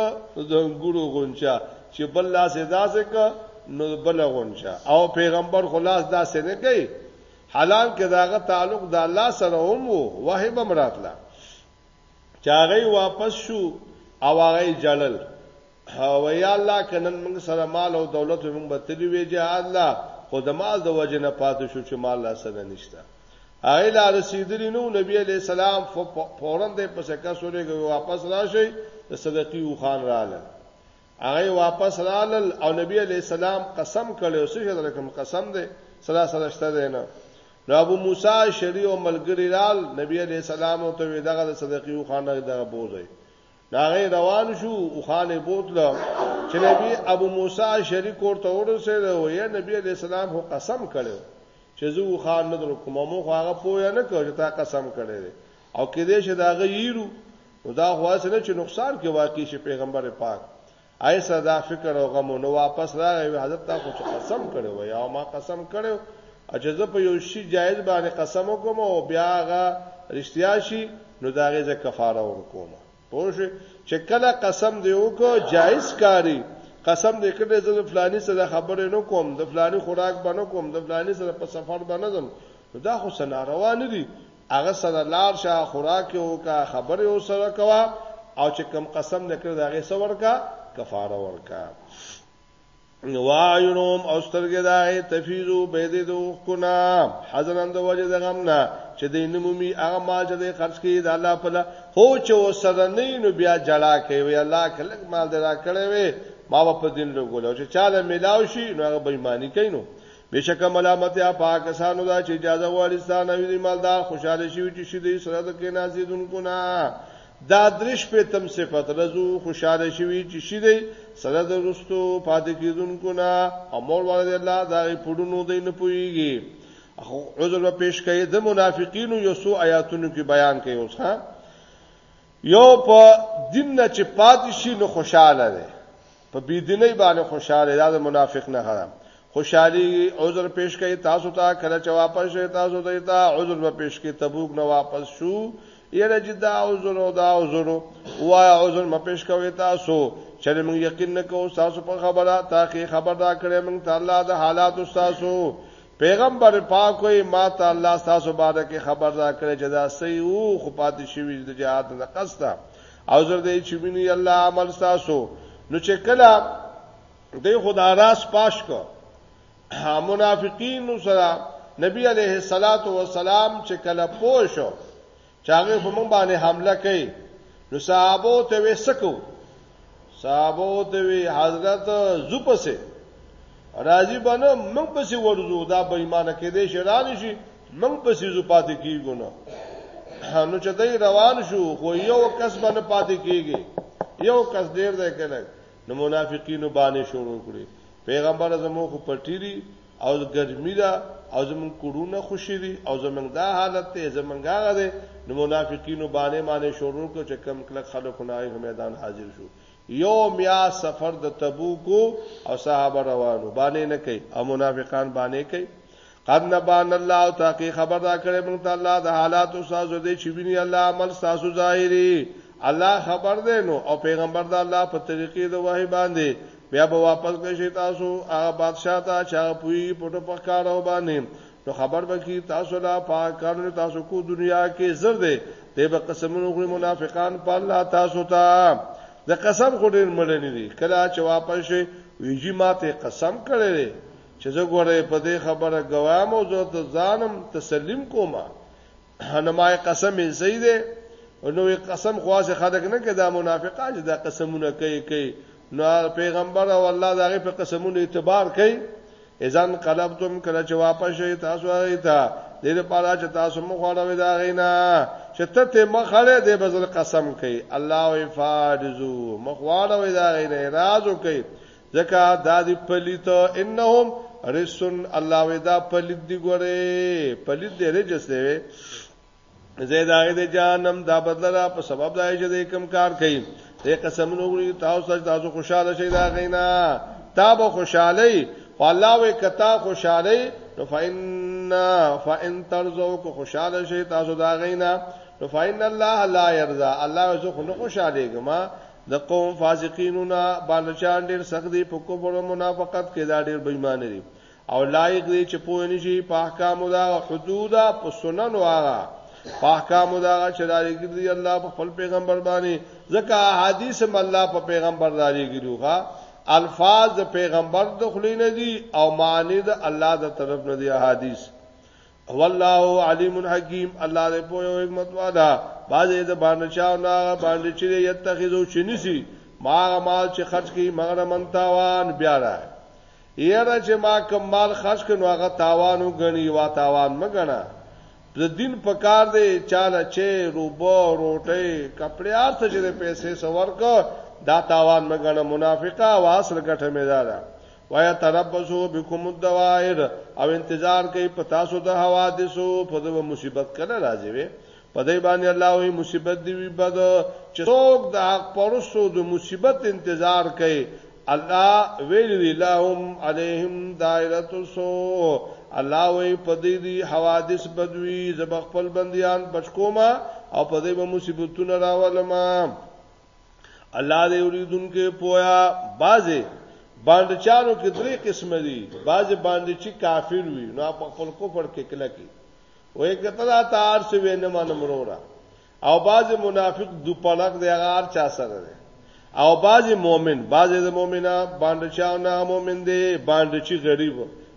د ګورو غونچا چې بل لاس داسې ک نو بل غونچا او پیغمبر خلاص داسې نه کوي حالان که داغه تعلق د الله سره هم وو وه به مراتله چاغی واپس شو او هغه جړل او یا الله کنن موږ سره مال او دولت موږ به تلی وی جهاد لا خود مال د وجه نه پاتې شو چې مال لا سره نشته هغه لا رسیدلی نو نبی علی السلام فورن د پسکا سورې واپس راشي د صدقې و خان رااله هغه واپس رالل او نبی علی السلام قسم کړو څه شي درکم قسم دی سلا سره شته دی نه نو ابو موسی شری او ملګری رال نبی علی السلام ته وی دغه د صدقې او خانه دغه بوزي ناغه روان شو او خانه بوتله چې نبی ابو موسی شری کور ته ورسېد او یا نبی علی السلام هو قسم کړو چې زه خان نه در کوم مو خو هغه پوهه نه کړ چې تا قسم کړی او کېدای شي دا غیرو نو دا خو هسې نه چې نقصان کې واقع شي پیغمبر پاک آی صدا فکر او غم نو واپس راغی حضرت تا خو قسم کړو و یا ما قسم کړو اجازه په یو شی جایز باندې قسم وکم او بیا هغه رښتیا شي نو دا غي زه کفاره ورکوم پوه شئ چې کله قسم دی وکړو جایز کاری قسم دې کړې زه د فلانی سره خبرې نه کوم د فلانی خوراک باندې کوم د فلانی سره په سفر باندې ځم دا خو سناروا نه دي هغه سره لار شه خوراک وکا خبره او سره کوا او چې کم قسم نکړ دا غي سور کا کفاره ورکا وایونم او سترګې دا تفیزو بيدې دو کنا حزنن د وجه د غم نه چې د نمومي هغه مال چې د خرج کړي د الله په لاره هو چې وسره نه نو بیا جړه کوي الله کله مال درا کړې وي ما په دین لګول چې چاله ملاو شي نو هغه بېماني کوي نو بشک ملامتیا پاکستانو دا چې اجازه غواړي ستانه وی مالدار خوشاله شي چې شي د سره د کې نازیدونکو نه دا درش په تم صفت رزو خوشاله شي چې شي د سره د رستو پات کیدونکو نه امر ورته الله دا پړونو دین پويږي عذر په پیش کوي د منافقینو یو سو آیاتونو کې بیان کوي اوس ها یو په دین نه چې پاتې شي نو خوشاله دی په بيدینۍ باندې خوشاله دا د منافق نه غره خوشحالي عذر پیش کوي تاسو ته کله چې واپس شئ تاسو ته تا عذر به پیش کوي تبوک نه واپس شو یره چې دا عذر او دا عذر وای عذر م پیش کوي تاسو چې موږ یقین نکو تاسو په خبره تاکي خبر دا کړې موږ تعالی د حالات تاسو پیغمبر پاک وي ما تعالی تاسو باندې خبر دا کړې چې دا صحیح او خو پاتې شوی د جهاد نه قصته او زر دې چې ویني الله عمل تاسو نو چې کله دې خدا راس پاش کو منافقین سره نبی علیه الصلاۃ والسلام چې کله پوښو چاغه په مونږ باندې حمله کوي نو صحابه ته وسکو صحابه ته وی حضرت زوپسه راضی بنه مونږ پسې ورزو دا بېمانه کې دې شران شي موږ په سيزو پاتې کیږو نو نو چې دای روان شو خو یو کس باندې پاتې کیږي یو کس ډیر دی کنه نو منافقینو باندې شروع کړي پیغمبر زمو خو پټیری او ګرمي دا او زمون کورونه خوشي دي او زمون دا حالت ته زمون غاغه دي نو منافقینو باندې باندې شروع کو چې کم کله خلکو نه میدان حاضر شو یو میا سفر د تبوک او صحابه روانو باندې نه کوي او منافقان باندې کوي قد نبان الله او تاکي خبر را کړې مونږ ته الله د حالات او سازو دې چې ویني الله عمل ساسو ظاهري الله خبر دی نو او پیغمبر د الله په طریقې د وحی باندې بیا به واپس کشي تاسو هغه بادشاہ ته چې هغه پوي پټو پکارو باندې نو خبر به کی تاسو لا پاک کارونه تاسو کو دنیا کې زر دی دی به قسمونو غوړي منافقان په الله تاسو ته د قسم خورین مړنی دي کله چې واپس شي ویجی ماته قسم کړی چې زه ګوره په دې خبره ګوام او زه ته ځانم تسلیم کوم نه ما قسم یې صحیح دی نو قسم خواصه خلک نه کدا منافقان چې دا قسمونه کوي کوي نو پیغمبر او الله دغه په قسمونو اعتبار کوي اذن قلبتم کله چې واپس شي تاسو هغه ته د دې لپاره چې تاسو مخ واړوي دا غینا چې ته ته مخاله دې بزل قسم کوي الله او فارزو مخ واړوي دا غینا راز کوي ځکه دا دی پلیت انهم رسن الله ودا پلیت دی ګوره پلیت دی رجس دی وی زید هغه د جهنم دا بدلره په سبب دا چې د کم کار کوي دې قسم نو غوړي تاسو چې تاسو خوشاله شئ دا غینا تا به خوشاله او الله وې کتا خوشاله نو فإن فإن ترزو کو خوشاله شئ تاسو دا غینا نو فإن الله لا يرضى الله زه خو نه خوشاله ګما د قوم فاسقینونه بالچان ډیر سخت دي په کفر او منافقت کې دا ډیر بېمان دي او لایق دي چې پوه نشي په احکام دا حدود په سنن او هغه په احکام دا چې داري ګرځي الله په خپل پیغمبر باندې ځکه حدیث هم الله په پیغمبر داري ګرځوغه الفاظ د پیغمبر د خلی نه دي او معنی د الله د طرف نه دي حدیث هو الله علیم حکیم الله دې په یو حکمت واده باندې د باندې چاو نه باندې چې یتخذو شنسی ما مال چې خرج کی مغره من تاوان بیا را یره چې ما کوم مال خرج کړو هغه تاوان وګڼي وا تاوان مګنا د دین په کار دی چاله چې روبو روټي کپڑے ارته چې پیسې سور کو دا تاوان مګنه منافقه واس لګټه مې دارا وای تربسو بكم الدوائر او انتظار کوي په تاسو د حوادثو په دغه مصیبت کله راځي وي په دې باندې الله وي مصیبت دی وي بد چې څوک د حق پرسو د مصیبت انتظار کوي الله ویل دی لهم علیهم دایره سو الله وی په دې دی حوادث بدوی زب خپل بندیان بچکوما او په دې به مصیبتونه راولما الله دې اوریدونکو پویا بازه باندې چارو کې درې قسم دي بازه باندې چې کافر وي نو په خپل کفر کې کله کې وې کتلا تار څه وینم نه مرورا او بازه منافق دو پلک دی هغه چا سره دی او بازه مؤمن بازه د مؤمنه باندې چا نه مؤمن دی باندې چې غریب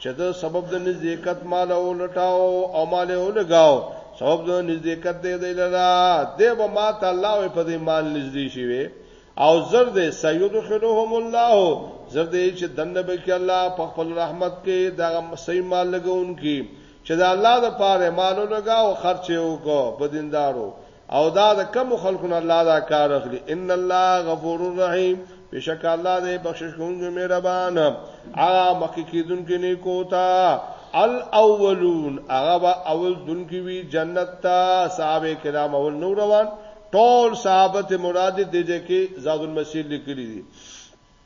چې د سبب د نزدېکت مال او لټاو او مال او لګاو سبب د نزدېکت دې دی لرا دې به ما ته الله په دې مال نزدې شي وي او زر دې سيدخلهم الله زر دې چې دنه به کې الله په خپل رحمت کې دا سي مال لګون کې چې دا الله د پاره مال لګاو خرچ وکړو په دیندارو او دا د کم خلکو نه الله دا کار اخلي ان الله غفور رحیم بشک الله دې بخشش کوونکی مهربان هغه مخکې کیدونکو نه کوتا الاولون هغه با اول دن کی وی جنت تا صحابه کرام اول نو روان ټول صحابه مراد دې دې کې زاد المسیر لیکلي دي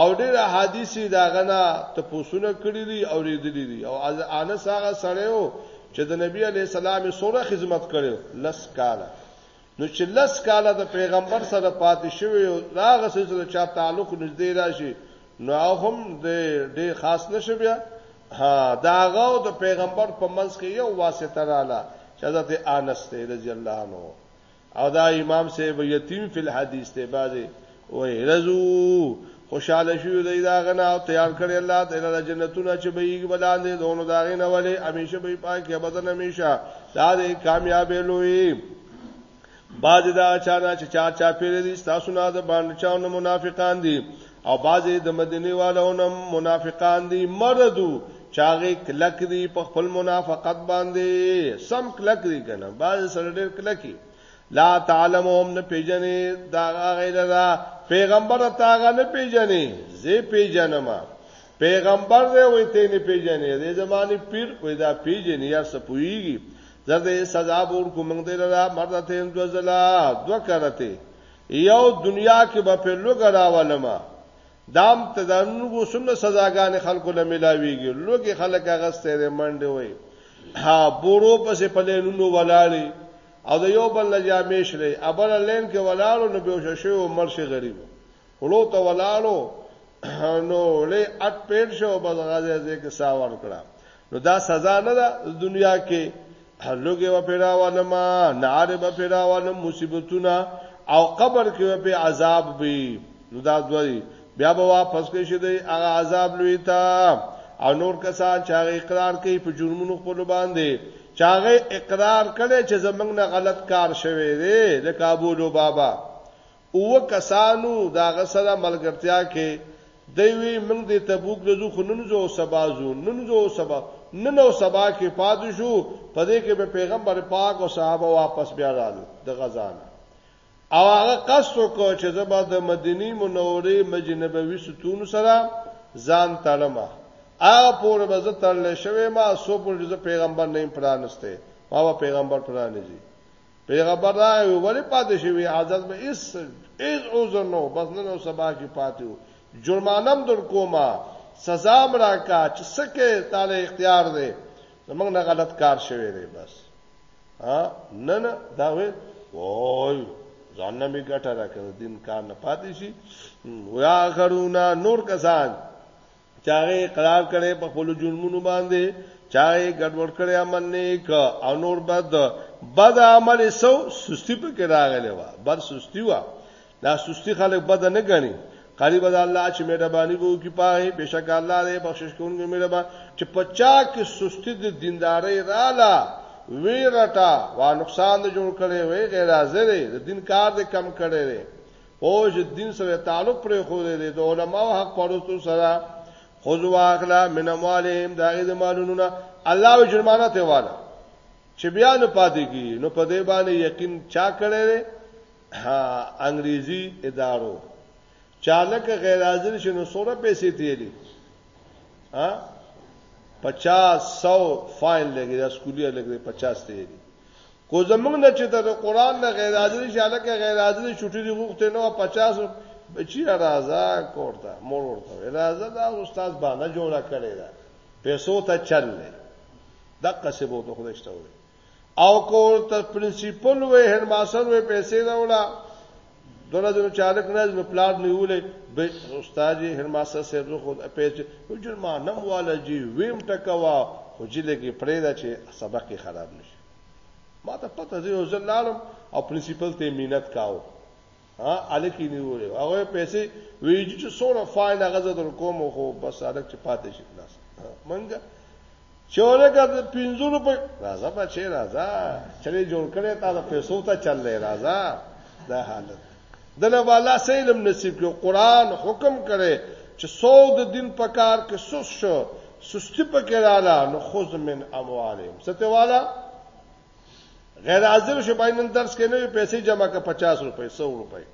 او ډېر احادیث یې د هغه نه تپوسونه کړي دي، اورېدلي دي او انس هغه سړی و چې د نبي علیه السلام یې څومره خدمت کړی و؟ لس کاله. نو چې لس کاله د پیغمبر سره پاتې شوی او هغسې چې د چا تعلق نږدې راشي نو هغه هم ډېر خاص نه شو بیا؟ ها د هغه او د پیغمبر په منځ کې یو واسطه راله چې حضرت انس دی رضی الله عنه. او دا امام صاحب یتیم فی الحدیث ته بازه وای رزو خوشاله شو دی دا غنا او تیار کړی الله د الله جنتونه چې به یې بلاندې دونو دا غنه ولې همیشه به پاک یا بدن همیشه دا د کامیاب لوی باج دا چا نه چې چا چا پیر دي تاسو نه د باندې چا نه منافقان دي او بعضې د مدینه والونم منافقان دی مردو چاغې کلک دی په خپل منافقت باندې سم کلک دی کنه بعضې سره ډېر کلکی لا تعلمهم نه پیژنې دا غیر دا پیغمبر تاغه نه پیژنې زه پیژنم پیغمبر دی وې ته نه پیژنې د زماني پیر وې دا پیژنې یا سپویږي زده سزا ور کوم دې لرا مرته تیم دوزلا دو کرته یو دنیا کې به په لوګ راولم دام ته د نوګو سمله سزاګان خلکو له ملاویږي لوګي خلک هغه ستره منډه وي ها بورو پسې پلینونو ولاړي او د یو بل لجامې شلې ابل لین کې ولاړو نو به شوشو عمر شي غریب ولو ته ولاړو نو له اټ پیډ شو بل غازه دې کې ساور کړه نو دا سزا نه ده دنیا کې لوګي و پیراوانه ما نار به پیراوانه مصیبتونه او قبر کې به عذاب وي نو دا دوی بیا به واپس کې شي د هغه عذاب لوي تا او نور کسان چې هغه اقرار کوي په جرمونو خپل باندې چې هغه اقرار کړي چې زمنګ نه غلط کار شوی دی د کابولو بابا اووه کسانو د هغه سره ملګرتیا کړې، دی وایي، موږ د تبوک نه ځو، خو نن ځو او سبا ځو، نن ځو او سبا، نن او سبا کې پاتې شو، په دې کې به پیغمبر پاک او صحابه واپس بیا راغلل د غزا نه او هغه قصد وکړ چې زه به د مدینې منورې مسجد نبوي ستونو سره ځان تړم، هغه پورې به زه تړلی شوی ما، څو پورې چې زه پیغمبر نه یم پرانستی، ما به پیغمبر پرانیزي، پیغمبر راغی ولی پاتې شوی حاضر به اس ایز عذر نو بس نن او سبا کې پاتیو جرمانم در کومه سزا مرا کا چې سکه تعالی اختیار دی زمنګ نه غلط کار شوی دی بس ها نه نه دا وې وای ځان نه می ګټه راکړه دین کار نه پاتې شي ویا غرونا نور کسان چاغه اقرار کړي په خپل جرمونو باندې چاغه ګډوډ کړي عمل نیک او نور بد بد عمل سو سستی په کې راغلی و بر سستی و دا سستی خلک بد نه غني قریب ده الله چې مهرباني وو کی پاره بشک الله دې بخشش کوونکی مهربان چې پچا کې سستی د دینداري رااله وی رټا وا نقصان جوړ کړي وی غیر حاضر د دین کار دې کم کړي پوج دین سره تعلق پرې خو دې د علماو حق پرستو سره خذ واخلا من اموالهم داغه د مالونو الله و جرمانه ته والا چې بیا نه پاتې کی نو په دې باندې یقین چا کړی ها انګریزي ادارو چالک غیر حاضر شنو سوره پیسې تیری ها 50 100 فاین لګی دا سکولیا لګی 50 تیری کو زمونږ نه چې ته د قران نه غیر حاضر شې الکه غیر حاضر چټي دی غوښته نو 50 بچی راځه کوړه مور ورته راځه دا استاد باندې جوړه کړی دا پیسو ته چل نه دغه څه بوته خو نشته وي او کو ته پرنسپل وې هډماستر وې پیسې راوړه دونه دونه چالک راځي نو پلار نیولې به استاد هرماسه سره زه خود پیچ وجل ما نم والا جی ویم ټکوا خو جی لګي پرې دا چې سبق خراب نشي ما ته پته زه وزل لالم او پرنسپل ته مينت کاو ها الکی نیولې هغه پیسې ویجی چې سونه فایل غزه در کوم خو بس الک چې پاتې شي خلاص منګه چې ولګه د پنځو روپۍ راځه بچې راځه چلې جوړ کړې تا د پیسو ته چل لې راځه دا حالت دله بالا سیلم نصیب کړو قران حکم کړي چې سو د دین په کار کې سوس شو سستی په کې رااله نو خذ من اموالهم سته والا غیر حاضر شو باندې درس کې نه پیسې جمع کړه 50 روپۍ 100 روپۍ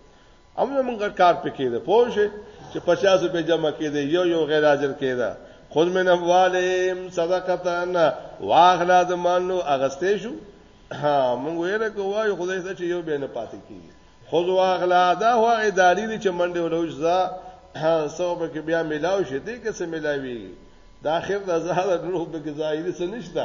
هم زمونږ کار پکې ده پوه شئ چې 50 په جمع کې ده یو یو غیر حاضر کې ده خود من اموالهم صدقتان واغلا د مالو اغستې شو ها مونږ یې راکو وای خدای ته چې یو به نه پاتې کیږي خود واغلا دا هو اداري دي چې منډه ولوج ځا سو به کې بیا ملاو شې دې کې څه ملاوي دا اخر د زهره ډلو په کې ظاهري څه نشته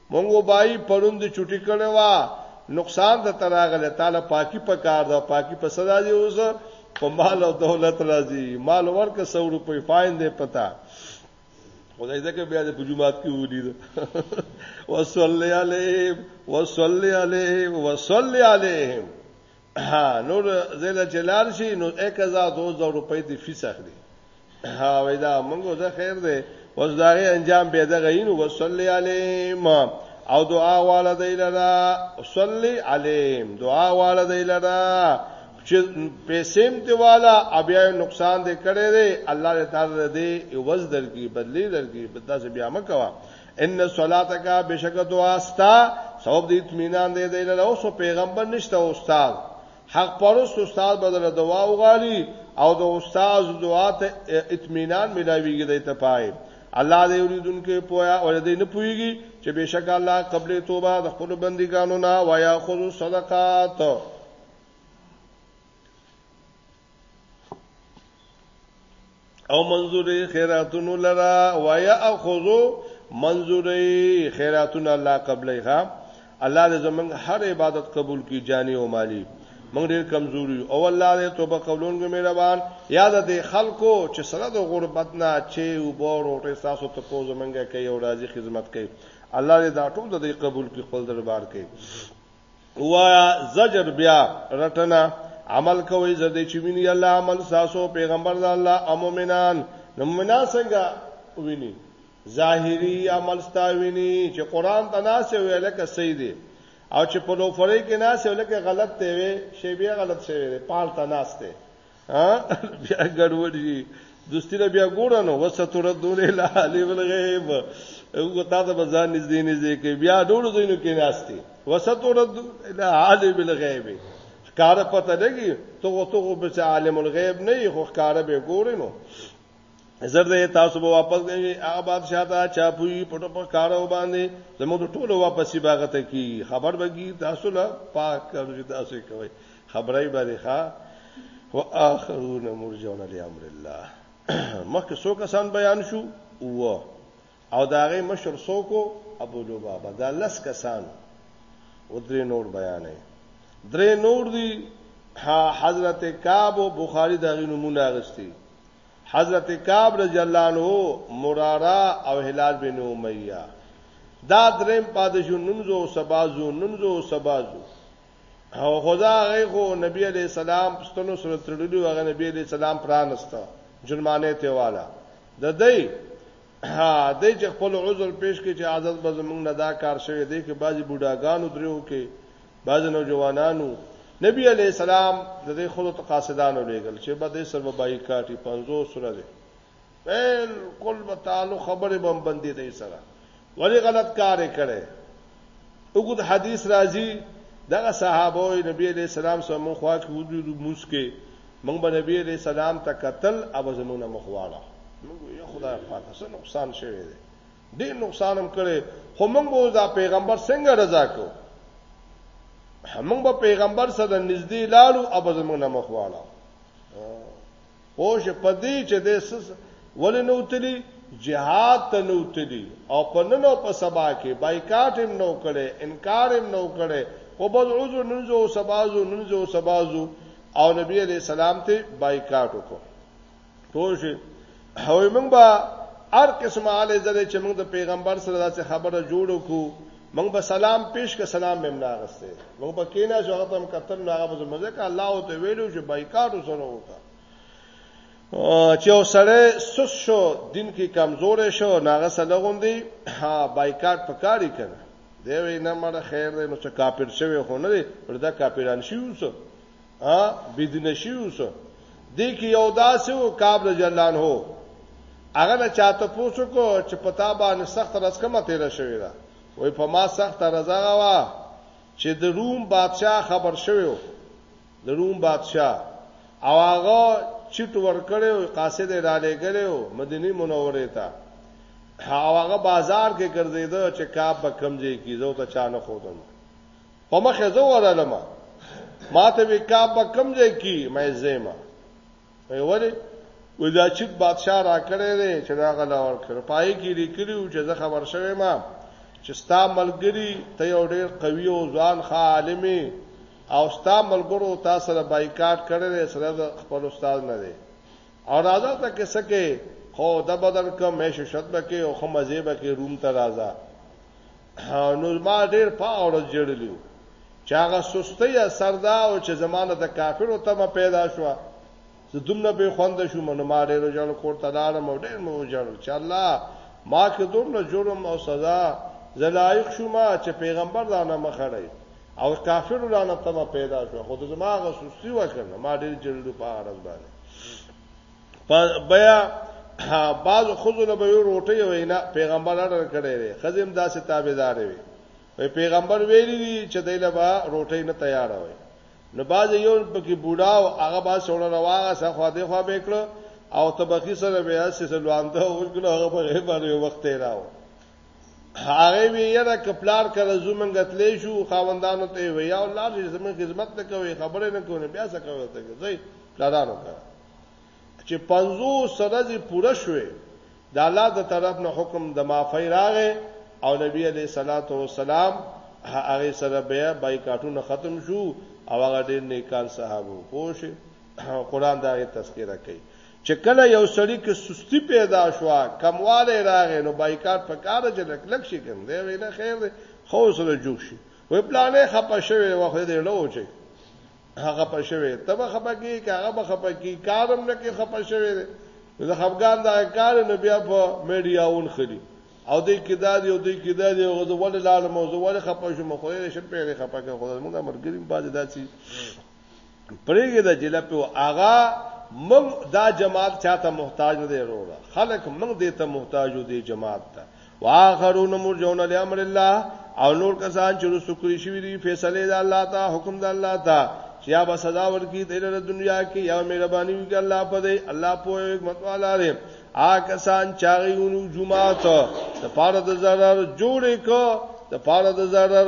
مونږ وبای پرون د چټی کړي وا نقصان د تراغله تعالی پاکي په کار ده پاکي په صدا دی اوس په مال او دولت راځي مال ورکه 100 روپۍ فاین دی پتا خدای ځکه بیا د جمعات کې ولید وصلی علیهم وصلی علیهم وصلی علیهم ها نور زله جلال شي نو 1200 روپۍ دی فیس اخلي ها وای دا مونږ زه خیر دی اوس دا غي انجام به دغه یې نو وصلی علیهم او دعا والا دی لرا صلی علیهم دعا والا دی لرا چې پیسې ته والا بیا نقصان دې کړي دی الله تعالی دې عوض درکې بدلی درکې بداسه بیا مکوا ان صلاتک بشک دعا استا سبب د اطمینان دی دی له اوس پیغمبر نشته استاد حق پرست استاد بدل دعا وغالي او د استاد دعا ته اطمینان ملاویږي دی ته پای الله دې اوریدونکو پویا او دې نه پویږي چې بشک الله قبل توبه د خپل بندګانو نه ویا خذ صدقات او منظوري خیراتونو لرا ويا اخذو منظوري خیراتونه الله قبلې ښا الله دې زمنګ هر عبادت قبول کی جانی او مالی موږ ډیر کمزوري او الله دې توبه قبولونګ مهربان یاد دې خلکو چې سره د غربت نه چې او بور او تاسو ته پوز منګه کوي او راځي خدمت کوي الله دې دا ټول دې قبول کی خپل دربار کې وایا زجر بیا رټنا عمل کوي زده چې ویني الله عمل ساسو پیغمبر د الله او مؤمنان نو مؤمنان څنګه ویني ظاهری عمل ستا ویني چې قران ته ناسه ویل کې صحیح دی او چې په لوفرې کې ناسه ویل کې غلط دی وي شی بیا غلط شوی دی پال ته ناسته ها بیا ګډوډ شي دوستي له بیا ګوره نو وستردون الی عالم الغیب هغه تا ته ځان نږدې نږدې کې بیا ډول زینو کې ناشته وستردون الی عالم الغیب کار پته لګي تو تو به عالم الغیب نه خو کار به ګوره نو زر دې تاسو به واپس غي هغه بادشاہ ته چا پوي پټو په کارو باندې زموږ ټولو واپسی باغته کی خبر بګي تاسو لا پاک کړی تاسو کوي خبرای باندې ښا و اخرون مرجون لامر الله مخکې څو کسان بیان شو او او داغه مشر سوکو ابو لبابا دا لس کسان او درې نور بیانې درې نور دي حضرت کعب او بخاری دغه نمونه اغستی حضرت کعب رضی الله عنه مرارا او هلال بن امیہ دا دریم پادشو نمزو سبازو نمزو سبازو او خدا هغه خو نبی علی السلام ستنو سره تړلی او هغه نبی علی السلام پرانسته جرمانه ته والا د دې ها د چې خپل عذر پیش کړي چې عادت به زمونږ نه دا کار شوی دی کې بعضی بوډاګانو دریو کې بعضی نوجوانانو نبی علی السلام د دې خود قاصدانو لېګل چې به دې سر به بایکاټي 50 سره بلکل به تعلق خبره بم بندې دی سره ولی غلط کار کړي وګد حدیث راځي دغه صحابه نبی علیہ السلام سره مون خوا کې ودی موس کې مونږ به نبی علیہ السلام ته قتل او زمونه مخواړه مونږ یو خدای پاک سره نقصان شوی دی ډیر نقصان هم کړي خو مونږ به دا پیغمبر څنګه رضا کو مونږ به پیغمبر سره نږدې لاړو او زمونه مخواړه پوش پدی چې د سس ولې نو تلی جهاد ته نو تلی او په نن او په سبا کې بایکاټ هم نو کړي انکار هم نو کړي او بل عذر ننځو سبازو ننځو سبازو او نبی علی سلام ته بایکاټ وکړو پوش هوی موږ به هر قسمه علي زره چې موږ د پیغمبر سره داسې خبره جوړو کو موږ به سلام پیش که سلام به نه غسته موږ به کینا شو هغه تم کتل نه هغه به مزه کا الله او ته ویلو چې بایکاټ وسره وکا چې اوسره سس شو دین کې کمزور شو ناغه سره غوندي ها بایکاټ پکاري کنه دی وی نه مړه خیر دی نو چې کاپیر شوی خو نه دی وردا کاپیران شي اوس ها بدین شي اوس دې کې یو داسې او کعب رضی الله عنه هغه نه چاته پوښتنه کو چې پتا باندې سخت رس کومه تیر شوې ده وای په ما سخت رضا غوا چې د روم بادشاه خبر شوو د روم بادشاه او هغه چټ ور کړو قاصد را لګلو مدینه منوره ته هغه بازار کې ګرځیدو چې کعب به کمزې کیزو ته چانه خودم په مخه زه ورالم ما ته وی کا په کم ځای کی مې زېما وی وله و دا چې بادشاہ را کړی دی چې دا غلا ور کړ پای کې لیکلی چې زه خبر شوم ما چې ستا ملګری ته یو ډیر قوي او ځوان عالمي او ستا ملګرو تا سره بایکاټ کړی دی سره خپل استاد نه دی او راځه ته کې سکه خو د بدل کم مې شت بکې او خو مزه بکې روم ته راځه نو ما ډیر په اورز جړلیو چې هغه سستی اثر دا او چې زمانه د کافرو تمه پیدا شو زه دومره به خوند شوم نو ما ډیر جوړ کور ته لاړم او ډیر مو جوړ چې الله ما که دومره جرم او سزا زلایق شوم چې پیغمبر دا نه مخړی او کافر لعنه تمه پیدا شو خو د زما غ سستی وکړ ما ډیر جلد په اړه باندې بیا بعض خزو له به یو روټي وینا پیغمبر اړه کړی دی خزم داسې تابعدار وي وی پیغمبر ویلی دی چې دله به روټي نه تیار وي نو بعض یو پکې بوډا او هغه با سوړه رواغه سخوا دی خو به کړو او تبخی سره بیا سیسه لوانده ورکړو هغه په غیب باندې وخت راو هغه وی یره کپلار کړه زومنګ تلې شو خاوندانو ته وی یا الله دې زموږ خدمت نه کوي خبره نه کوي بیا څه کوي ته زی لارانو کړ چې 50 سرځي پوره شوې د الله د طرف نه حکم د معافی راغې او نبی علی صلوات و سلام هغه سره بیا بایکاټونه ختم شو او هغه ډېر نیکان صحابه پوه شي قران دا غي تذکرہ کوي چې کله یو سړی کې سستی پیدا شو کمواله راغې نو بایکاټ په کار چې لک لک شي کوم دی وینا خیر دی خو سره جوړ شي وې پلانې خپه شوی وخت دی لوچي هغه پښوي ته به خپګي کاغه به خپګي کارم نه کې خپښوي زه خپګان دا کار نه بیا په میډیا اون خري او دې کې دا دی او دې کې دا دی او زه ولې لاله مو زه ولې خپه شوم خو یې شپ پیری خپه کړ خو موږ مرګریم باندې داسي پرېګه د جلب او آغا موږ دا جماعت چاته محتاج نه دی وروړه خلک موږ دې ته محتاج دي جماعت ته واخرون مرجون لامر الله او نور کسان چې رسو کړی شوی دی فیصله د الله ته حکم د الله ته چې یا به سزا ورکړي د لره دنیا کې یا مهرباني وکړي الله په دې الله په حکمت والا دی آ کسان چاغیونو جمعه ته د پاره د zarar جوړې کو د پاره د zarar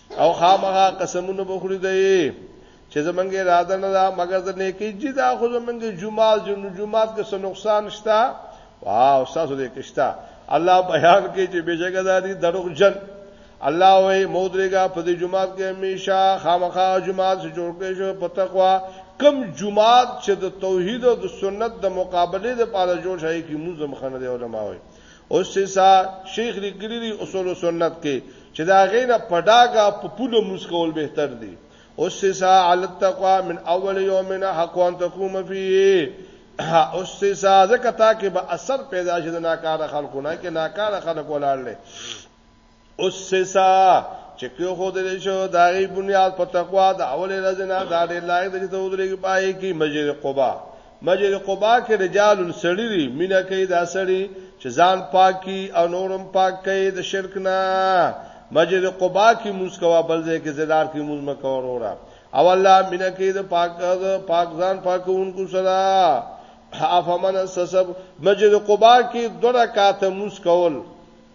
او خامغه قسمونه بخوري دی چې زمونږه اراده نه ده مګر د نیکی جی دا خو زمونږه جمعه جن جمعات کې څه نقصان شته واو تاسو دې کښتا الله بیان کې چې بشګه داري دروغ جن الله وې مودريګه په دې جمعات کې همیشه خامخا جمعات چې جوړ کې شو په تقوا کم جمعات چې د توحید او د سنت د مقابله لپاره جوړ شوی کې موږ مخنه دی علماء وي اوس چې سا شیخ لیکلی دی اصول سنت کې چې دا غینه پډاګه په پوله موس کول بهتر دی اوس چې سا علی التقوا من اول یومنا حق ان تقوم فيه اوس چې سا زکه تا کې به اثر پیدا شي د ناکاره خلکو نه کې ناکاره خلکو لاړل اسسا چې کو خو دې شو دا غي بنیاد په تقوا د اول ورځې نه دا ډېر لایق دی چې ته ودرېږي پای کې مسجد قباء مسجد قباء کې رجال سړي دي مینا کوي دا سړي چې ځان پاکي او نورم پاک کوي د شرک نه مسجد قباء کې موږ کوا بل ځای کې زلار کې موږ مکو وروره او الله مینا کوي د پاک پاک ځان پاکونکو سره افمن سسب مسجد قباء کې دوه رکعات موږ کول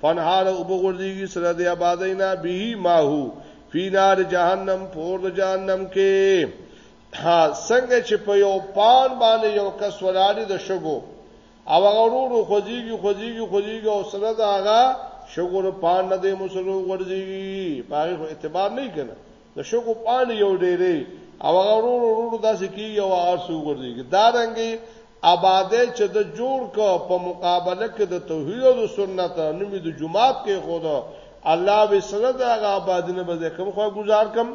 فنهار او بغورځيږي سره د آبادینا به ما هو فی نار جهنم پور د جهنم کې ها څنګه چې په یو پان باندې یو کس ولاړی د شګو او هغه ورو خوځيږي خوځيږي خوځيږي او سره دا هغه شګو پان نه دی مسلو ورځيږي پاره خو اعتبار نه کنا د شګو پاڼې یو ډېرې او هغه ورو ورو ورو داسې کېږي او هغه څه وګرځېږي دا رنګې آبادې چې د جوړ کو په مقابله کې د توحید او د سنت نومې د جماعت کې خو دا الله به سره دا آبادینه به کوم خو گزار کم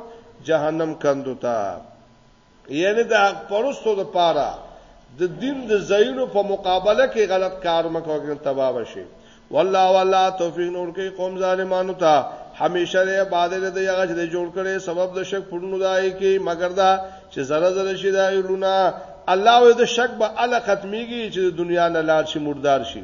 جهنم کندو ته یعنی د حق پرستو د پاره د دین د زینو په مقابله کې غلط کار مکو کې تباہ شي والله والله توفیق نور کې قوم ظالمانو ته همیشه د عبادت د یغه چې جوړ کړي سبب د شک پړونو دای کې مگر دا چې زره زره شي دا لونه الله و د شک به ال ختميږي چې د دنیا نه لاړ شي مردار شي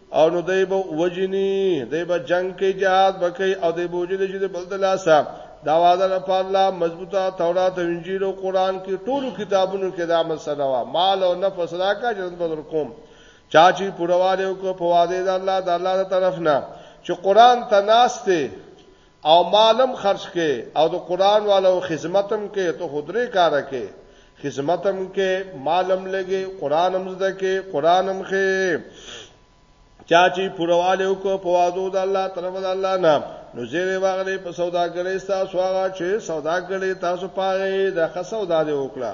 او نو دی به وجنی دی به جنگ کې جهاد وکي او دی به وجل چې بل د لاسه دا وعده نه په الله مضبوطه تورات او انجیل او قران کې ټولو کتابونو کې دا مسله وا مال او نفس راکا جنت بدر کوم چا چې پرواله کو په وعده د الله د الله تر طرف نه چې قران ته ناشته او مالم خرج کې او د قران والو خدمتم کې ته خدري کار کې خدمتم کې مالم لګي قرانم زده کې قرانم کې چا چې پرواله وکړو په وادو د الله طرف د الله نه نو زیره واغلې په سوداګرۍ تاسو هغه چې سوداګرۍ تاسو پاره د خسو دادې وکړه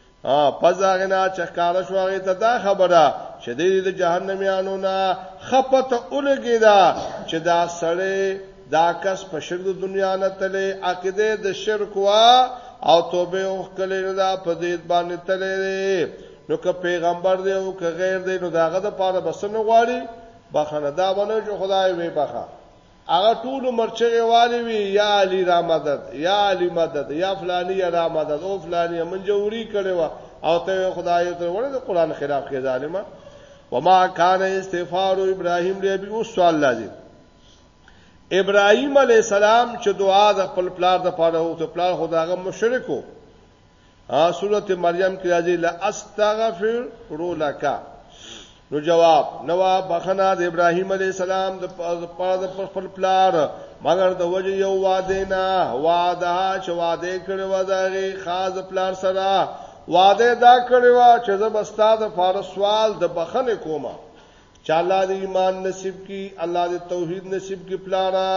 پس هغه نه چې ښکارا شو هغه ته دا خبره چې د دې جهنميانو نه خپته اولګی دا چې دا سړی دا کس په شرک د دنیا نه تلې عقیده د شرک وا او توبه او کله نه دا په دې باندې تلې نو که پیغمبر دی او که غیر دی نو داغه د پاره بسنه غواړي بخنه دا باندې چې خدای وي بخا هغه ټول عمر چغې والي وي یا علی را مدد یا علی مدد یا فلانی را مدد او فلانی منجوري کړي وا او ته خدای ته وړه د قران خلاف کې ظالما وما کان استغفار ابراهیم دی به اوس سوال لازم ابراهیم علی السلام چې دعا د خپل پلار د پاره او ته پلار خداغه مشرکو ها سورت مریم کې راځي لا استغفر لك نو جواب نو بخنا د ابراهیم علی السلام د پاره د خپل پلار مگر د وجه یو وعده نه وعده چې وعده کړو دغه خاص پلار سره وعده دا کړو چې زه بستا د فارسوال د بخنه کومه چې الله دې ایمان نصیب کی الله دې توحید نصیب کی پلارا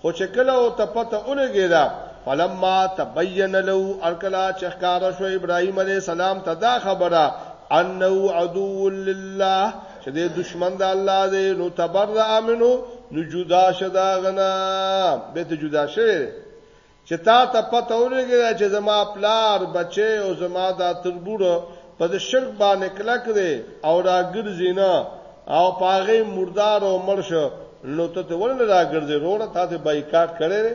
خو چې کله او ته پته ولګی دا فلما تبین له ارکلا چخکار شو ابراهیم علی السلام ته دا خبره انه عدو لله چې دې دشمن د الله دې نو تبرأ منه نو جدا شدا غنا به ته جدا شې چې تا ته پته ولګي دا چې زما پلار، بچي او زما دا تربور په د شرک باندې کلک دی او راګرځي نه او په هغه مردار او مړ شو نو ته ته ولې راګرځې روره تا ته بایکاټ کړی دی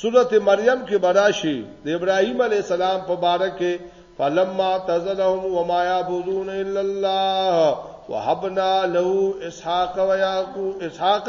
سورت مریم کې براشي د ابراهیم علی السلام په باره کې فلما تزلهم وما يعبدون الا الله وهبنا له اسحاق ويعقوب اسحاق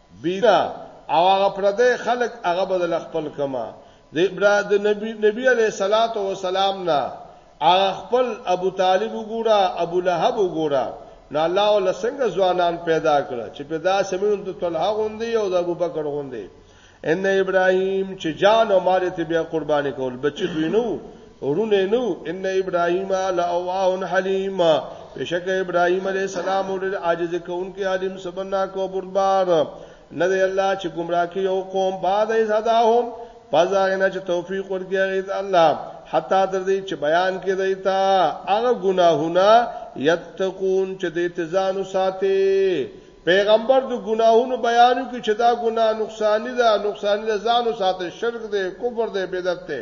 بینا او هغه پردی خلک هغه به له خپل کما د ابراهیم د نبی نبی علیه الصلاۃ والسلام نه هغه خپل ابو طالب وګوره ابو لهب وګوره نو الله ول څنګه ځوانان پیدا کړ چې پیدا سمون ته طلحه غوندي او د ابوبکر غوندي ان ابراهيم چې جان او مال ته بیا قرباني کول بچی دوی نو ورونه نو ان ابراهیم لاواه حلیم بشک ابراهیم علیه السلام ډېر عاجز کونکي عالم سبنا کو بردبار نه دی الله چې گمراه کوي او قوم بعد ای صداهم پزاغ نه چې توفیق ورګیږي ته الله حتا تر دې چې بیان کې دی تا هغه ګناهونه یتقون چې د اتزان ساتي پیغمبر د ګناهونو بیانو کې چې دا ګناه نقصان دي نقصان دي ځانو ساتي شرک دي کفر دي بدعت دي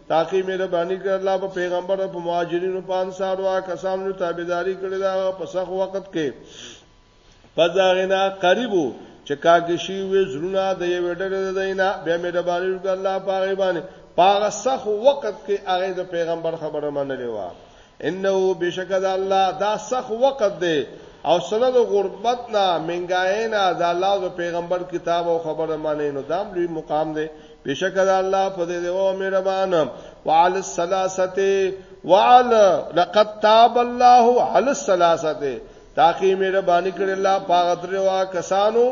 تاکي مې د باندې کړ الله په پیغمبر په مهاجرینو په انصار وا کسانو تابعداري کړې دا په سخ وخت کې پزاغینا قریبو چې کاګشي وې زړونه د یو ډېر دینا به مې د باندې کړ الله پاغه باندې پاغه سخ وخت کې هغه د پیغمبر خبره منلې و انه بشک د الله دا سخ وخت دی او سند غربت نه منګای نه د الله او پیغمبر کتاب او خبره معنی نو دام لوی مقام دی بشک د الله په دې او مهربان وعلى الثلاثه وعلى لقد تاب الله على الثلاثه تاکي مهرباني کړی الله پاغتروا کسانو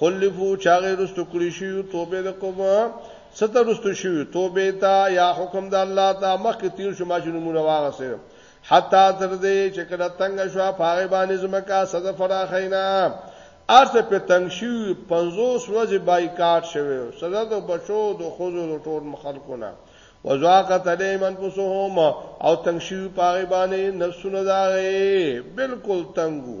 خلفو چاغه رستو کړی شو توبه وکوم څه ته رستو شو توبه ته یا حکم د الله ته مخکې تیر شو ما چې نمونه واغسه حتا تر دې چې کله تنگ شو پاره باندې زمکا صد فراخینا ارث په تنگ شو 50 ورځې بایکاټ شوه صد د بچو د خوزو د ټول مخالکونه وزاقت علیهم انفسهم او تنگ شو پاره باندې نفسونه داغه بالکل تنگو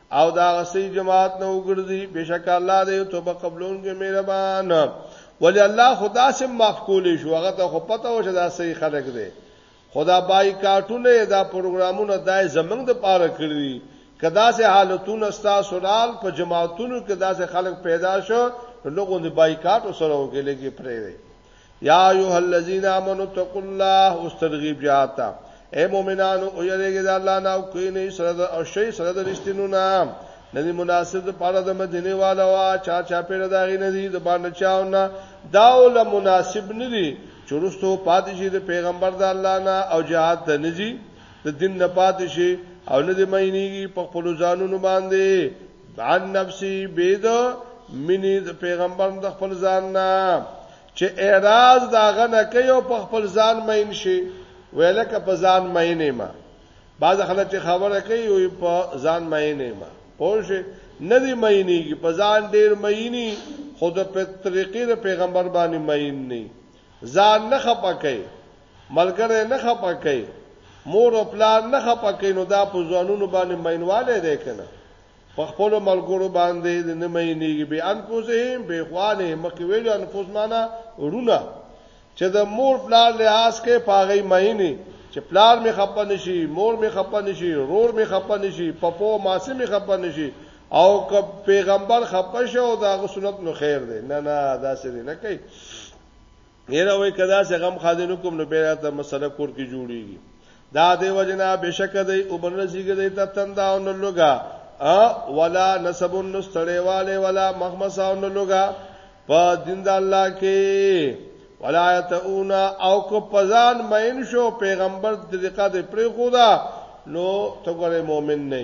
او دا غسی جماعت نه وګرځي بشک الله دې توبه قبلون کې مهربان ولی الله خدا سم معاف کولې شو هغه ته خو پته و چې دا صحیح خلک دی خدا بایکاټونه دا پروګرامونه دای زمنګ د پاره کړی کدا سه حالتونه ستا سرال په جماعتونو کې دا سه خلک پیدا شو لوګو د بایکاټ سره وګلېږي پرې یا ایها الذین آمنوا اتقوا الله اوس ترغیب جهاد ته اے مؤمنانو او یریږئ د الله نه او کینې سره د او شی سره د رښتینو نه ندی مناسب د پاره د مدینه والا وا چا چا پیره دا غی ندی د باندې چاو نه دا ول مناسب ندی چورستو پادشي د پیغمبر د الله نه او جهاد ته نزی د دین نه پادشي او نه د مینیږي په خپل ځانونو باندې عن نفسي بيد منی د پیغمبر د خپل ځان نه چې اعتراض دا غنه کوي او په خپل ځان مین شي ویلکه په ځان مین ما بعض خلک چې خبره کوي او په ځان مین ما پوه شي نه دی مینیږي په ځان ډیر مینی خود په طریقې د پیغمبر باندې مین نه ځان نه خپه کړئ، ملګری نه خپه کړئ، مور او پلار نه خپه کړئ، نو دا په ځوانونو باندې مینوالی دی که نه؟ په خپلو ملګرو باندې دې نه مینېږي، بانفسهم، په اخوانهم، مخکې ویلو انفس معنا وروڼه، چې د مور پلار لحاظ کوي په هغوی مینې، چې پلار مې خپه نه شي، مور مې خپه نه شي، ورور مې خپه نه شي، پپو ماسې مې خپه نه شي، او که پیغمبر خپه شو او دا سنت نو خیر دی نه نه دا څه نه کوي یره وای کدا څه غم خادینو کوم نو پیدا ته مسله کور کې جوړیږي دا دی وجنا بشک دی او بن رسیږي دی ته تندا او نو لوګا ا ولا نسب نستړیواله ولا مخمسا او نو لوګا په دین د الله کې ولایتونا او کو پزان مین شو پیغمبر طریقه دې پرې خدا نو ته ګره مؤمن نه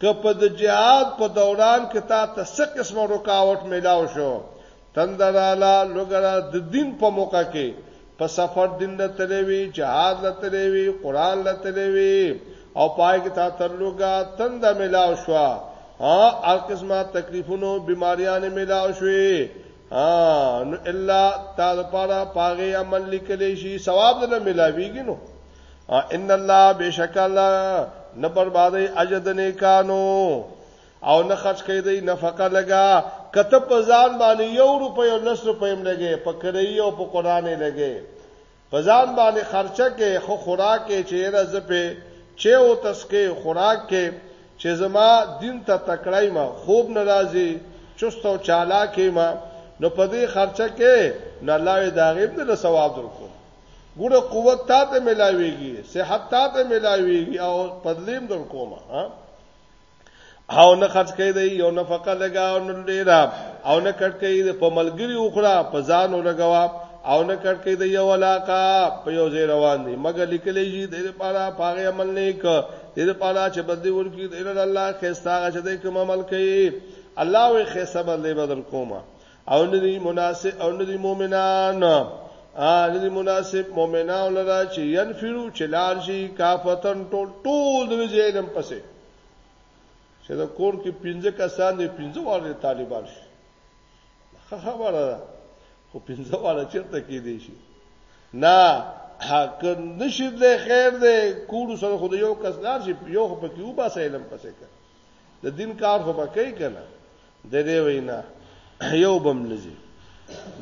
که په د جهاد په دوران کې تا ته څه قسمه رکاوټ میلاو شو تندراله لګرا د دین په موقع کې په سفر دین له تلوي جهاد له تلوي قران له تلوي او پای کې تا ته لګا تند میلاو شو ها هر قسمه تکلیفونو بیماریاں میلاو شوې ها نو الا تا د پاره پاغه عمل لیکلی شي ثواب دنه ملاویږي نو ان الله بشک الله نه بربادي اجد نه کانو او نه خرج کوي دی نفقه لگا کته په ځان باندې یو روپۍ او لس روپۍ هم لګي په کړی او په قران لګي په ځان باندې خرچه کې خو خوراک کې چې را زپه چې او تسکه خوراک کې چې زما دین ته تکړای ما خوب ناراضي چست او چالاکې ما نو په دې خرچه کې نه لاوي دا غیب نه ثواب درکو ګوره قوت تا ته ملاويږي صحت تا ته ملاويږي او پدلیم درکو ما او نه خرج کوي دی یو نفقه لګا او نه ډیره او نه کټ کوي د په ملګری اوخړه په ځان ولګوا او نه کټ کوي د یو علاقه په یو ځای روان دي مګر لیکلې شي د لپاره پاغه عمل نه ک د لپاره چې بدلی ورکی د الله خستا چې د کوم عمل کوي الله وي خسته بدلی بدل کومه او ندی مناسب او ندی مؤمنان ا ندی مناسب مؤمنان لرا چې ينفرو چې لار شي کافتن ټول ټول د وجیدم پسې چې دا کور کې پنځه کسان دي پنځه واره طالبان شي خبره ده خو پنځه واره چرته کې دي شي نه حق نشید له خیر ده کور سره خو یو کس لار شي یو په کې وباسه علم پسې کړ د دین کار خو به کوي کنه د دې وینا یو بم نزي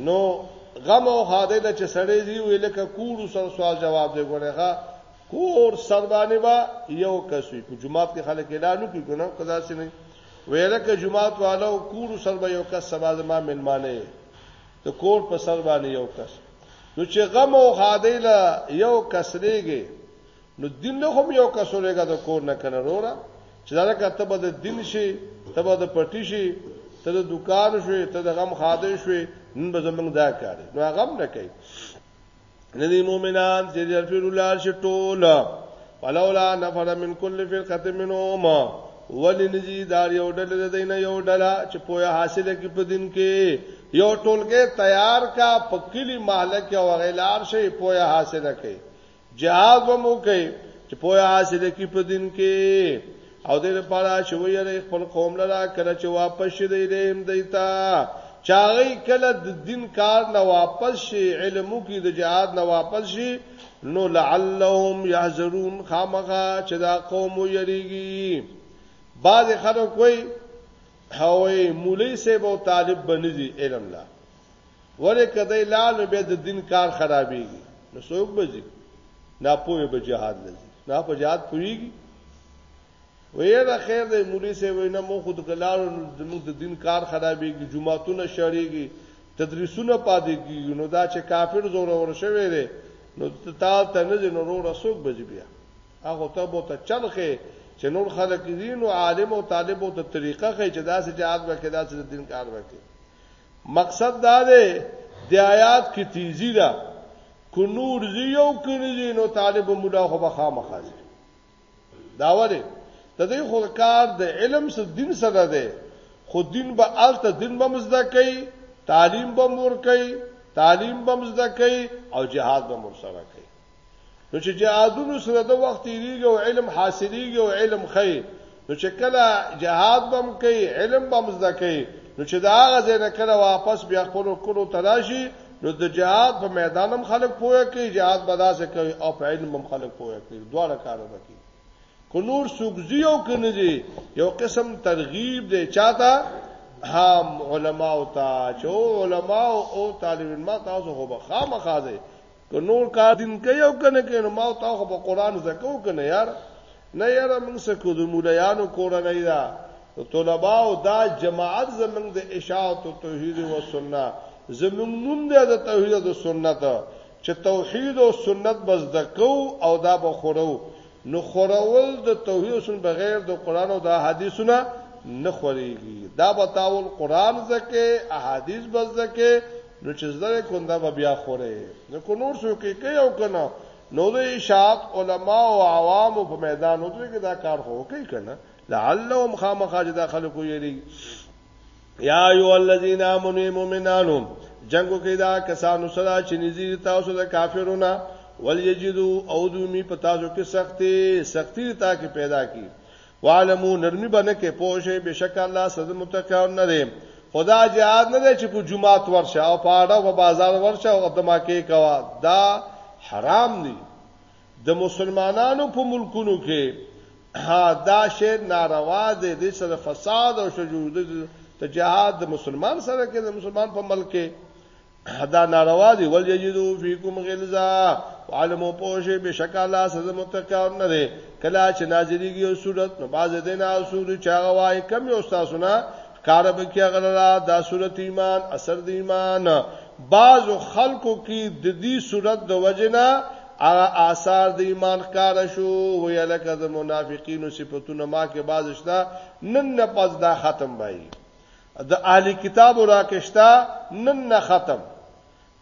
نو غم او خاده د چې سړی دی ویل ک کور سره سوال جواب دی ګورغه کور سر باندې با یو کس وي کو جمعات کې خلک اعلان کوي کنه قضا سي نه ویل ک جمعات والو کور سر به یو کس سبا زما ملمانه ته کور په سر باندې یو کس نو چې غم او خاده له یو کس لريږي نو دین له هم یو کس ورګه د کور نه کنه روره چې دا لکه ته به د دین شي ته به د پټی شي ته د دکان شوي ته د غم خاده شوي نن به زمونږ دا کاری نو غم نه کوي ندی مومنان چې جرفیر الله شټول ولولا نفر من كل فرقه منهم ولی نجی دار یو ډله د دینه یو ډله چې پوهه حاصله کی په دین کې یو ټولګه تیار کا پکلی مالک او غیلار شي پوهه حاصله کړي جهاد به مو کوي چې پوهه حاصل کی په دین کې او دې لپاره چې ویری خپل قوم لره کله چې واپس شي دی لیم دیتا چاغی کله د دین کار نه واپس شي علمو کې د جهاد نه واپس شي نو لعلهم یحذرون خامخا چې دا قوم یریږي بعض خلک کوئی هوی مولوی سیب او طالب بنځي علم لا ولې کدی لا نو به د دین کار خرابېږي نو څوک بځي نه پوهه به جهاد لږي نه په جهاد پويږي وې دا خیر دی مولوی سي وینا مو خود کلارو زموږ د دین کار خرابېږي جمعهتونه شړېږي تدریسونه پاتې کیږي نو دا چې کافر زور ور شوی دی نو تا ته نه دی نو رو رسوک بځي بیا هغه ته بو ته چلخه چې نور خلک دین او عالم او طالب او ته طریقه خې چې دا سې جهاد وکړي دا سې دین کار وکړي مقصد دا دی د آیات کې تیزی ده کو نور زی یو کړی نو طالب مولا خو به خامخا زی دا وره د دې خو کار د علم سره دین سره ده خو دین به الته دین به مزده کوي تعلیم به مور کوي تعلیم به مزده کوي او جهاد به مور سره کوي نو چې جهادونو سره د وخت تیریږي او علم حاصلېږي او علم خې نو چې کله جهاد بم کوي علم بم زده کوي نو چې دا غزه نه کله واپس بیا خپل کولو تلاشي نو د جهاد په میدان هم خلک پوهه کوي جهاد بداسه کوي او په علم هم خلک پوهه کوي دواړه کار وکړي کو نور سوګزي او کنه دي یو قسم ترغیب دی چاته هم علما او تا چې علما او طالبین ما تاسو خو به خامخازه که نور کار دین کوي او کنه کوي نو ما او تا خو په قران زکو کنه یار نه یاره موږ څه کو د مولایانو کورنۍ دا طلباء او دا جماعت زمنګ د اشاعت او توحید او سنت زمنګ نوم دی د توحید او سنت چې توحید او سنت بس دکو او دا به خورو نو خورول د توحید سن بغیر د قران او د حدیثونه نه خوريږي دا بتاول قران زکه احادیث بس زکه نو چې زده کوندا به بیا خوره نو کو نور څوک کوي او کنه نو د اشاعت علما او عوام په میدان وته کې دا کار خو کوي کنه لعلهم خامخاج دا خلکو یری یا ایو الذین آمنوا مومنانو جنگو کې دا کسانو سره چې نذیر تاسو د کافرونو ولیجدو او دومی پتا جو کې سختي سختي تا کې پیدا کی وعلمو نرمی بنه کې پوشه بشک الله صد متقین نه دی خدا جهاد نه دی چې په جمعات ورشه او په اړه په بازار ورشه او دماکه کوا دا حرام دی د مسلمانانو په ملکونو کې ها دا شی ناروا دی د سره فساد او شجود ته جهاد د مسلمان سره کې د مسلمان په ملک کې دا ناروا دی ول یجدو فیکم غلظا علمو پوشه بشکاله سز متقاون نه دی کلا چې نازلیږي او صورت نو باز دینا اصول چاغه وای کم یو استادونه کار به کې غلرا دا صورت ایمان اثر د ایمان بعض خلکو کې د دې صورت د وجنه هغه آثار د ایمان ښکار شو وی لکه د منافقینو صفاتونه ما کې باز شته نن نه پز دا ختم بای د اهل کتابو راکشتا نن نه ختم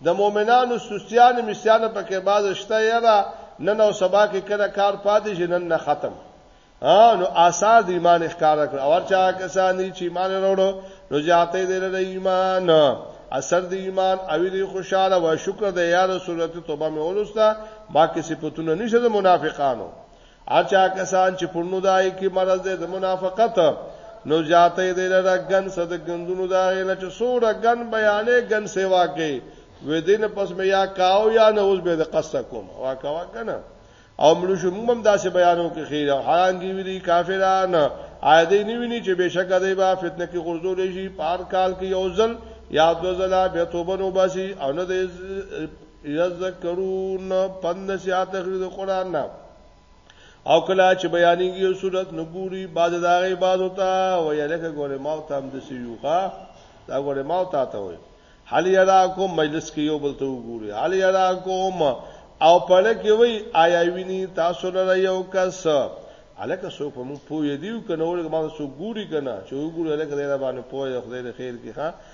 د مؤمنانو سستیان مسیان په کې باز شته یرا نن او سبا کې کله کار پاتې شي نن نه ختم ها نو آثار د ایمان ښکار کړ او چا کسان چې ایمان وروړو نو ځاتې دې له ایمان اثر د ایمان او دې خوشاله او شکر د یا رسول الله توبه مې ولستا باقي صفاتونه نشه د منافقانو اچا کسان چې پړنو دای کی مرز د منافقت نو جاته دې لره ګن صد ګندونو دا غنه چې سوره ګن بیانې ګن سیوا کې و دین پس مې یا کاو یا نه اوس به د قصه کوم وا کاوه کنه او مړو شو موږ هم داسې بیانو کې خیر او حرام دی ویلي کافران عادی نیویني چې بشک دی با فتنه کې غرزول شي پار کال کې یو ځل یا دو ځله به توبه نو باسي او نه د یذکرون پند نصیحت اخلي د قران نه او کله چې بیانېږي یو صورت نګوري بعد دا غي بعد وتا و یا لکه ګوره ما ته هم د سیوخه دا ګوره ما ته ته وي حال یراکم مجلس کې یو بل ته وګوري حال یراکم او پړه کې وي آیا ویني تاسو لره یو کس الکه سو په مون پوی دیو کنه ولګ ما سو ګوري کنه چې وګوري الکه دا باندې پوی خدای د خیر کې ها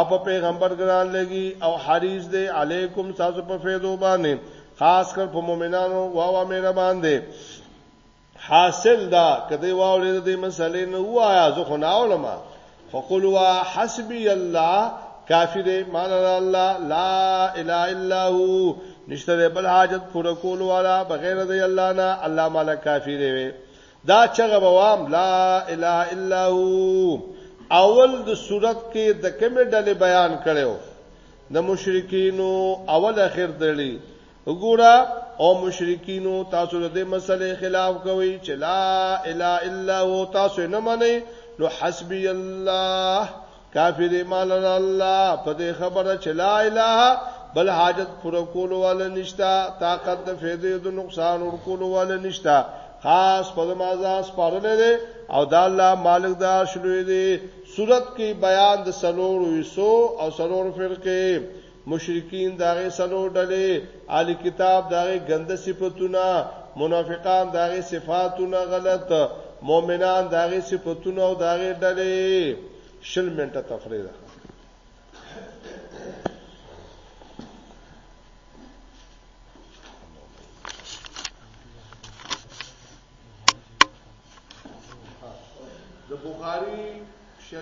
اپ پیغمبر ګران لګي او حریص دی علیکم تاسو په فیضو باندې خاص کر په مؤمنانو واوا مهربان دی حاصل دا کدی واولې د مسلې نه وایا زه خو نه اولم فقل وا حسبي الله کافی دی مان الله لا اله الا هو نشته بل حاجت پوره کول والا بغیر د الله نه الله مال کافی دی دا چغه به وام لا اله الا هو اول د صورت کې د کومې ډلې بیان کړو د مشرکینو اول اخر دړي وګوره او مشرکینو تاسو د دې مسلې خلاف کوي چې لا اله الا هو تاسو نه منئ نو حسبي الله کافی دی مال الله په دې خبره چې لا اله بل حاجت پر کول ول نشتا طاقت د فیدې د نقصان ور کول ول نشتا خاص په مازه سپارل دي او دا الله مالک دا شلوې دي صورت کې بیان د سلور وسو او سلور فرقه مشرکین داغه سلو ډلې اهل کتاب داغه ګنده صفاتونه منافقان داغه صفاتونه غلط مؤمنان داغه صفاتونه او داغه ډلې شل منټه تفریح ده د بخاری